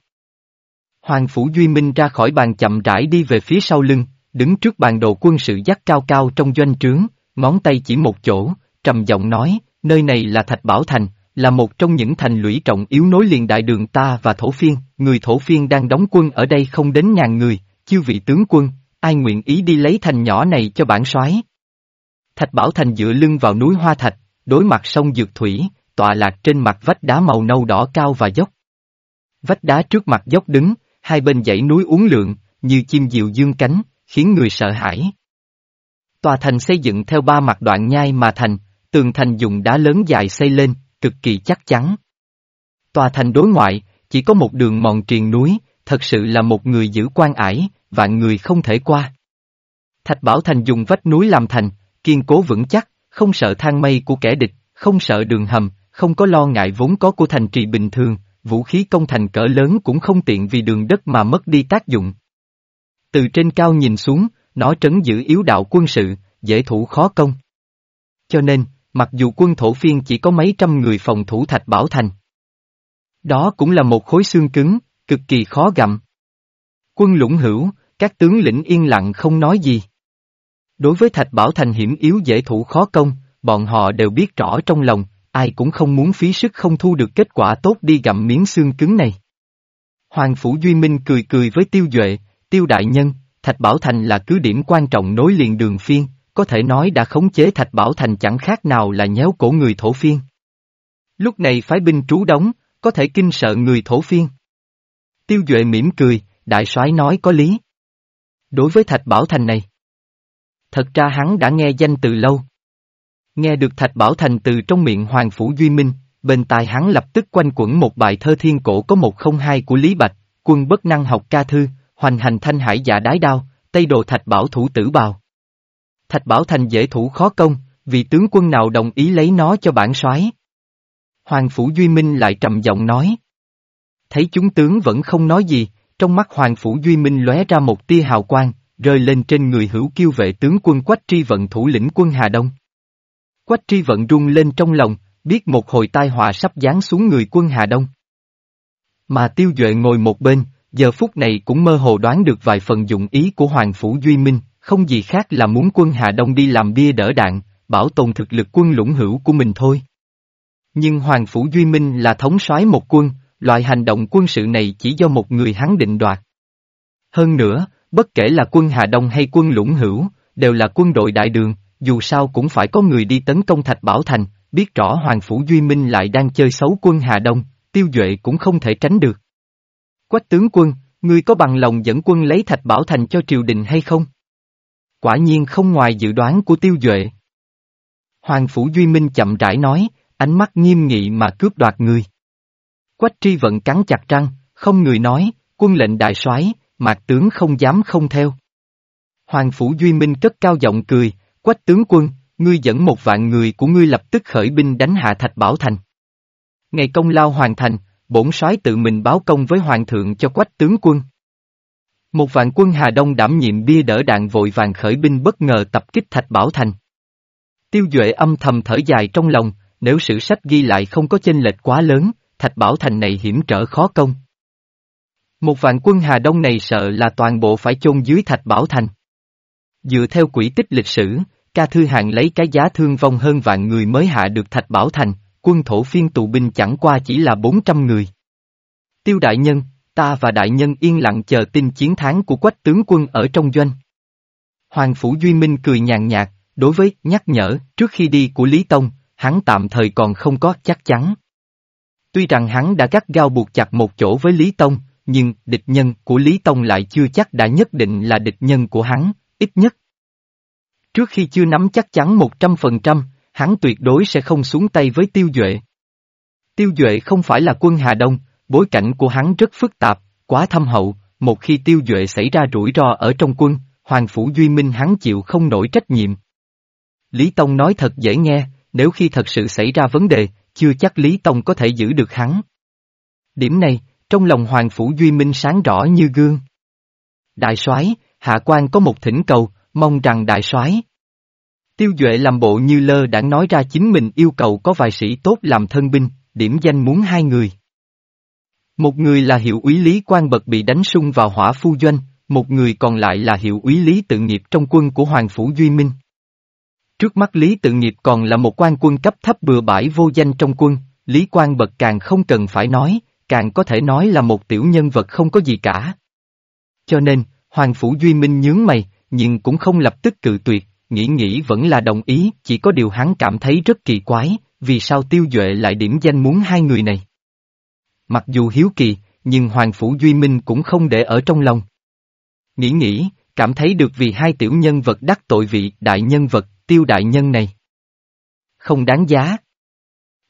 Hoàng Phủ Duy Minh ra khỏi bàn chậm rãi đi về phía sau lưng, đứng trước bàn đồ quân sự dắt cao cao trong doanh trướng, ngón tay chỉ một chỗ, trầm giọng nói, nơi này là Thạch Bảo Thành, là một trong những thành lũy trọng yếu nối liền đại đường ta và thổ phiên, người thổ phiên đang đóng quân ở đây không đến ngàn người, chiêu vị tướng quân, ai nguyện ý đi lấy thành nhỏ này cho bản soái. Thạch Bảo Thành dựa lưng vào núi Hoa Thạch, đối mặt sông Dược Thủy, tọa lạc trên mặt vách đá màu nâu đỏ cao và dốc. Vách đá trước mặt dốc đứng, hai bên dãy núi uốn lượn, như chim diều dương cánh, khiến người sợ hãi. Tòa thành xây dựng theo ba mặt đoạn nhai mà thành, tường thành dùng đá lớn dài xây lên, cực kỳ chắc chắn. Tòa thành đối ngoại, chỉ có một đường mòn triền núi, thật sự là một người giữ quan ải, vạn người không thể qua. Thạch Bảo Thành dùng vách núi làm thành, kiên cố vững chắc, không sợ thang mây của kẻ địch, không sợ đường hầm, không có lo ngại vốn có của thành trì bình thường, vũ khí công thành cỡ lớn cũng không tiện vì đường đất mà mất đi tác dụng. Từ trên cao nhìn xuống, nó trấn giữ yếu đạo quân sự, dễ thủ khó công. Cho nên, mặc dù quân thổ phiên chỉ có mấy trăm người phòng thủ thạch bảo thành. Đó cũng là một khối xương cứng, cực kỳ khó gặm. Quân lũng hữu, các tướng lĩnh yên lặng không nói gì. Đối với thạch bảo thành hiểm yếu dễ thủ khó công, bọn họ đều biết rõ trong lòng, ai cũng không muốn phí sức không thu được kết quả tốt đi gặm miếng xương cứng này. Hoàng Phủ Duy Minh cười cười với Tiêu Duệ, Tiêu Đại Nhân, Thạch Bảo Thành là cứ điểm quan trọng nối liền đường phiên, có thể nói đã khống chế Thạch Bảo Thành chẳng khác nào là nhéo cổ người thổ phiên. Lúc này phái binh trú đóng, có thể kinh sợ người thổ phiên. Tiêu Duệ mỉm cười, đại soái nói có lý. Đối với Thạch Bảo Thành này, thật ra hắn đã nghe danh từ lâu. Nghe được Thạch Bảo Thành từ trong miệng Hoàng Phủ Duy Minh, bên tai hắn lập tức quanh quẩn một bài thơ thiên cổ có một không hai của Lý Bạch, quân bất năng học ca thư, hoành hành thanh hải giả đái đao, tây đồ Thạch Bảo thủ tử bào. Thạch Bảo Thành dễ thủ khó công, vì tướng quân nào đồng ý lấy nó cho bản soái. Hoàng Phủ Duy Minh lại trầm giọng nói. Thấy chúng tướng vẫn không nói gì, trong mắt Hoàng Phủ Duy Minh lóe ra một tia hào quang, rơi lên trên người hữu kiêu vệ tướng quân Quách Tri Vận thủ lĩnh quân Hà Đông. Quách tri vận rung lên trong lòng, biết một hồi tai họa sắp giáng xuống người quân Hà Đông. Mà tiêu duệ ngồi một bên, giờ phút này cũng mơ hồ đoán được vài phần dụng ý của Hoàng Phủ Duy Minh, không gì khác là muốn quân Hà Đông đi làm bia đỡ đạn, bảo tồn thực lực quân lũng hữu của mình thôi. Nhưng Hoàng Phủ Duy Minh là thống soái một quân, loại hành động quân sự này chỉ do một người hắn định đoạt. Hơn nữa, bất kể là quân Hà Đông hay quân lũng hữu, đều là quân đội đại đường, dù sao cũng phải có người đi tấn công Thạch Bảo Thành, biết rõ Hoàng Phủ Duy Minh lại đang chơi xấu quân Hà Đông, tiêu duệ cũng không thể tránh được. Quách tướng quân, ngươi có bằng lòng dẫn quân lấy Thạch Bảo Thành cho triều đình hay không? Quả nhiên không ngoài dự đoán của tiêu duệ. Hoàng Phủ Duy Minh chậm rãi nói, ánh mắt nghiêm nghị mà cướp đoạt người. Quách tri vận cắn chặt răng, không người nói, quân lệnh đại soái, mạc tướng không dám không theo. Hoàng Phủ Duy Minh cất cao giọng cười, quách tướng quân, ngươi dẫn một vạn người của ngươi lập tức khởi binh đánh hạ Thạch Bảo Thành. Ngày công lao hoàn thành, bổn soái tự mình báo công với hoàng thượng cho quách tướng quân. Một vạn quân Hà Đông đảm nhiệm bia đỡ đạn vội vàng khởi binh bất ngờ tập kích Thạch Bảo Thành. Tiêu Duệ âm thầm thở dài trong lòng, nếu sử sách ghi lại không có chênh lệch quá lớn, Thạch Bảo Thành này hiểm trở khó công. Một vạn quân Hà Đông này sợ là toàn bộ phải chôn dưới Thạch Bảo Thành. Dựa theo quỹ tích lịch sử, ca thư hạng lấy cái giá thương vong hơn vạn người mới hạ được Thạch Bảo Thành, quân thổ phiên tù binh chẳng qua chỉ là 400 người. Tiêu đại nhân, ta và đại nhân yên lặng chờ tin chiến thắng của quách tướng quân ở trong doanh. Hoàng Phủ Duy Minh cười nhàn nhạt, đối với nhắc nhở trước khi đi của Lý Tông, hắn tạm thời còn không có chắc chắn. Tuy rằng hắn đã gắt gao buộc chặt một chỗ với Lý Tông, nhưng địch nhân của Lý Tông lại chưa chắc đã nhất định là địch nhân của hắn, ít nhất. Trước khi chưa nắm chắc chắn 100%, hắn tuyệt đối sẽ không xuống tay với Tiêu Duệ. Tiêu Duệ không phải là quân Hà Đông, bối cảnh của hắn rất phức tạp, quá thâm hậu, một khi Tiêu Duệ xảy ra rủi ro ở trong quân, Hoàng Phủ Duy Minh hắn chịu không nổi trách nhiệm. Lý Tông nói thật dễ nghe, nếu khi thật sự xảy ra vấn đề, chưa chắc Lý Tông có thể giữ được hắn. Điểm này, trong lòng Hoàng Phủ Duy Minh sáng rõ như gương. Đại soái, Hạ quan có một thỉnh cầu, mong rằng đại soái. Tiêu Duệ làm bộ như lơ đã nói ra chính mình yêu cầu có vài sĩ tốt làm thân binh, điểm danh muốn hai người. Một người là hiệu úy Lý Quang Bật bị đánh sung vào hỏa phu doanh, một người còn lại là hiệu úy Lý Tự Nghiệp trong quân của Hoàng Phủ Duy Minh. Trước mắt Lý Tự Nghiệp còn là một quan quân cấp thấp bừa bãi vô danh trong quân, Lý Quang Bật càng không cần phải nói, càng có thể nói là một tiểu nhân vật không có gì cả. Cho nên, Hoàng Phủ Duy Minh nhướng mày, nhưng cũng không lập tức cự tuyệt, nghĩ nghĩ vẫn là đồng ý, chỉ có điều hắn cảm thấy rất kỳ quái, vì sao Tiêu Duệ lại điểm danh muốn hai người này. Mặc dù hiếu kỳ, nhưng Hoàng Phủ Duy Minh cũng không để ở trong lòng. Nghĩ nghĩ, cảm thấy được vì hai tiểu nhân vật đắc tội vị đại nhân vật, tiêu đại nhân này. Không đáng giá.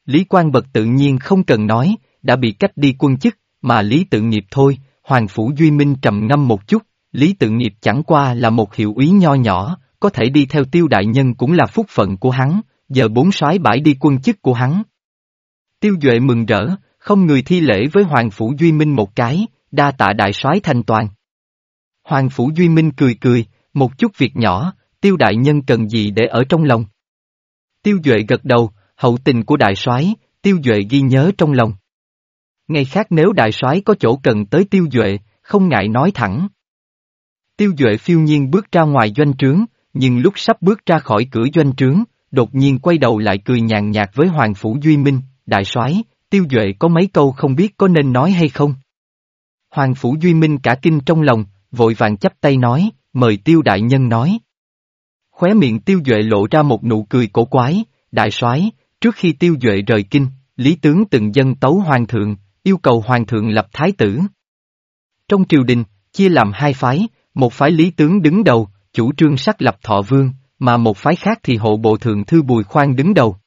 Lý Quang Bật tự nhiên không cần nói, đã bị cách đi quân chức, mà Lý tự nghiệp thôi, Hoàng Phủ Duy Minh trầm ngâm một chút, Lý tự nghiệp chẳng qua là một hiệu úy nho nhỏ, có thể đi theo tiêu đại nhân cũng là phúc phận của hắn, giờ bốn soái bãi đi quân chức của hắn. Tiêu Duệ mừng rỡ, không người thi lễ với Hoàng Phủ Duy Minh một cái, đa tạ đại soái thanh toàn. Hoàng Phủ Duy Minh cười cười, một chút việc nhỏ, tiêu đại nhân cần gì để ở trong lòng. Tiêu Duệ gật đầu, hậu tình của đại soái, Tiêu Duệ ghi nhớ trong lòng. Ngày khác nếu đại soái có chỗ cần tới Tiêu Duệ, không ngại nói thẳng. Tiêu Duệ phiêu nhiên bước ra ngoài doanh trướng, nhưng lúc sắp bước ra khỏi cửa doanh trướng, đột nhiên quay đầu lại cười nhàn nhạt với Hoàng Phủ Duy Minh, đại soái, Tiêu Duệ có mấy câu không biết có nên nói hay không. Hoàng Phủ Duy Minh cả kinh trong lòng, vội vàng chấp tay nói, mời Tiêu Đại Nhân nói. Khóe miệng Tiêu Duệ lộ ra một nụ cười cổ quái, đại soái, trước khi Tiêu Duệ rời kinh, Lý Tướng từng dân tấu Hoàng thượng, yêu cầu Hoàng thượng lập Thái tử. Trong triều đình, chia làm hai phái, một phái Lý Tướng đứng đầu, chủ trương sắc lập thọ vương, mà một phái khác thì hộ bộ thượng thư Bùi Khoan đứng đầu.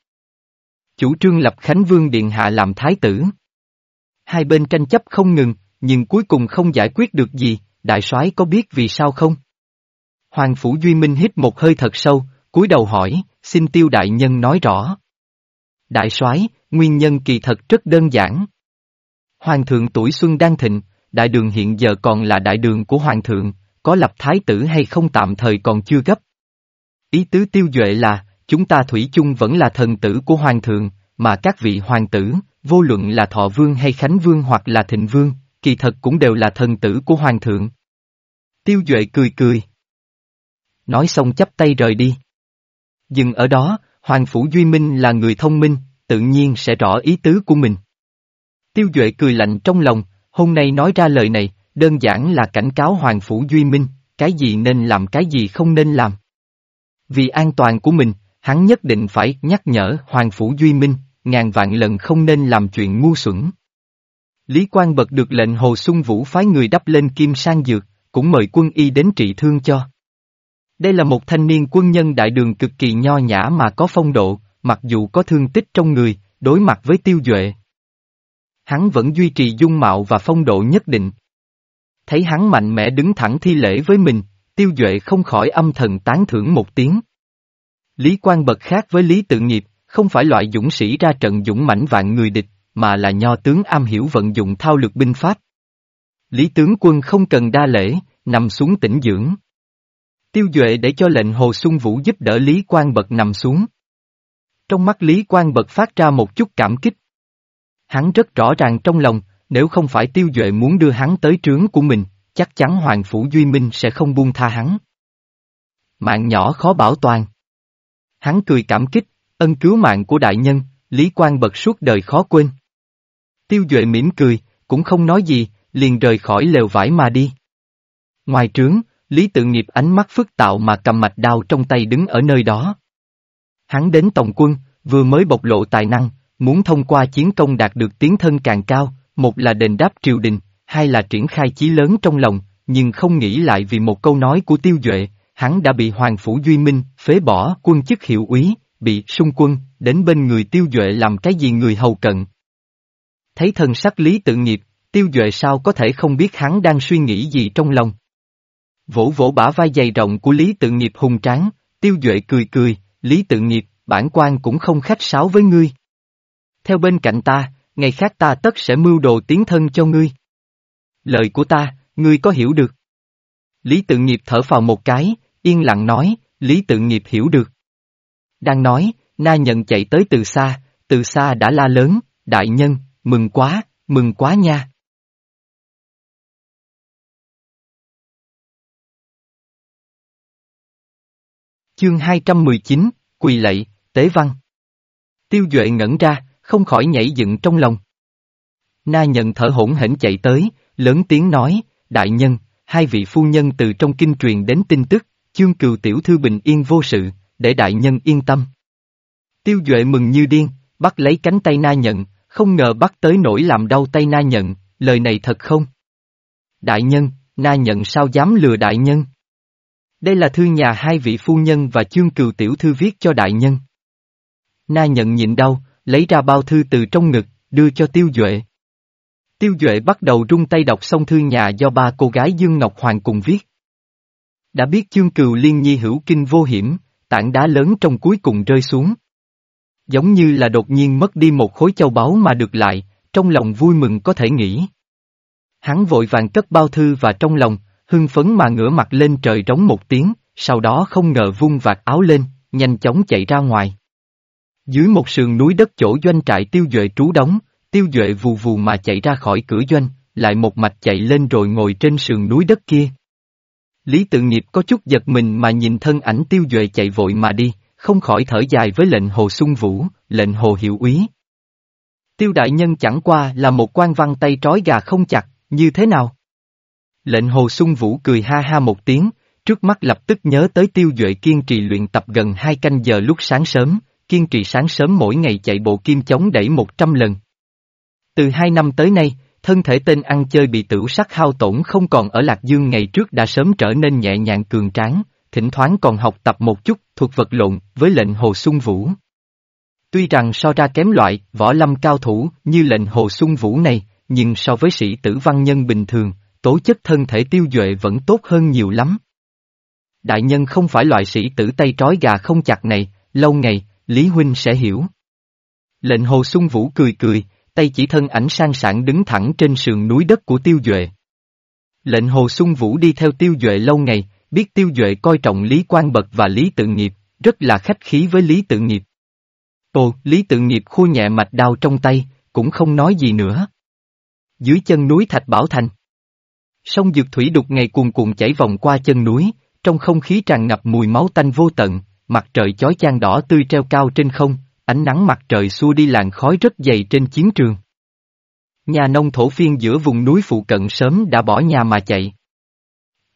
Chủ trương lập Khánh Vương Điện Hạ làm thái tử. Hai bên tranh chấp không ngừng, nhưng cuối cùng không giải quyết được gì, đại soái có biết vì sao không? Hoàng Phủ Duy Minh hít một hơi thật sâu, cúi đầu hỏi, xin tiêu đại nhân nói rõ. Đại soái, nguyên nhân kỳ thật rất đơn giản. Hoàng thượng tuổi xuân đang thịnh, đại đường hiện giờ còn là đại đường của hoàng thượng, có lập thái tử hay không tạm thời còn chưa gấp. Ý tứ tiêu duệ là, chúng ta thủy chung vẫn là thần tử của hoàng thượng, mà các vị hoàng tử, vô luận là thọ vương hay khánh vương hoặc là thịnh vương, kỳ thật cũng đều là thần tử của hoàng thượng. Tiêu duệ cười cười. Nói xong chấp tay rời đi. Dừng ở đó, Hoàng Phủ Duy Minh là người thông minh, tự nhiên sẽ rõ ý tứ của mình. Tiêu Duệ cười lạnh trong lòng, hôm nay nói ra lời này, đơn giản là cảnh cáo Hoàng Phủ Duy Minh, cái gì nên làm cái gì không nên làm. Vì an toàn của mình, hắn nhất định phải nhắc nhở Hoàng Phủ Duy Minh, ngàn vạn lần không nên làm chuyện ngu xuẩn. Lý Quang bật được lệnh Hồ Xuân Vũ phái người đắp lên kim sang dược, cũng mời quân y đến trị thương cho. Đây là một thanh niên quân nhân đại đường cực kỳ nho nhã mà có phong độ, mặc dù có thương tích trong người, đối mặt với tiêu duệ. Hắn vẫn duy trì dung mạo và phong độ nhất định. Thấy hắn mạnh mẽ đứng thẳng thi lễ với mình, tiêu duệ không khỏi âm thần tán thưởng một tiếng. Lý quan bậc khác với Lý Tự Nghiệp, không phải loại dũng sĩ ra trận dũng mãnh vạn người địch, mà là nho tướng am hiểu vận dụng thao lược binh pháp. Lý tướng quân không cần đa lễ, nằm xuống tĩnh dưỡng. Tiêu Duệ để cho lệnh Hồ Xuân Vũ giúp đỡ Lý Quang Bật nằm xuống. Trong mắt Lý Quang Bật phát ra một chút cảm kích. Hắn rất rõ ràng trong lòng, nếu không phải Tiêu Duệ muốn đưa hắn tới trướng của mình, chắc chắn Hoàng Phủ Duy Minh sẽ không buông tha hắn. Mạng nhỏ khó bảo toàn. Hắn cười cảm kích, ân cứu mạng của đại nhân, Lý Quang Bật suốt đời khó quên. Tiêu Duệ mỉm cười, cũng không nói gì, liền rời khỏi lều vải mà đi. Ngoài trướng, Lý Tự Nghiệp ánh mắt phức tạo mà cầm mạch đao trong tay đứng ở nơi đó. Hắn đến tổng quân, vừa mới bộc lộ tài năng, muốn thông qua chiến công đạt được tiến thân càng cao, một là đền đáp triều đình, hai là triển khai chí lớn trong lòng, nhưng không nghĩ lại vì một câu nói của tiêu duệ, hắn đã bị Hoàng Phủ Duy Minh phế bỏ quân chức hiệu úy, bị xung quân, đến bên người tiêu duệ làm cái gì người hầu cận. Thấy thần sắc lý tự nghiệp, tiêu duệ sao có thể không biết hắn đang suy nghĩ gì trong lòng. Vỗ vỗ bả vai dày rộng của lý tự nghiệp hùng tráng, tiêu duệ cười cười, lý tự nghiệp, bản quan cũng không khách sáo với ngươi. Theo bên cạnh ta, ngày khác ta tất sẽ mưu đồ tiến thân cho ngươi. Lời của ta, ngươi có hiểu được? Lý tự nghiệp thở vào một cái, yên lặng nói, Lý tự nghiệp hiểu được. Đang nói, na nhận chạy tới từ xa, từ xa đã la lớn, đại nhân, mừng quá, mừng quá nha. Chương 219, Quỳ lạy, Tế Văn. Tiêu Duệ ngẩn ra, không khỏi nhảy dựng trong lòng. Na nhận thở hỗn hển chạy tới, lớn tiếng nói, đại nhân, hai vị phu nhân từ trong kinh truyền đến tin tức, chương cừu tiểu thư bình yên vô sự, để đại nhân yên tâm. Tiêu Duệ mừng như điên, bắt lấy cánh tay na nhận, không ngờ bắt tới nỗi làm đau tay na nhận, lời này thật không? Đại nhân, na nhận sao dám lừa đại nhân? Đây là thư nhà hai vị phu nhân và chương cừu tiểu thư viết cho đại nhân. Na nhận nhịn đau, lấy ra bao thư từ trong ngực, đưa cho Tiêu Duệ. Tiêu Duệ bắt đầu rung tay đọc xong thư nhà do ba cô gái Dương Ngọc Hoàng cùng viết. Đã biết chương cừu liên nhi hữu kinh vô hiểm, tảng đá lớn trong cuối cùng rơi xuống. Giống như là đột nhiên mất đi một khối châu báu mà được lại, trong lòng vui mừng có thể nghĩ. Hắn vội vàng cất bao thư và trong lòng, hưng phấn mà ngửa mặt lên trời trống một tiếng, sau đó không ngờ vung vạt áo lên, nhanh chóng chạy ra ngoài. Dưới một sườn núi đất chỗ doanh trại tiêu duệ trú đóng, tiêu duệ vù vù mà chạy ra khỏi cửa doanh, lại một mạch chạy lên rồi ngồi trên sườn núi đất kia. Lý tự nghiệp có chút giật mình mà nhìn thân ảnh tiêu duệ chạy vội mà đi, không khỏi thở dài với lệnh hồ xuân vũ, lệnh hồ hiệu úy. Tiêu đại nhân chẳng qua là một quan văn tay trói gà không chặt, như thế nào? Lệnh hồ xuân vũ cười ha ha một tiếng, trước mắt lập tức nhớ tới tiêu duệ kiên trì luyện tập gần hai canh giờ lúc sáng sớm, kiên trì sáng sớm mỗi ngày chạy bộ kim chống đẩy một trăm lần. Từ hai năm tới nay, thân thể tên ăn chơi bị tửu sắc hao tổn không còn ở Lạc Dương ngày trước đã sớm trở nên nhẹ nhàng cường tráng, thỉnh thoảng còn học tập một chút thuộc vật lộn với lệnh Hồ Xuân Vũ. Tuy rằng so ra kém loại võ lâm cao thủ như lệnh Hồ Xuân Vũ này, nhưng so với sĩ tử văn nhân bình thường, tố chất thân thể tiêu duệ vẫn tốt hơn nhiều lắm. Đại nhân không phải loại sĩ tử tay trói gà không chặt này, lâu ngày, Lý Huynh sẽ hiểu. Lệnh Hồ Xuân Vũ cười cười, tay chỉ thân ảnh sang sảng đứng thẳng trên sườn núi đất của Tiêu Duệ. Lệnh Hồ Xuân Vũ đi theo Tiêu Duệ lâu ngày, biết Tiêu Duệ coi trọng Lý Quang Bật và Lý Tự Nghiệp, rất là khách khí với Lý Tự Nghiệp. Ồ, Lý Tự Nghiệp khua nhẹ mạch đao trong tay, cũng không nói gì nữa. Dưới chân núi Thạch Bảo Thành. Sông Dược Thủy đục ngày cuồn cuộn chảy vòng qua chân núi, trong không khí tràn ngập mùi máu tanh vô tận, mặt trời chói chang đỏ tươi treo cao trên không, ánh nắng mặt trời xua đi làn khói rất dày trên chiến trường. Nhà nông thổ phiên giữa vùng núi phụ cận sớm đã bỏ nhà mà chạy.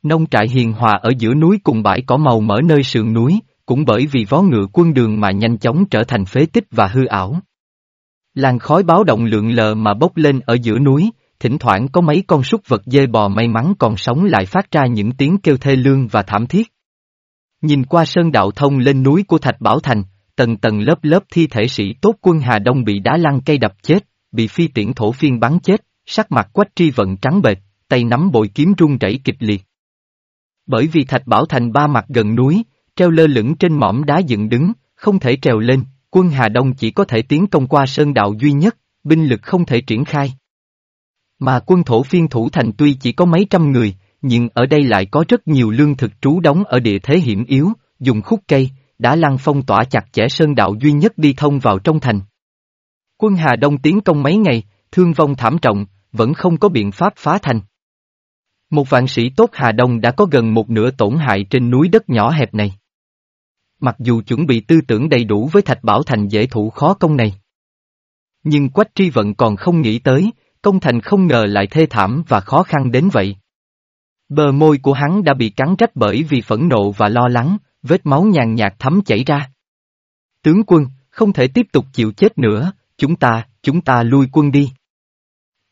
Nông trại hiền hòa ở giữa núi cùng bãi cỏ màu mở nơi sườn núi, cũng bởi vì vó ngựa quân đường mà nhanh chóng trở thành phế tích và hư ảo. Làn khói báo động lượng lờ mà bốc lên ở giữa núi, thỉnh thoảng có mấy con súc vật dê bò may mắn còn sống lại phát ra những tiếng kêu thê lương và thảm thiết. Nhìn qua sơn đạo thông lên núi của Thạch Bảo Thành, tầng tầng lớp lớp thi thể sĩ tốt quân Hà Đông bị đá lăn cây đập chết, bị phi tiễn thổ phiên bắn chết, sắc mặt quách tri vận trắng bệch, tay nắm bội kiếm run rẩy kịch liệt. Bởi vì Thạch Bảo Thành ba mặt gần núi, treo lơ lửng trên mỏm đá dựng đứng, không thể trèo lên, quân Hà Đông chỉ có thể tiến công qua sơn đạo duy nhất, binh lực không thể triển khai. Mà quân thổ phiên thủ thành tuy chỉ có mấy trăm người, nhưng ở đây lại có rất nhiều lương thực trú đóng ở địa thế hiểm yếu, dùng khúc cây, đã lăng phong tỏa chặt chẽ sơn đạo duy nhất đi thông vào trong thành. Quân Hà Đông tiến công mấy ngày, thương vong thảm trọng, vẫn không có biện pháp phá thành. Một vạn sĩ tốt Hà Đông đã có gần một nửa tổn hại trên núi đất nhỏ hẹp này. Mặc dù chuẩn bị tư tưởng đầy đủ với Thạch Bảo Thành dễ thủ khó công này. Nhưng Quách Tri Vận còn không nghĩ tới, công thành không ngờ lại thê thảm và khó khăn đến vậy. Bờ môi của hắn đã bị cắn rách bởi vì phẫn nộ và lo lắng, vết máu nhàn nhạt thấm chảy ra. Tướng quân, không thể tiếp tục chịu chết nữa, chúng ta, chúng ta lui quân đi.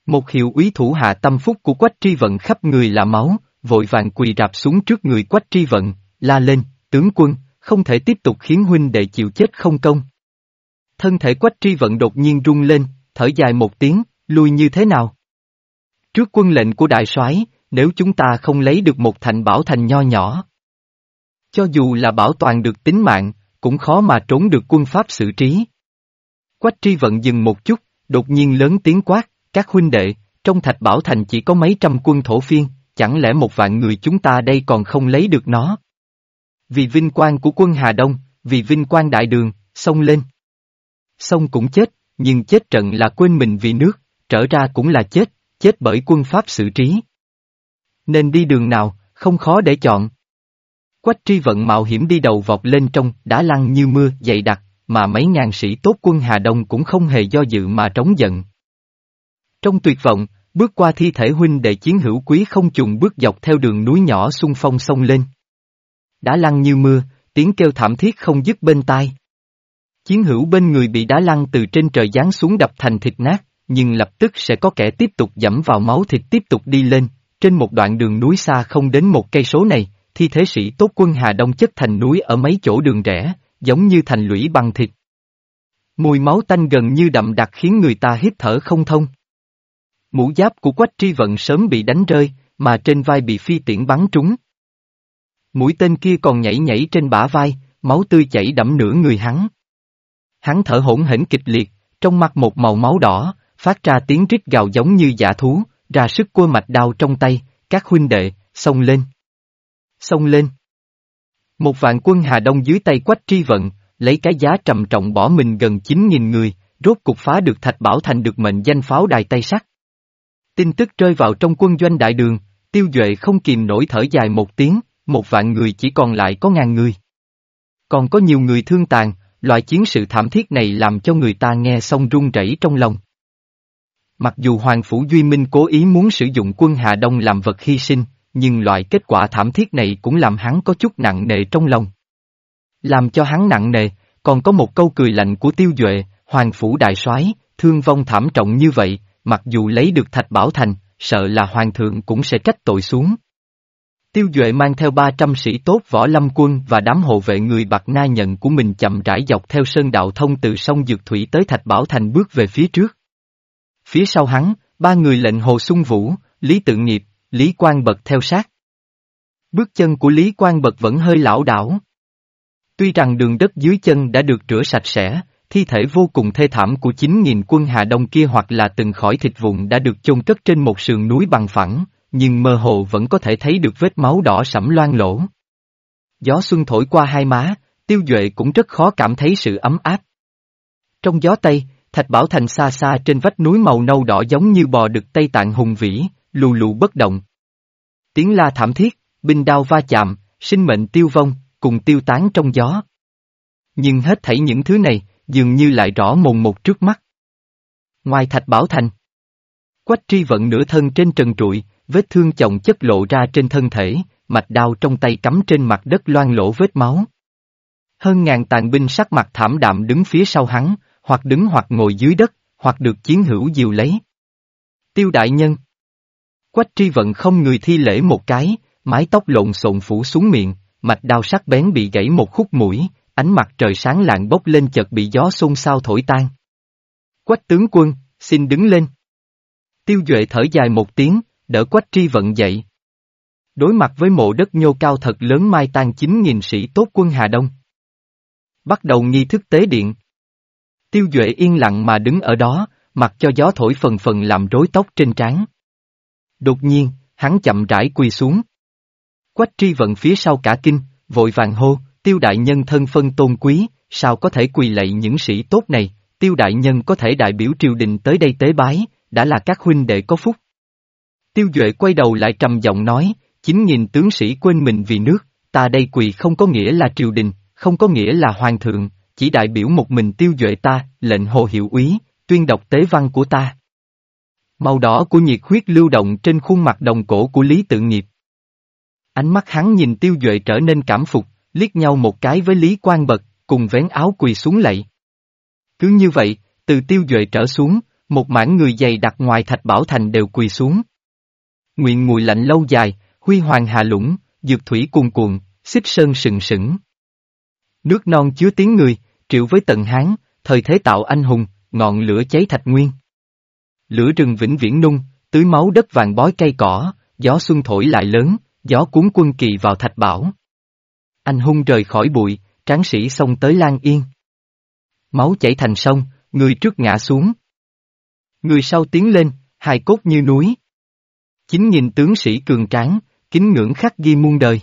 Một hiệu úy thủ hạ tâm phúc của Quách Tri Vận khắp người là máu, vội vàng quỳ rạp xuống trước người Quách Tri Vận, la lên, tướng quân, không thể tiếp tục khiến huynh đệ chịu chết không công. Thân thể Quách Tri Vận đột nhiên rung lên, thở dài một tiếng, lui như thế nào? Trước quân lệnh của đại soái, nếu chúng ta không lấy được một thành bảo thành nho nhỏ. Cho dù là bảo toàn được tính mạng, cũng khó mà trốn được quân pháp xử trí. Quách tri vận dừng một chút, đột nhiên lớn tiếng quát, các huynh đệ, trong thạch bảo thành chỉ có mấy trăm quân thổ phiên, chẳng lẽ một vạn người chúng ta đây còn không lấy được nó? Vì vinh quang của quân Hà Đông, vì vinh quang đại đường, xông lên. Xông cũng chết, nhưng chết trận là quên mình vì nước, trở ra cũng là chết, chết bởi quân Pháp xử trí. Nên đi đường nào, không khó để chọn. Quách tri vận mạo hiểm đi đầu vọt lên trong, đã lăn như mưa, dày đặc, mà mấy ngàn sĩ tốt quân Hà Đông cũng không hề do dự mà trống giận. Trong tuyệt vọng, bước qua thi thể huynh đệ chiến hữu quý không trùng bước dọc theo đường núi nhỏ xung phong sông lên. Đã lăn như mưa, tiếng kêu thảm thiết không dứt bên tai. Chiến hữu bên người bị đá lăn từ trên trời giáng xuống đập thành thịt nát, nhưng lập tức sẽ có kẻ tiếp tục dẫm vào máu thịt tiếp tục đi lên, trên một đoạn đường núi xa không đến một cây số này, thi thế sĩ tốt quân Hà Đông chất thành núi ở mấy chỗ đường rẽ, giống như thành lũy bằng thịt. Mùi máu tanh gần như đậm đặc khiến người ta hít thở không thông. Mũ giáp của quách tri vận sớm bị đánh rơi, mà trên vai bị phi tiễn bắn trúng. Mũi tên kia còn nhảy nhảy trên bả vai, máu tươi chảy đẫm nửa người hắn. Hắn thở hỗn hển kịch liệt, trong mặt một màu máu đỏ, phát ra tiếng rít gào giống như giả thú, ra sức cua mạch đao trong tay, các huynh đệ, xông lên. Xông lên. Một vạn quân Hà Đông dưới tay quách tri vận, lấy cái giá trầm trọng bỏ mình gần 9.000 người, rốt cục phá được Thạch Bảo Thành được mệnh danh pháo đài tay sắt. Tin tức rơi vào trong quân doanh đại đường, tiêu duệ không kìm nổi thở dài một tiếng, một vạn người chỉ còn lại có ngàn người. Còn có nhiều người thương tàn, loại chiến sự thảm thiết này làm cho người ta nghe xong run rẩy trong lòng. Mặc dù Hoàng Phủ Duy Minh cố ý muốn sử dụng quân Hà Đông làm vật hy sinh, nhưng loại kết quả thảm thiết này cũng làm hắn có chút nặng nề trong lòng. Làm cho hắn nặng nề, còn có một câu cười lạnh của Tiêu Duệ, Hoàng Phủ Đại soái thương vong thảm trọng như vậy, mặc dù lấy được Thạch Bảo Thành, sợ là Hoàng thượng cũng sẽ trách tội xuống. Tiêu Duệ mang theo 300 sĩ tốt võ lâm quân và đám hộ vệ người bạc na nhận của mình chậm rãi dọc theo sơn đạo thông từ sông Dược Thủy tới Thạch Bảo Thành bước về phía trước. Phía sau hắn, ba người lệnh Hồ Xuân Vũ, Lý Tự Nghiệp, Lý Quang Bật theo sát. Bước chân của Lý Quang Bật vẫn hơi lão đảo. Tuy rằng đường đất dưới chân đã được rửa sạch sẽ, thi thể vô cùng thê thảm của 9.000 quân Hà Đông kia hoặc là từng khỏi thịt vụn đã được chôn cất trên một sườn núi bằng phẳng, nhưng mơ hồ vẫn có thể thấy được vết máu đỏ sẫm loang lỗ. Gió xuân thổi qua hai má, tiêu duệ cũng rất khó cảm thấy sự ấm áp. Trong gió Tây, Thạch Bảo Thành xa xa trên vách núi màu nâu đỏ giống như bò được Tây Tạng hùng vĩ, lù lù bất động. Tiếng la thảm thiết, binh đao va chạm, sinh mệnh tiêu vong, cùng tiêu tán trong gió. Nhưng hết thảy những thứ này, dường như lại rõ mồn một trước mắt. Ngoài Thạch Bảo Thành, Quách tri vận nửa thân trên trần trụi, vết thương chồng chất lộ ra trên thân thể, mạch đao trong tay cắm trên mặt đất loang lỗ vết máu. Hơn ngàn tàn binh sắc mặt thảm đạm đứng phía sau hắn, hoặc đứng hoặc ngồi dưới đất, hoặc được chiến hữu dìu lấy. Tiêu đại nhân Quách tri vận không người thi lễ một cái, mái tóc lộn xộn phủ xuống miệng, mạch đao sắc bén bị gãy một khúc mũi, ánh mặt trời sáng lạng bốc lên chợt bị gió xôn xao thổi tan. Quách tướng quân, xin đứng lên. Tiêu Duệ thở dài một tiếng, đỡ quách tri vận dậy. Đối mặt với mộ đất nhô cao thật lớn mai tan 9.000 sĩ tốt quân Hà Đông. Bắt đầu nghi thức tế điện. Tiêu Duệ yên lặng mà đứng ở đó, mặc cho gió thổi phần phần làm rối tóc trên trán. Đột nhiên, hắn chậm rãi quỳ xuống. Quách tri vận phía sau cả kinh, vội vàng hô, tiêu đại nhân thân phân tôn quý, sao có thể quỳ lạy những sĩ tốt này, tiêu đại nhân có thể đại biểu triều đình tới đây tế bái, đã là các huynh đệ có phúc. Tiêu Duệ quay đầu lại trầm giọng nói, chính nghìn tướng sĩ quên mình vì nước, ta đây quỳ không có nghĩa là triều đình, không có nghĩa là hoàng thượng, chỉ đại biểu một mình tiêu duệ ta, lệnh hồ hiệu úy, tuyên đọc tế văn của ta. Màu đỏ của nhiệt huyết lưu động trên khuôn mặt đồng cổ của Lý Tự Nghiệp. Ánh mắt hắn nhìn tiêu duệ trở nên cảm phục, liếc nhau một cái với Lý Quang Bật, cùng vén áo quỳ xuống lạy. Cứ như vậy, từ tiêu duệ trở xuống, một mảng người dày đặt ngoài thạch bảo thành đều quỳ xuống. Nguyện mùi lạnh lâu dài, huy hoàng hà lũng, dược thủy cuồn cuộn, xích sơn sừng sững. Nước non chứa tiếng người, triệu với tận hán, thời thế tạo anh hùng, ngọn lửa cháy thạch nguyên. Lửa rừng vĩnh viễn nung, tưới máu đất vàng bói cây cỏ, gió xuân thổi lại lớn, gió cuốn quân kỳ vào thạch bảo. Anh hung rời khỏi bụi, tráng sĩ xông tới Lan Yên. Máu chảy thành sông, người trước ngã xuống. Người sau tiến lên, hài cốt như núi. Chính nghìn tướng sĩ cường tráng, kính ngưỡng khắc ghi muôn đời.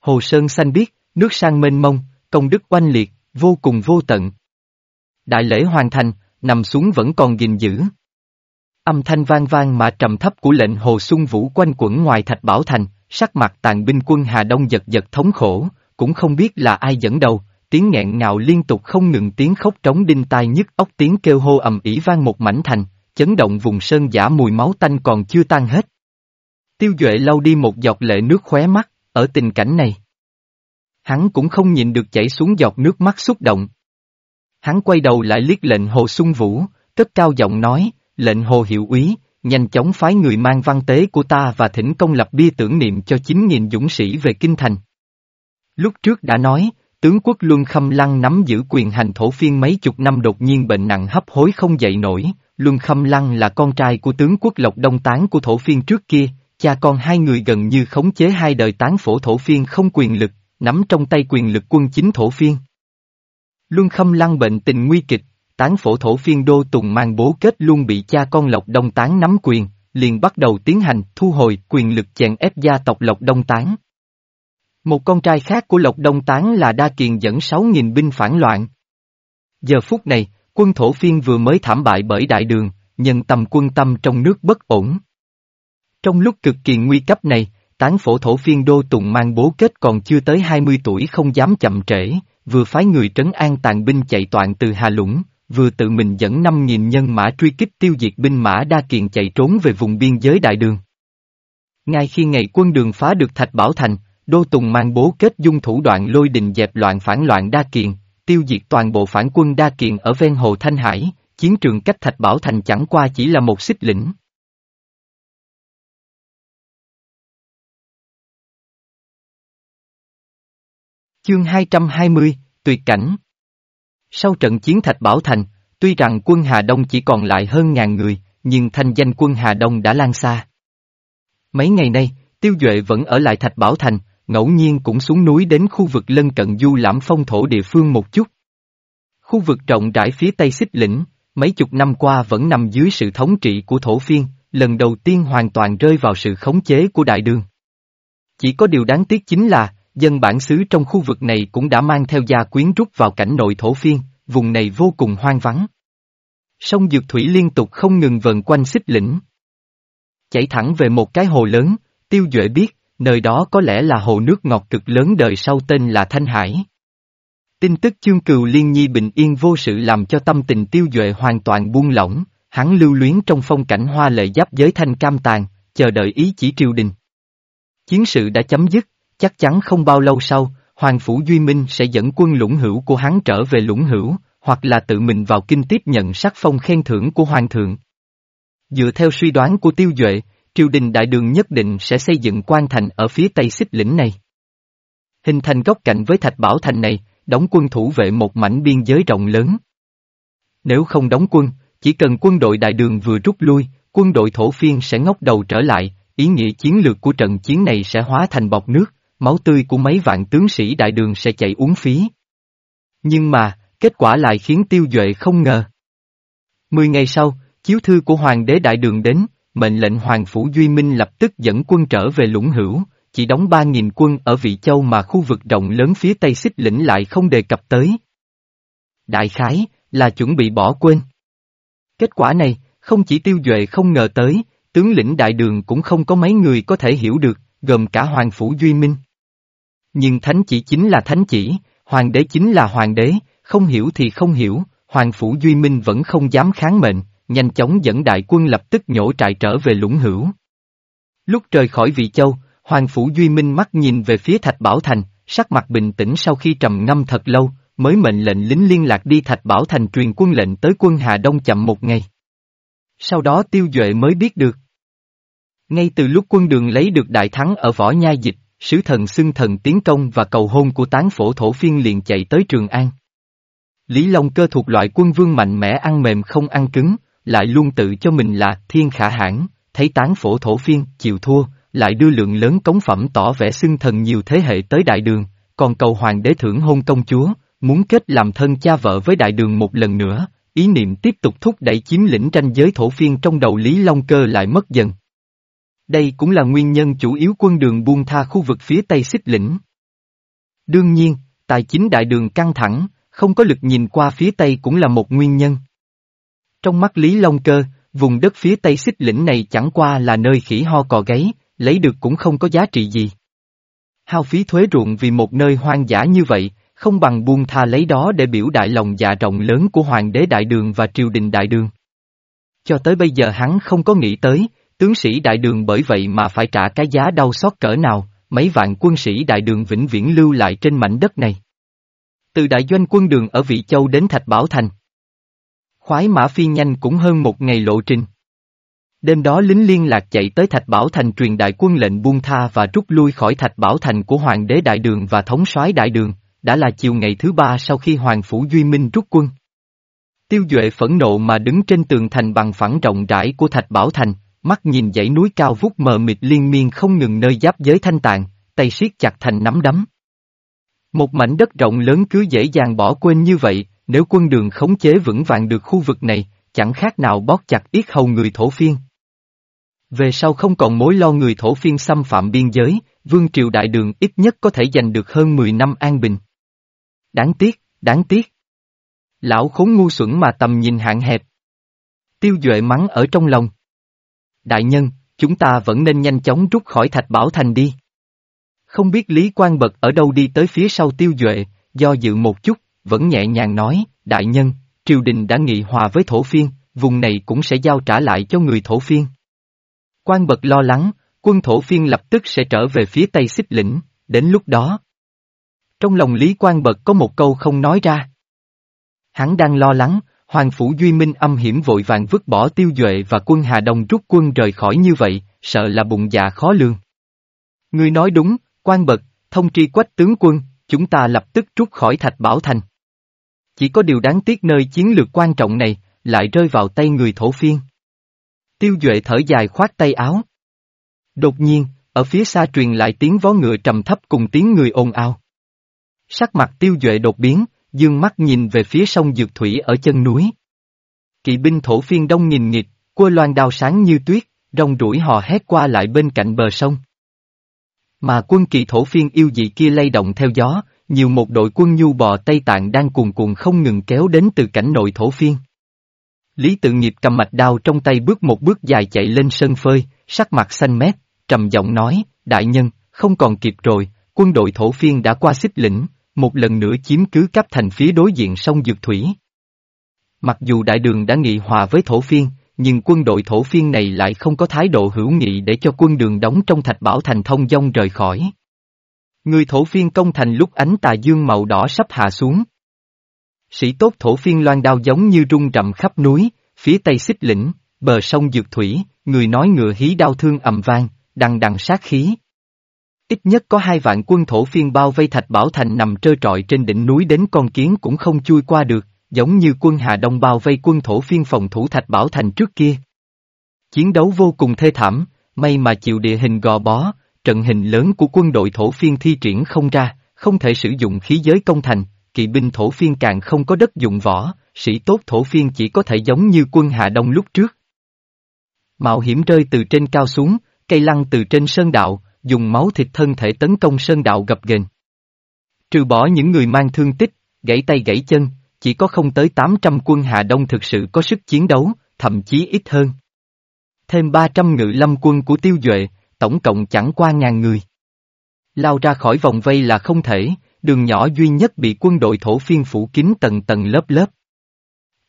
Hồ Sơn xanh biếc, nước sang mênh mông, công đức oanh liệt, vô cùng vô tận. Đại lễ hoàn thành, nằm xuống vẫn còn gìn giữ. Âm thanh vang vang mà trầm thấp của lệnh hồ xuân vũ quanh quẩn ngoài thạch bảo thành, sắc mặt tàn binh quân Hà Đông giật giật thống khổ, cũng không biết là ai dẫn đầu, tiếng nghẹn ngào liên tục không ngừng tiếng khóc trống đinh tai nhức óc tiếng kêu hô ầm ĩ vang một mảnh thành, chấn động vùng sơn giả mùi máu tanh còn chưa tan hết. Tiêu Duệ lau đi một giọt lệ nước khóe mắt, ở tình cảnh này. Hắn cũng không nhìn được chảy xuống giọt nước mắt xúc động. Hắn quay đầu lại liếc lệnh Hồ Xuân Vũ, cất cao giọng nói, lệnh Hồ Hiệu úy, nhanh chóng phái người mang văn tế của ta và thỉnh công lập bia tưởng niệm cho 9.000 dũng sĩ về Kinh Thành. Lúc trước đã nói, tướng quốc Luân Khâm Lăng nắm giữ quyền hành thổ phiên mấy chục năm đột nhiên bệnh nặng hấp hối không dậy nổi, Luân Khâm Lăng là con trai của tướng quốc Lộc Đông Tán của thổ phiên trước kia, cha con hai người gần như khống chế hai đời tán phổ thổ phiên không quyền lực, nắm trong tay quyền lực quân chính thổ phiên. Luân Khâm Lăng bệnh tình nguy kịch, tán phổ thổ phiên đô tùng mang bố kết luôn bị cha con Lộc Đông Tán nắm quyền, liền bắt đầu tiến hành thu hồi quyền lực chèn ép gia tộc Lộc Đông Tán. Một con trai khác của Lộc Đông Tán là Đa Kiền dẫn 6.000 binh phản loạn. Giờ phút này, quân thổ phiên vừa mới thảm bại bởi đại đường, nhân tầm quân tâm trong nước bất ổn. Trong lúc cực kỳ nguy cấp này, tán phổ thổ phiên đô tùng mang bố kết còn chưa tới 20 tuổi không dám chậm trễ, vừa phái người trấn an tàn binh chạy toàn từ Hà Lũng, vừa tự mình dẫn 5.000 nhân mã truy kích tiêu diệt binh mã đa kiện chạy trốn về vùng biên giới đại đường. Ngay khi ngày quân đường phá được Thạch Bảo Thành, Đô Tùng mang bố kết dung thủ đoạn lôi đình dẹp loạn phản loạn đa kiền tiêu diệt toàn bộ phản quân đa kiền ở ven hồ Thanh Hải, chiến trường cách Thạch Bảo Thành chẳng qua chỉ là một xích lĩnh. Chương 220, Tuyệt cảnh Sau trận chiến Thạch Bảo Thành, tuy rằng quân Hà Đông chỉ còn lại hơn ngàn người, nhưng thanh danh quân Hà Đông đã lan xa. Mấy ngày nay, Tiêu Duệ vẫn ở lại Thạch Bảo Thành, ngẫu nhiên cũng xuống núi đến khu vực lân cận du lãm phong thổ địa phương một chút. Khu vực rộng rãi phía tây xích lĩnh, mấy chục năm qua vẫn nằm dưới sự thống trị của thổ phiên, lần đầu tiên hoàn toàn rơi vào sự khống chế của đại đường. Chỉ có điều đáng tiếc chính là, dân bản xứ trong khu vực này cũng đã mang theo gia quyến rút vào cảnh nội thổ phiên, vùng này vô cùng hoang vắng. Sông Dược Thủy liên tục không ngừng vần quanh xích lĩnh. Chảy thẳng về một cái hồ lớn, tiêu duệ biết, nơi đó có lẽ là hồ nước ngọt cực lớn đời sau tên là Thanh Hải. Tin tức chương cừu liên nhi bình yên vô sự làm cho tâm tình tiêu duệ hoàn toàn buông lỏng, hắn lưu luyến trong phong cảnh hoa lệ giáp giới thanh cam tàn, chờ đợi ý chỉ triều đình. Chiến sự đã chấm dứt, chắc chắn không bao lâu sau, Hoàng Phủ Duy Minh sẽ dẫn quân lũng hữu của hắn trở về lũng hữu, hoặc là tự mình vào kinh tiếp nhận sắc phong khen thưởng của Hoàng thượng. Dựa theo suy đoán của Tiêu Duệ, triều đình đại đường nhất định sẽ xây dựng quan thành ở phía tây xích lĩnh này. Hình thành góc cạnh với thạch bảo thành này, đóng quân thủ vệ một mảnh biên giới rộng lớn. Nếu không đóng quân, chỉ cần quân đội đại đường vừa rút lui, quân đội thổ phiên sẽ ngóc đầu trở lại, ý nghĩa chiến lược của trận chiến này sẽ hóa thành bọc nước, máu tươi của mấy vạn tướng sĩ đại đường sẽ chạy uống phí. Nhưng mà, kết quả lại khiến tiêu duệ không ngờ. Mười ngày sau, chiếu thư của hoàng đế đại đường đến, mệnh lệnh Hoàng Phủ Duy Minh lập tức dẫn quân trở về lũng hữu, chỉ đóng 3.000 quân ở Vị Châu mà khu vực rộng lớn phía Tây xích lĩnh lại không đề cập tới. Đại khái, là chuẩn bị bỏ quên. Kết quả này, không chỉ tiêu duệ không ngờ tới, tướng lĩnh đại đường cũng không có mấy người có thể hiểu được, gồm cả Hoàng Phủ Duy Minh. Nhưng thánh chỉ chính là thánh chỉ, hoàng đế chính là hoàng đế, không hiểu thì không hiểu, Hoàng Phủ Duy Minh vẫn không dám kháng mệnh, nhanh chóng dẫn đại quân lập tức nhổ trại trở về lũng hữu. Lúc rời khỏi vị châu, Hoàng Phủ Duy Minh mắt nhìn về phía Thạch Bảo Thành, sắc mặt bình tĩnh sau khi trầm ngâm thật lâu, mới mệnh lệnh lính liên lạc đi Thạch Bảo Thành truyền quân lệnh tới quân Hà Đông chậm một ngày. Sau đó Tiêu Duệ mới biết được. Ngay từ lúc quân đường lấy được đại thắng ở Võ Nhai Dịch, sứ thần xưng thần tiến công và cầu hôn của tán phổ thổ phiên liền chạy tới Trường An. Lý Long cơ thuộc loại quân vương mạnh mẽ ăn mềm không ăn cứng, lại luôn tự cho mình là thiên khả hãn, thấy tán phổ thổ phiên, chịu thua, lại đưa lượng lớn cống phẩm tỏ vẻ xưng thần nhiều thế hệ tới đại đường, còn cầu hoàng đế thưởng hôn công chúa, muốn kết làm thân cha vợ với đại đường một lần nữa, ý niệm tiếp tục thúc đẩy chiếm lĩnh tranh giới thổ phiên trong đầu Lý Long Cơ lại mất dần. Đây cũng là nguyên nhân chủ yếu quân đường buông tha khu vực phía Tây xích lĩnh. Đương nhiên, tài chính đại đường căng thẳng, không có lực nhìn qua phía Tây cũng là một nguyên nhân. Trong mắt Lý Long Cơ, vùng đất phía Tây xích lĩnh này chẳng qua là nơi khỉ ho cò gáy, lấy được cũng không có giá trị gì. Hao phí thuế ruộng vì một nơi hoang dã như vậy, không bằng buông tha lấy đó để biểu đại lòng dạ rộng lớn của Hoàng đế Đại Đường và triều đình Đại Đường. Cho tới bây giờ hắn không có nghĩ tới, tướng sĩ Đại Đường bởi vậy mà phải trả cái giá đau xót cỡ nào, mấy vạn quân sĩ Đại Đường vĩnh viễn lưu lại trên mảnh đất này. Từ đại doanh quân đường ở Vị Châu đến Thạch Bảo Thành. Khoái mã phi nhanh cũng hơn một ngày lộ trình. Đêm đó lính liên lạc chạy tới Thạch Bảo Thành truyền đại quân lệnh buông tha và rút lui khỏi Thạch Bảo Thành của Hoàng đế Đại Đường và thống soái Đại Đường, đã là chiều ngày thứ ba sau khi Hoàng Phủ Duy Minh rút quân. Tiêu Duệ phẫn nộ mà đứng trên tường thành bằng phẳng rộng rãi của Thạch Bảo Thành, mắt nhìn dãy núi cao vút mờ mịt liên miên không ngừng nơi giáp giới thanh tạng, tay siết chặt thành nắm đấm. Một mảnh đất rộng lớn cứ dễ dàng bỏ quên như vậy, nếu quân đường khống chế vững vàng được khu vực này, chẳng khác nào bóp chặt yết hầu người thổ phiên. Về sau không còn mối lo người thổ phiên xâm phạm biên giới, vương triều đại đường ít nhất có thể giành được hơn 10 năm an bình. Đáng tiếc, đáng tiếc. Lão khốn ngu xuẩn mà tầm nhìn hạn hẹp. Tiêu Duệ mắng ở trong lòng. Đại nhân, chúng ta vẫn nên nhanh chóng rút khỏi thạch bảo thành đi. Không biết Lý Quang Bật ở đâu đi tới phía sau Tiêu Duệ, do dự một chút, vẫn nhẹ nhàng nói, đại nhân, triều đình đã nghị hòa với thổ phiên, vùng này cũng sẽ giao trả lại cho người thổ phiên. Quang Bật lo lắng, quân thổ phiên lập tức sẽ trở về phía tây xích lĩnh, đến lúc đó. Trong lòng Lý Quang Bật có một câu không nói ra. Hắn đang lo lắng, Hoàng Phủ Duy Minh âm hiểm vội vàng vứt bỏ tiêu duệ và quân Hà Đông rút quân rời khỏi như vậy, sợ là bụng dạ khó lường. Ngươi nói đúng, quan bậc, thông tri quách tướng quân, chúng ta lập tức rút khỏi Thạch Bảo Thành. Chỉ có điều đáng tiếc nơi chiến lược quan trọng này, lại rơi vào tay người thổ phiên. Tiêu Duệ thở dài khoát tay áo. Đột nhiên, ở phía xa truyền lại tiếng vó ngựa trầm thấp cùng tiếng người ồn ào. Sắc mặt Tiêu Duệ đột biến, dương mắt nhìn về phía sông Dược Thủy ở chân núi. Kỵ binh thổ phiên đông nghìn nghịch, quơ loan đao sáng như tuyết, rong rủi hò hét qua lại bên cạnh bờ sông. Mà quân kỳ thổ phiên yêu dị kia lay động theo gió, nhiều một đội quân nhu bò Tây Tạng đang cuồn cuộn không ngừng kéo đến từ cảnh nội thổ phiên. Lý tự nghiệp cầm mạch đao trong tay bước một bước dài chạy lên sân phơi, sắc mặt xanh mét, trầm giọng nói, đại nhân, không còn kịp rồi, quân đội thổ phiên đã qua xích lĩnh, một lần nữa chiếm cứ cấp thành phía đối diện sông Dược Thủy. Mặc dù đại đường đã nghị hòa với thổ phiên, nhưng quân đội thổ phiên này lại không có thái độ hữu nghị để cho quân đường đóng trong thạch bảo thành thông dông rời khỏi. Người thổ phiên công thành lúc ánh tà dương màu đỏ sắp hạ xuống. Sĩ tốt thổ phiên loan đao giống như rung rậm khắp núi, phía tây xích lĩnh, bờ sông dược thủy, người nói ngựa hí đau thương ầm vang, đằng đằng sát khí. Ít nhất có hai vạn quân thổ phiên bao vây thạch bảo thành nằm trơ trọi trên đỉnh núi đến con kiến cũng không chui qua được, giống như quân Hà Đông bao vây quân thổ phiên phòng thủ Thạch Bảo Thành trước kia. Chiến đấu vô cùng thê thảm, may mà chịu địa hình gò bó, trận hình lớn của quân đội thổ phiên thi triển không ra, không thể sử dụng khí giới công thành, kỵ binh thổ phiên càng không có đất dụng võ, sĩ tốt thổ phiên chỉ có thể giống như quân Hà Đông lúc trước. Mạo hiểm rơi từ trên cao xuống, cây lăng từ trên sơn đạo, dùng máu thịt thân thể tấn công sơn đạo gập ghềnh. Trừ bỏ những người mang thương tích, gãy tay gãy chân, chỉ có không tới 800 quân Hà Đông thực sự có sức chiến đấu, thậm chí ít hơn. Thêm 300 ngự lâm quân của tiêu duệ, tổng cộng chẳng qua ngàn người. Lao ra khỏi vòng vây là không thể, đường nhỏ duy nhất bị quân đội thổ phiên phủ kín tầng tầng lớp lớp.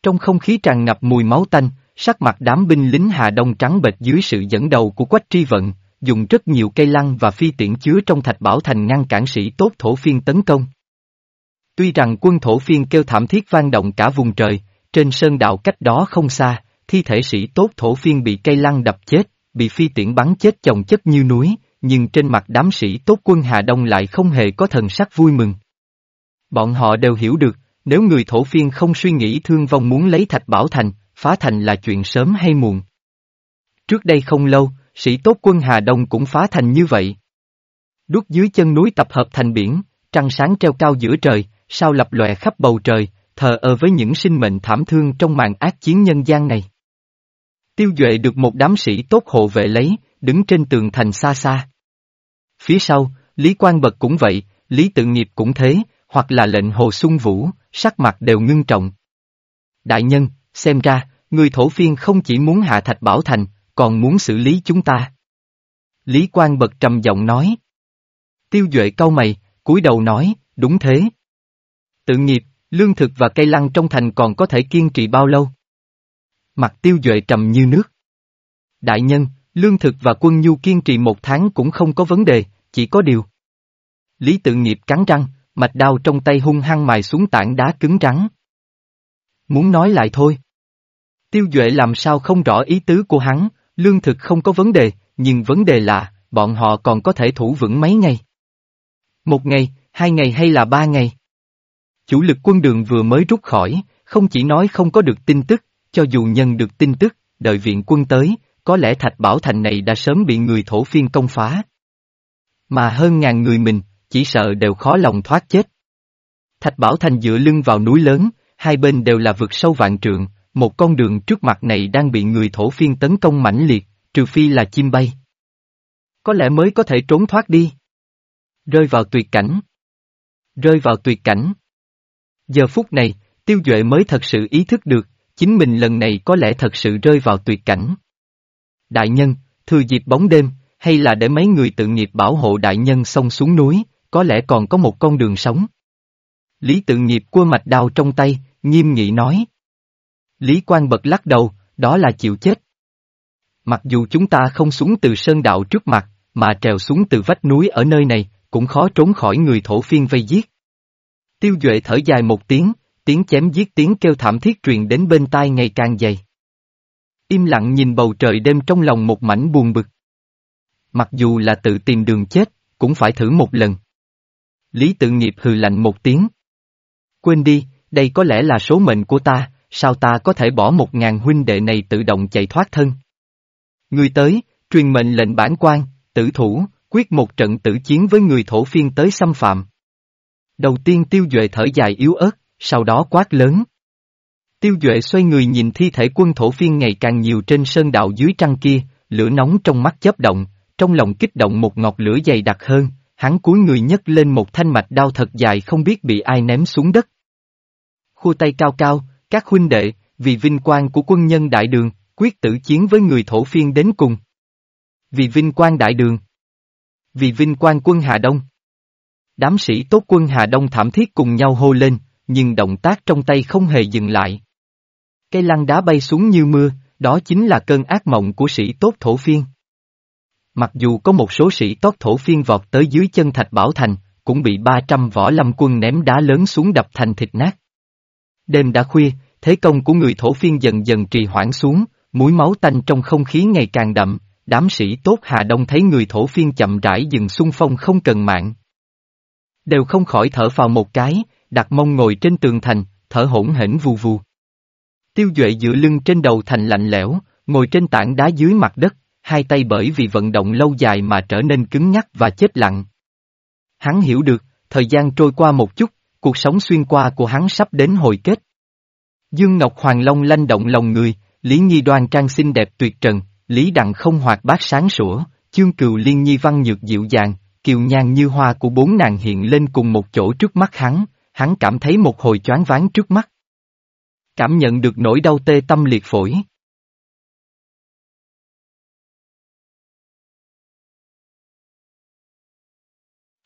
Trong không khí tràn ngập mùi máu tanh, sắc mặt đám binh lính Hà Đông trắng bệch dưới sự dẫn đầu của Quách Tri Vận, dùng rất nhiều cây lăng và phi tiễn chứa trong thạch bảo thành ngăn cản sĩ tốt thổ phiên tấn công. Tuy rằng quân thổ phiên kêu thảm thiết vang động cả vùng trời, trên sơn đạo cách đó không xa, thi thể sĩ tốt thổ phiên bị cây lăng đập chết, bị phi tiễn bắn chết chồng chất như núi, nhưng trên mặt đám sĩ tốt quân Hà Đông lại không hề có thần sắc vui mừng. Bọn họ đều hiểu được, nếu người thổ phiên không suy nghĩ thương vong muốn lấy thạch bảo thành, phá thành là chuyện sớm hay muộn. Trước đây không lâu, sĩ tốt quân Hà Đông cũng phá thành như vậy. Đúc dưới chân núi tập hợp thành biển, trăng sáng treo cao giữa trời, sao lập lòe khắp bầu trời, thờ ơ với những sinh mệnh thảm thương trong màn ác chiến nhân gian này. Tiêu Duệ được một đám sĩ tốt hộ vệ lấy, đứng trên tường thành xa xa. Phía sau, Lý Quang Bật cũng vậy, Lý Tự Nghiệp cũng thế, hoặc là lệnh Hồ Xuân Vũ, sắc mặt đều ngưng trọng. Đại nhân, xem ra, người thổ phiên không chỉ muốn hạ thạch bảo thành, còn muốn xử lý chúng ta. Lý Quang Bật trầm giọng nói. Tiêu Duệ cau mày, cúi đầu nói, đúng thế. Tự nghiệp, lương thực và cây lăng trong thành còn có thể kiên trì bao lâu? Mặt tiêu duệ trầm như nước. Đại nhân, lương thực và quân nhu kiên trì một tháng cũng không có vấn đề, chỉ có điều. Lý tự nghiệp cắn răng, mạch đao trong tay hung hăng mài xuống tảng đá cứng rắn. Muốn nói lại thôi. Tiêu Duệ làm sao không rõ ý tứ của hắn, lương thực không có vấn đề, nhưng vấn đề là, bọn họ còn có thể thủ vững mấy ngày. Một ngày, hai ngày hay là ba ngày? Chủ lực quân đường vừa mới rút khỏi, không chỉ nói không có được tin tức, cho dù nhân được tin tức, đợi viện quân tới, có lẽ Thạch Bảo Thành này đã sớm bị người thổ phiên công phá. Mà hơn ngàn người mình, chỉ sợ đều khó lòng thoát chết. Thạch Bảo Thành dựa lưng vào núi lớn, hai bên đều là vực sâu vạn trượng, một con đường trước mặt này đang bị người thổ phiên tấn công mãnh liệt, trừ phi là chim bay. Có lẽ mới có thể trốn thoát đi. Rơi vào tuyệt cảnh. Rơi vào tuyệt cảnh. Giờ phút này, Tiêu Duệ mới thật sự ý thức được, chính mình lần này có lẽ thật sự rơi vào tuyệt cảnh. Đại nhân, thừa dịp bóng đêm, hay là để mấy người tự nghiệp bảo hộ đại nhân xông xuống núi, có lẽ còn có một con đường sống. Lý tự nghiệp cua mạch đao trong tay, nghiêm nghị nói. Lý Quang bật lắc đầu, đó là chịu chết. Mặc dù chúng ta không xuống từ sơn đạo trước mặt, mà trèo xuống từ vách núi ở nơi này, cũng khó trốn khỏi người thổ phiên vây giết. Tiêu Duệ thở dài một tiếng, tiếng chém giết tiếng kêu thảm thiết truyền đến bên tai ngày càng dày. Im lặng nhìn bầu trời đêm trong lòng một mảnh buồn bực. Mặc dù là tự tìm đường chết, cũng phải thử một lần. Lý tự nghiệp hừ lạnh một tiếng. Quên đi, đây có lẽ là số mệnh của ta, sao ta có thể bỏ một ngàn huynh đệ này tự động chạy thoát thân. Người tới, truyền mệnh lệnh bản quan, tử thủ, quyết một trận tử chiến với người thổ phiên tới xâm phạm. Đầu tiên tiêu duệ thở dài yếu ớt, sau đó quát lớn. Tiêu Duệ xoay người nhìn thi thể quân thổ phiên ngày càng nhiều trên sơn đạo dưới trăng kia, lửa nóng trong mắt chớp động, trong lòng kích động một ngọt lửa dày đặc hơn, hắn cúi người nhấc lên một thanh mạch đao thật dài không biết bị ai ném xuống đất. Khu tay cao cao, các huynh đệ, vì vinh quang của quân nhân đại đường, quyết tử chiến với người thổ phiên đến cùng. Vì vinh quang đại đường. Vì vinh quang quân Hà Đông. Đám sĩ tốt quân Hà Đông thảm thiết cùng nhau hô lên, nhưng động tác trong tay không hề dừng lại. Cây lăng đá bay xuống như mưa, đó chính là cơn ác mộng của sĩ tốt thổ phiên. Mặc dù có một số sĩ tốt thổ phiên vọt tới dưới chân thạch bảo thành, cũng bị 300 võ lâm quân ném đá lớn xuống đập thành thịt nát. Đêm đã khuya, thế công của người thổ phiên dần dần trì hoãn xuống, mũi máu tanh trong không khí ngày càng đậm, đám sĩ tốt Hà Đông thấy người thổ phiên chậm rãi dừng xung phong không cần mạng. Đều không khỏi thở vào một cái, đặt mông ngồi trên tường thành, thở hỗn hển vù vù. Tiêu Duệ dựa lưng trên đầu thành lạnh lẽo, ngồi trên tảng đá dưới mặt đất, hai tay bởi vì vận động lâu dài mà trở nên cứng nhắc và chết lặng. Hắn hiểu được, thời gian trôi qua một chút, cuộc sống xuyên qua của hắn sắp đến hồi kết. Dương Ngọc Hoàng Long lanh động lòng người, Lý Nhi đoan trang xinh đẹp tuyệt trần, Lý Đặng không hoạt bát sáng sủa, chương cừu liên nhi văn nhược dịu dàng, kiều nhan như hoa của bốn nàng hiện lên cùng một chỗ trước mắt hắn, hắn cảm thấy một hồi choáng váng trước mắt. Cảm nhận được nỗi đau tê tâm liệt phổi.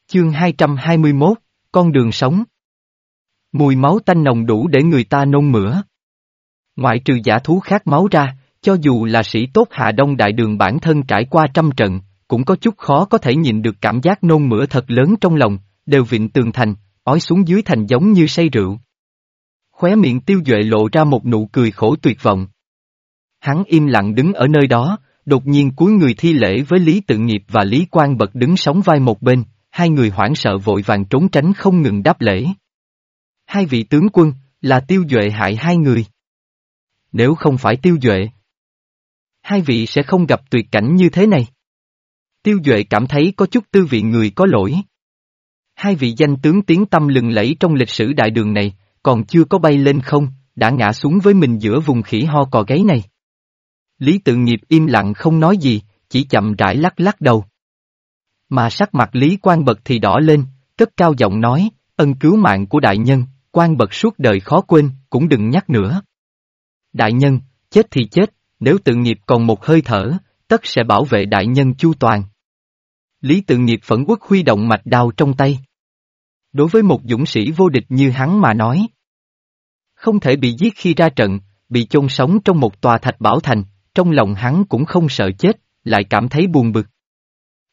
Chương 221, Con đường sống Mùi máu tanh nồng đủ để người ta nôn mửa. Ngoại trừ giả thú khát máu ra, cho dù là sĩ tốt hạ đông đại đường bản thân trải qua trăm trận, cũng có chút khó có thể nhìn được cảm giác nôn mửa thật lớn trong lòng, đều vịn tường thành, ói xuống dưới thành giống như say rượu. Khóe miệng tiêu duệ lộ ra một nụ cười khổ tuyệt vọng. Hắn im lặng đứng ở nơi đó, đột nhiên cúi người thi lễ với Lý Tự Nghiệp và Lý Quang Bật đứng sóng vai một bên, hai người hoảng sợ vội vàng trốn tránh không ngừng đáp lễ. Hai vị tướng quân, là tiêu duệ hại hai người. Nếu không phải tiêu duệ, hai vị sẽ không gặp tuyệt cảnh như thế này. Tiêu duệ cảm thấy có chút tư vị người có lỗi. Hai vị danh tướng tiếng tâm lừng lẫy trong lịch sử đại đường này, còn chưa có bay lên không, đã ngã xuống với mình giữa vùng khỉ ho cò gáy này. Lý tự nghiệp im lặng không nói gì, chỉ chậm rãi lắc lắc đầu. Mà sắc mặt Lý Quang Bật thì đỏ lên, cất cao giọng nói, ân cứu mạng của đại nhân, Quan bậc suốt đời khó quên, cũng đừng nhắc nữa. Đại nhân, chết thì chết, nếu tự nghiệp còn một hơi thở, tất sẽ bảo vệ đại nhân chu toàn. Lý tự nghiệp phẫn quốc huy động mạch đao trong tay. Đối với một dũng sĩ vô địch như hắn mà nói. Không thể bị giết khi ra trận, bị chôn sống trong một tòa thạch bảo thành, trong lòng hắn cũng không sợ chết, lại cảm thấy buồn bực.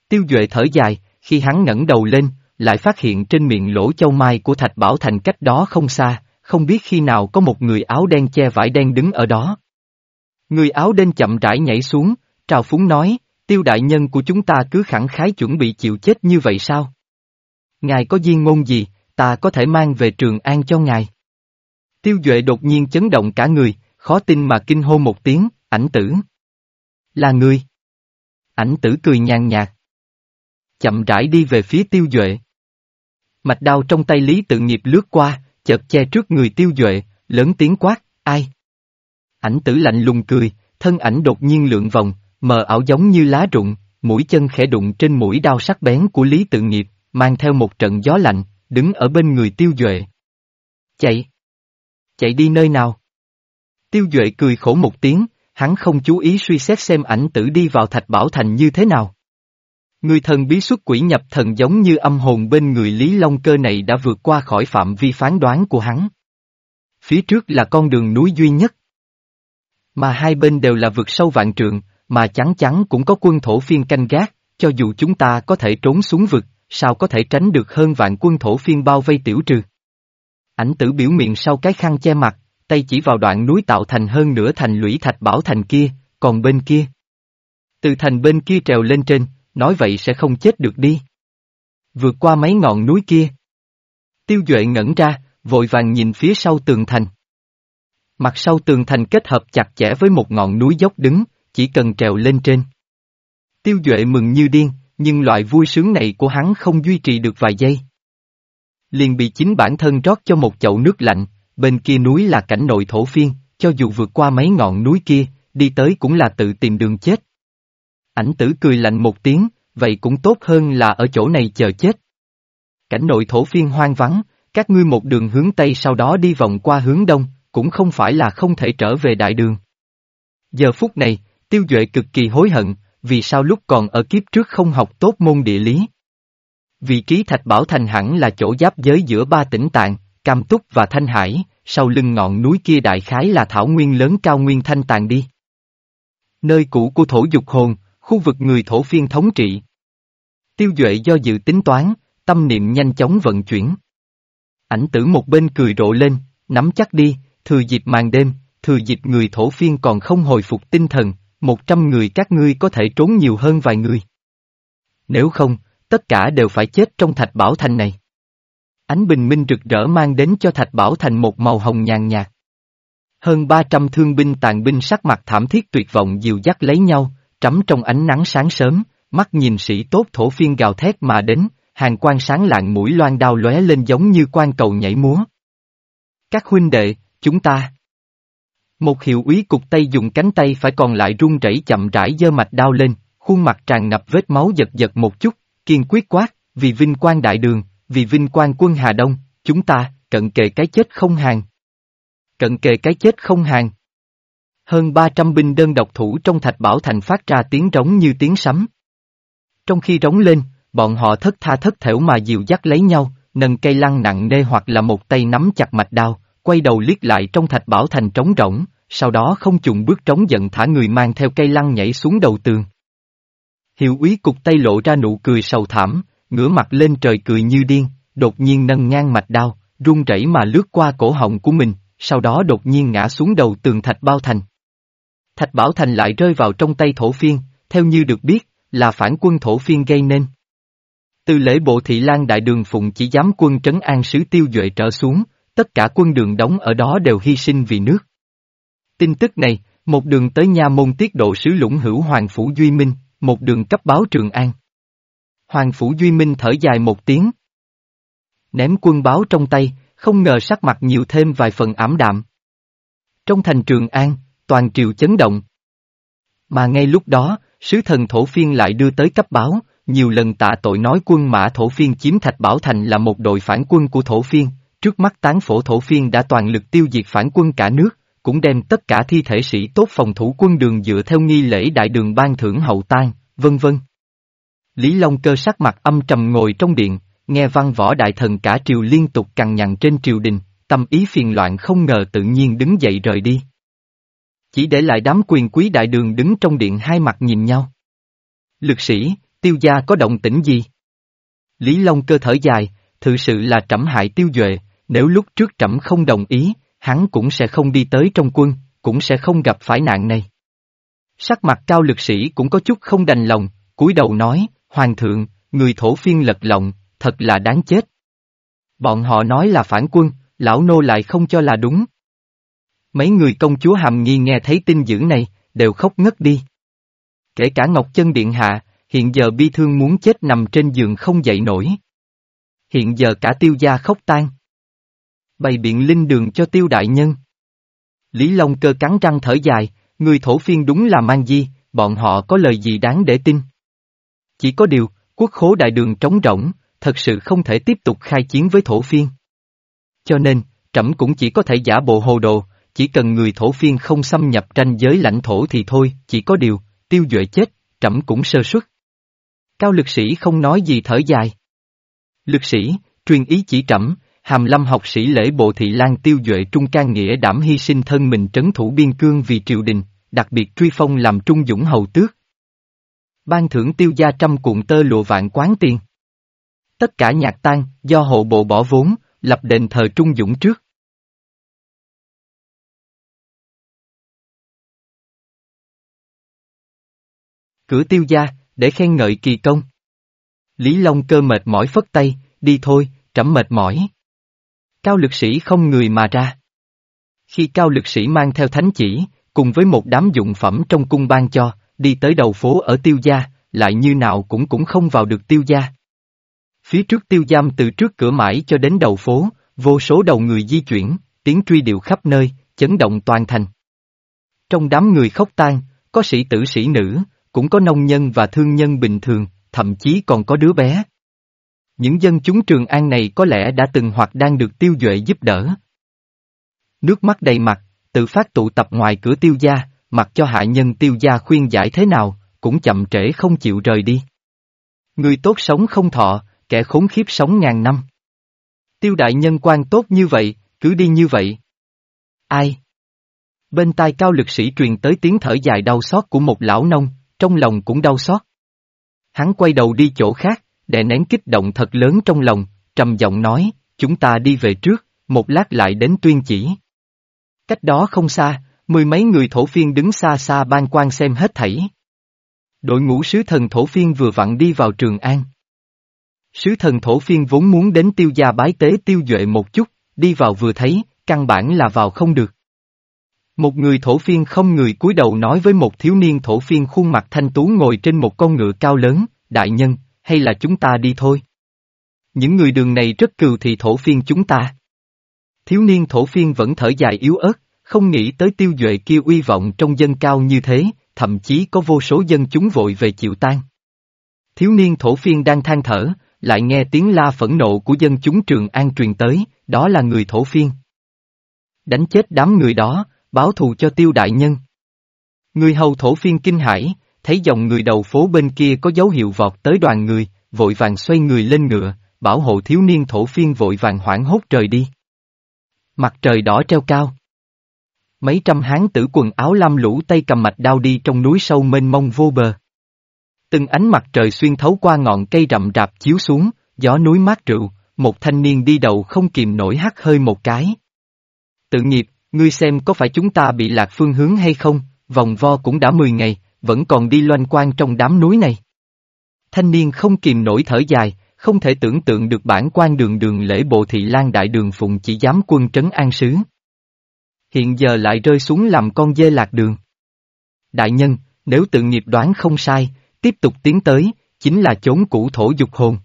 Tiêu Duệ thở dài, khi hắn ngẩng đầu lên, lại phát hiện trên miệng lỗ châu mai của thạch bảo thành cách đó không xa, không biết khi nào có một người áo đen che vải đen đứng ở đó. Người áo đen chậm rãi nhảy xuống, trào phúng nói, tiêu đại nhân của chúng ta cứ khẳng khái chuẩn bị chịu chết như vậy sao? Ngài có duyên ngôn gì, ta có thể mang về trường an cho ngài. Tiêu Duệ đột nhiên chấn động cả người, khó tin mà kinh hô một tiếng, ảnh tử. Là người. Ảnh tử cười nhàn nhạt. Chậm rãi đi về phía Tiêu Duệ. Mạch đao trong tay Lý tự nghiệp lướt qua, chợt che trước người Tiêu Duệ, lớn tiếng quát, ai? Ảnh tử lạnh lùng cười, thân ảnh đột nhiên lượn vòng, mờ ảo giống như lá rụng, mũi chân khẽ đụng trên mũi đao sắc bén của Lý Tự Nghiệp, mang theo một trận gió lạnh, đứng ở bên người Tiêu Duệ. Chạy! Chạy đi nơi nào? Tiêu Duệ cười khổ một tiếng, hắn không chú ý suy xét xem ảnh tử đi vào thạch bảo thành như thế nào. Người thần bí xuất quỷ nhập thần giống như âm hồn bên người Lý Long Cơ này đã vượt qua khỏi phạm vi phán đoán của hắn. Phía trước là con đường núi duy nhất. Mà hai bên đều là vực sâu vạn trượng, mà chắn chắn cũng có quân thổ phiên canh gác, cho dù chúng ta có thể trốn xuống vực, sao có thể tránh được hơn vạn quân thổ phiên bao vây tiểu trừ. Ảnh tử biểu miệng sau cái khăn che mặt, tay chỉ vào đoạn núi tạo thành hơn nửa thành lũy thạch bảo thành kia, còn bên kia. Từ thành bên kia trèo lên trên, nói vậy sẽ không chết được đi. Vượt qua mấy ngọn núi kia. Tiêu Duệ ngẩn ra, vội vàng nhìn phía sau tường thành. Mặt sau tường thành kết hợp chặt chẽ với một ngọn núi dốc đứng, chỉ cần trèo lên trên. Tiêu Duệ mừng như điên, nhưng loại vui sướng này của hắn không duy trì được vài giây. Liền bị chính bản thân rót cho một chậu nước lạnh, bên kia núi là cảnh nội thổ phiên, cho dù vượt qua mấy ngọn núi kia, đi tới cũng là tự tìm đường chết. Ảnh tử cười lạnh một tiếng, vậy cũng tốt hơn là ở chỗ này chờ chết. Cảnh nội thổ phiên hoang vắng, các ngươi một đường hướng Tây sau đó đi vòng qua hướng Đông, cũng không phải là không thể trở về đại đường. Giờ phút này, Tiêu Duệ cực kỳ hối hận, vì sao lúc còn ở kiếp trước không học tốt môn địa lý. Vị trí Thạch Bảo Thành hẳn là chỗ giáp giới giữa ba tỉnh Tạng, Cam Túc và Thanh Hải, sau lưng ngọn núi kia đại khái là thảo nguyên lớn cao nguyên Thanh Tàng đi. Nơi cũ của thổ dục hồn, khu vực người thổ phiên thống trị. Tiêu Duệ do dự tính toán, tâm niệm nhanh chóng vận chuyển. Ảnh tử một bên cười rộ lên, nắm chắc đi, thừa dịp màn đêm, thừa dịp người thổ phiên còn không hồi phục tinh thần, một trăm người các ngươi có thể trốn nhiều hơn vài người. Nếu không, tất cả đều phải chết trong thạch bảo thành này. Ánh bình minh rực rỡ mang đến cho Thạch Bảo Thành một màu hồng nhàn nhạt. Hơn 300 thương binh tàn binh sắc mặt thảm thiết tuyệt vọng dìu dắt lấy nhau, trắm trong ánh nắng sáng sớm, mắt nhìn sĩ tốt thổ phiên gào thét mà đến, hàng quan sáng lạng mũi loan đao lóe lên giống như quan cầu nhảy múa. Các huynh đệ, chúng ta. Một hiệu úy cục tay dùng cánh tay phải còn lại run rẩy chậm rãi giơ mạch đao lên, khuôn mặt tràn ngập vết máu giật giật một chút, kiên quyết quát, vì vinh quang đại đường, vì vinh quang quân Hà Đông, chúng ta, cận kề cái chết không hàng. Cận kề cái chết không hàng. Hơn 300 binh đơn độc thủ trong thạch bảo thành phát ra tiếng rống như tiếng sấm. Trong khi rống lên, bọn họ thất tha thất thểu mà dìu dắt lấy nhau, nâng cây lăng nặng nê hoặc là một tay nắm chặt mạch đao, quay đầu liếc lại trong thạch bảo thành trống rỗng, sau đó không chùng bước trống giận thả người mang theo cây lăng nhảy xuống đầu tường. Hiệu úy cục tay lộ ra nụ cười sầu thảm, ngửa mặt lên trời cười như điên, đột nhiên nâng ngang mạch đao, run rẩy mà lướt qua cổ họng của mình, sau đó đột nhiên ngã xuống đầu tường thạch bao thành. Thạch Bảo Thành lại rơi vào trong tay thổ phiên, theo như được biết, là phản quân thổ phiên gây nên. Từ lễ bộ thị lan đại đường phụng chỉ dám quân trấn an sứ tiêu duệ trở xuống, tất cả quân đường đóng ở đó đều hy sinh vì nước. Tin tức này, một đường tới nha môn tiết độ sứ lũng hữu Hoàng Phủ Duy Minh, một đường cấp báo Trường An. Hoàng Phủ Duy Minh thở dài một tiếng. Ném quân báo trong tay, không ngờ sắc mặt nhiều thêm vài phần ảm đạm. Trong thành Trường An, toàn triều chấn động. Mà ngay lúc đó, sứ thần thổ phiên lại đưa tới cấp báo, nhiều lần tạ tội nói quân mã thổ phiên chiếm thạch bảo thành là một đội phản quân của thổ phiên, trước mắt tán phổ thổ phiên đã toàn lực tiêu diệt phản quân cả nước, cũng đem tất cả thi thể sĩ tốt phòng thủ quân đường dựa theo nghi lễ đại đường ban thưởng hậu tang, vân vân. Lý Long cơ sắc mặt âm trầm ngồi trong điện, nghe văn võ đại thần cả triều liên tục cằn nhằn trên triều đình, tâm ý phiền loạn không ngờ tự nhiên đứng dậy rời đi. Chỉ để lại đám quyền quý đại đường đứng trong điện hai mặt nhìn nhau. Lực sĩ, tiêu gia có động tĩnh gì? Lý Long cơ thở dài, thực sự là trẫm hại tiêu duệ, nếu lúc trước trẫm không đồng ý, hắn cũng sẽ không đi tới trong quân, cũng sẽ không gặp phải nạn này. Sắc mặt cao lực sĩ cũng có chút không đành lòng, cúi đầu nói, Hoàng thượng, người thổ phiên lật lọng, thật là đáng chết. Bọn họ nói là phản quân, lão nô lại không cho là đúng. Mấy người công chúa Hàm Nghi nghe thấy tin dữ này, đều khóc ngất đi. Kể cả Ngọc Chân Điện Hạ, hiện giờ bi thương muốn chết nằm trên giường không dậy nổi. Hiện giờ cả tiêu gia khóc tan. Bày biện linh đường cho tiêu đại nhân. Lý Long cơ cắn răng thở dài, người thổ phiên đúng là mang di, bọn họ có lời gì đáng để tin. Chỉ có điều, quốc khố đại đường trống rỗng, thật sự không thể tiếp tục khai chiến với thổ phiên. Cho nên, trẫm cũng chỉ có thể giả bộ hồ đồ, chỉ cần người thổ phiên không xâm nhập tranh giới lãnh thổ thì thôi, chỉ có điều, tiêu duệ chết, trẫm cũng sơ suất. Cao lực sĩ không nói gì thở dài. Lực sĩ, truyền ý chỉ trẫm, hàm lâm học sĩ lễ bộ thị lan tiêu duệ trung can nghĩa đảm hy sinh thân mình trấn thủ biên cương vì triều đình, đặc biệt truy phong làm trung dũng hầu tước. Ban thưởng tiêu gia trăm cuộn tơ lụa vạn quán tiền. Tất cả nhạc tan, do hộ bộ bỏ vốn, lập đền thờ trung dũng trước. Cửa tiêu gia, để khen ngợi kỳ công. Lý Long cơ mệt mỏi phất tay, đi thôi, trẫm mệt mỏi. Cao lực sĩ không người mà ra. Khi cao lực sĩ mang theo thánh chỉ, cùng với một đám dụng phẩm trong cung ban cho, đi tới đầu phố ở tiêu gia, lại như nào cũng cũng không vào được tiêu gia. Phía trước tiêu giam từ trước cửa mãi cho đến đầu phố, vô số đầu người di chuyển, tiếng truy điệu khắp nơi, chấn động toàn thành. Trong đám người khóc tan, có sĩ tử sĩ nữ, cũng có nông nhân và thương nhân bình thường, thậm chí còn có đứa bé. Những dân chúng Trường An này có lẽ đã từng hoặc đang được tiêu duệ giúp đỡ. Nước mắt đầy mặt, tự phát tụ tập ngoài cửa tiêu gia, mặc cho hạ nhân tiêu gia khuyên giải thế nào, cũng chậm trễ không chịu rời đi. Người tốt sống không thọ, kẻ khốn khiếp sống ngàn năm. Tiêu đại nhân quan tốt như vậy, cứ đi như vậy. Ai? Bên tai cao lực sĩ truyền tới tiếng thở dài đau xót của một lão nông, trong lòng cũng đau xót. Hắn quay đầu đi chỗ khác, để nén kích động thật lớn trong lòng, trầm giọng nói, chúng ta đi về trước, một lát lại đến tuyên chỉ. Cách đó không xa, mười mấy người thổ phiên đứng xa xa ban quan xem hết thảy. Đội ngũ sứ thần thổ phiên vừa vặn đi vào Trường An. Sứ thần thổ phiên vốn muốn đến tiêu gia bái tế tiêu duệ một chút, đi vào vừa thấy, căn bản là vào không được. Một người thổ phiên không người cúi đầu nói với một thiếu niên thổ phiên khuôn mặt thanh tú ngồi trên một con ngựa cao lớn, đại nhân, hay là chúng ta đi thôi. Những người đường này rất cừu thì thổ phiên chúng ta. Thiếu niên thổ phiên vẫn thở dài yếu ớt, không nghĩ tới tiêu duệ kia uy vọng trong dân cao như thế, thậm chí có vô số dân chúng vội về chịu tan. Thiếu niên thổ phiên đang than thở, lại nghe tiếng la phẫn nộ của dân chúng Trường An truyền tới, đó là người thổ phiên. Đánh chết đám người đó, báo thù cho tiêu đại nhân. Người hầu thổ phiên kinh hãi, thấy dòng người đầu phố bên kia có dấu hiệu vọt tới đoàn người, vội vàng xoay người lên ngựa, bảo hộ thiếu niên thổ phiên vội vàng hoảng hốt trời đi. Mặt trời đỏ treo cao. Mấy trăm hán tử quần áo lam lũ tay cầm mạch đao đi trong núi sâu mênh mông vô bờ. Từng ánh mặt trời xuyên thấu qua ngọn cây rậm rạp chiếu xuống, gió núi mát rượu, một thanh niên đi đầu không kìm nổi hắt hơi một cái. Tự nghiệp, ngươi xem có phải chúng ta bị lạc phương hướng hay không, vòng vo cũng đã 10 ngày, vẫn còn đi loanh quanh trong đám núi này. Thanh niên không kìm nổi thở dài, không thể tưởng tượng được bản quan đường đường lễ bộ thị lan đại đường phụng chỉ dám quân trấn an sứ. Hiện giờ lại rơi xuống làm con dê lạc đường. Đại nhân, nếu tự nghiệp đoán không sai, tiếp tục tiến tới, chính là chốn cũ thổ dục hồn.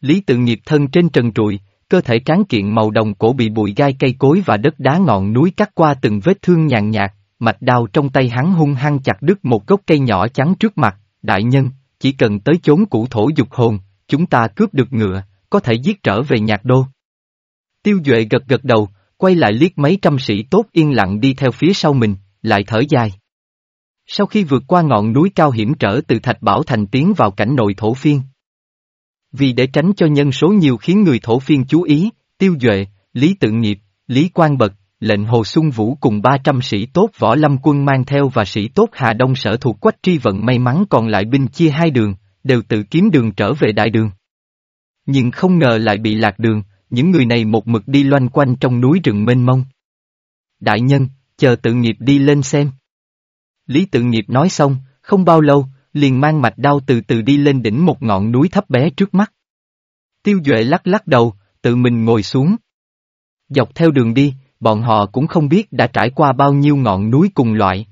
Lý tự nghiệp thân trên trần trụi, cơ thể tráng kiện màu đồng cổ bị bụi gai cây cối và đất đá ngọn núi cắt qua từng vết thương nhàn nhạt, mạch đao trong tay hắn hung hăng chặt đứt một gốc cây nhỏ trắng trước mặt, đại nhân, chỉ cần tới chốn cũ thổ dục hồn, chúng ta cướp được ngựa, có thể giết trở về nhạc đô. Tiêu Duệ gật gật đầu, quay lại liếc mấy trăm sĩ tốt yên lặng đi theo phía sau mình, lại thở dài. Sau khi vượt qua ngọn núi cao hiểm trở từ Thạch Bảo Thành tiến vào cảnh nội thổ phiên. Vì để tránh cho nhân số nhiều khiến người thổ phiên chú ý, Tiêu Duệ, Lý Tự Nghiệp, Lý Quang Bật, lệnh Hồ Xuân Vũ cùng 300 sĩ tốt võ lâm quân mang theo và sĩ tốt Hà Đông sở thuộc quách tri vận may mắn còn lại binh chia hai đường, đều tự kiếm đường trở về đại đường. Nhưng không ngờ lại bị lạc đường, những người này một mực đi loanh quanh trong núi rừng mênh mông. Đại nhân, chờ tự nghiệp đi lên xem. Lý tự nghiệp nói xong, không bao lâu, liền mang mạch đao từ từ đi lên đỉnh một ngọn núi thấp bé trước mắt. Tiêu Duệ lắc lắc đầu, tự mình ngồi xuống. Dọc theo đường đi, bọn họ cũng không biết đã trải qua bao nhiêu ngọn núi cùng loại.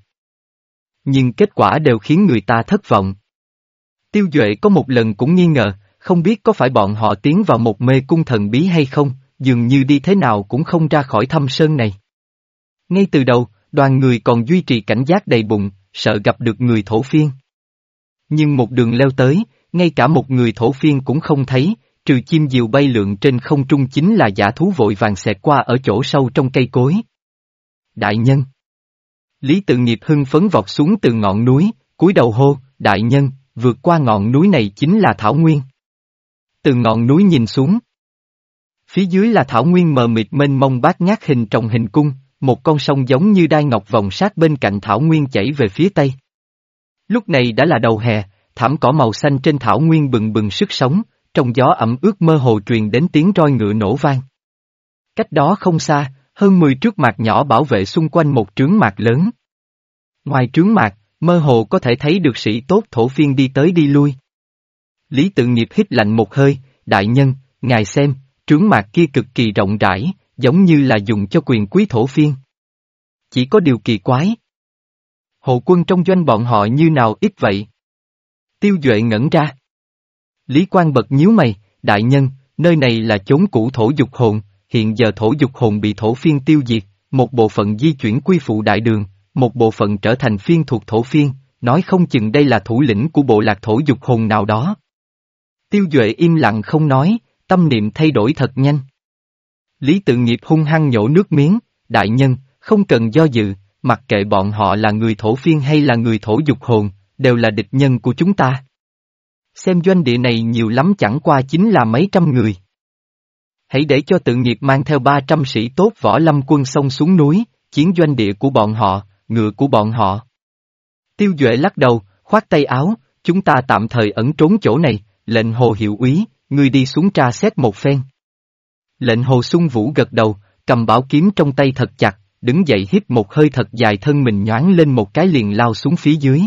Nhưng kết quả đều khiến người ta thất vọng. Tiêu Duệ có một lần cũng nghi ngờ, không biết có phải bọn họ tiến vào một mê cung thần bí hay không, dường như đi thế nào cũng không ra khỏi thâm sơn này. Ngay từ đầu, đoàn người còn duy trì cảnh giác đầy bụng, sợ gặp được người thổ phiên. Nhưng một đường leo tới, ngay cả một người thổ phiên cũng không thấy, trừ chim diều bay lượn trên không trung chính là giả thú vội vàng xẹt qua ở chỗ sâu trong cây cối. Đại nhân Lý tự nghiệp hưng phấn vọt xuống từ ngọn núi, cúi đầu hô, đại nhân, vượt qua ngọn núi này chính là Thảo Nguyên. Từ ngọn núi nhìn xuống. Phía dưới là Thảo Nguyên mờ mịt mênh mông bát ngát hình trồng hình cung, một con sông giống như đai ngọc vòng sát bên cạnh Thảo Nguyên chảy về phía tây. Lúc này đã là đầu hè, thảm cỏ màu xanh trên Thảo Nguyên bừng bừng sức sống, trong gió ẩm ướt mơ hồ truyền đến tiếng roi ngựa nổ vang. Cách đó không xa, hơn 10 trước mạc nhỏ bảo vệ xung quanh một trướng mạc lớn. Ngoài trướng mạc, mơ hồ có thể thấy được sĩ tốt thổ phiên đi tới đi lui. Lý tự nghiệp hít lạnh một hơi, đại nhân, ngài xem, trướng mạc kia cực kỳ rộng rãi, giống như là dùng cho quyền quý thổ phiên. Chỉ có điều kỳ quái. Hộ quân trong doanh bọn họ như nào ít vậy? Tiêu Duệ ngẩn ra. Lý Quang bật nhíu mày, đại nhân, nơi này là chốn cũ thổ dục hồn, hiện giờ thổ dục hồn bị thổ phiên tiêu diệt, một bộ phận di chuyển quy phụ đại đường, một bộ phận trở thành phiên thuộc thổ phiên, nói không chừng đây là thủ lĩnh của bộ lạc thổ dục hồn nào đó. Tiêu Duệ im lặng không nói, tâm niệm thay đổi thật nhanh. Lý tự nghiệp hung hăng nhổ nước miếng, đại nhân, không cần do dự, mặc kệ bọn họ là người thổ phiên hay là người thổ dục hồn, đều là địch nhân của chúng ta. Xem doanh địa này nhiều lắm chẳng qua chính là mấy trăm người. Hãy để cho tự nghiệp mang theo 300 sĩ tốt võ lâm quân sông xuống núi, chiến doanh địa của bọn họ, ngựa của bọn họ. Tiêu Duệ lắc đầu, khoát tay áo, chúng ta tạm thời ẩn trốn chỗ này, lệnh hồ hiệu úy, ngươi đi xuống tra xét một phen. Lệnh hồ sung vũ gật đầu, cầm bảo kiếm trong tay thật chặt, đứng dậy hít một hơi thật dài thân mình nhoáng lên một cái liền lao xuống phía dưới.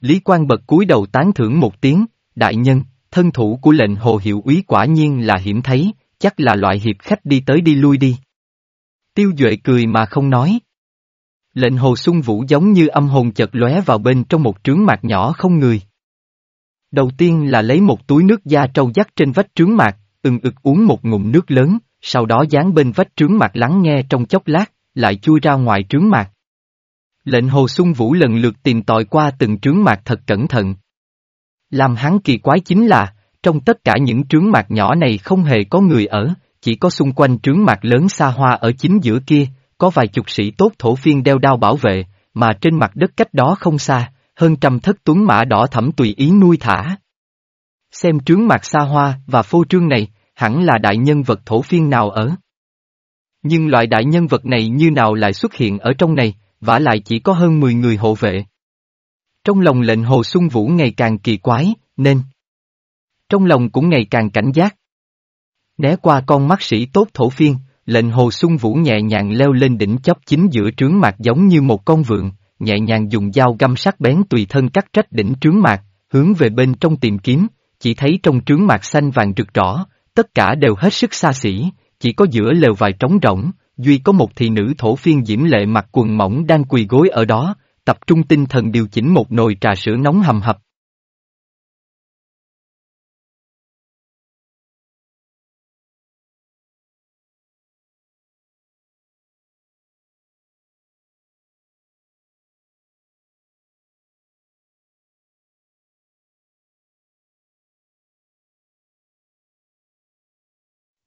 Lý Quang bật cúi đầu tán thưởng một tiếng, đại nhân, thân thủ của lệnh hồ hiệu úy quả nhiên là hiểm thấy, chắc là loại hiệp khách đi tới đi lui đi. Tiêu Duệ cười mà không nói. Lệnh hồ sung vũ giống như âm hồn chợt lóe vào bên trong một trướng mạc nhỏ không người. Đầu tiên là lấy một túi nước da trâu dắt trên vách trướng mạc, ừng ực uống một ngụm nước lớn, sau đó dán bên vách trướng mạc lắng nghe trong chốc lát, lại chui ra ngoài trướng mạc. Lệnh hồ sung vũ lần lượt tìm tòi qua từng trướng mạc thật cẩn thận. Làm hắn kỳ quái chính là, trong tất cả những trướng mạc nhỏ này không hề có người ở, chỉ có xung quanh trướng mạc lớn xa hoa ở chính giữa kia, có vài chục sĩ tốt thổ phiên đeo đao bảo vệ, mà trên mặt đất cách đó không xa, hơn trăm thất tuấn mã đỏ thẫm tùy ý nuôi thả. Xem trướng mạc xa hoa và phô trương này, hẳn là đại nhân vật thổ phiên nào ở. Nhưng loại đại nhân vật này như nào lại xuất hiện ở trong này, vả lại chỉ có hơn 10 người hộ vệ. Trong lòng lệnh Hồ Xuân Vũ ngày càng kỳ quái, nên trong lòng cũng ngày càng cảnh giác. Né qua con mắt sĩ tốt thổ phiên, lệnh Hồ Xuân Vũ nhẹ nhàng leo lên đỉnh chóp chính giữa trướng mạc giống như một con vượn, nhẹ nhàng dùng dao găm sắc bén tùy thân cắt trách đỉnh trướng mạc, hướng về bên trong tìm kiếm, chỉ thấy trong trướng mạc xanh vàng rực rõ, tất cả đều hết sức xa xỉ, chỉ có giữa lều vài trống rỗng, duy có một thị nữ thổ phiên diễm lệ mặc quần mỏng đang quỳ gối ở đó, tập trung tinh thần điều chỉnh một nồi trà sữa nóng hầm hập.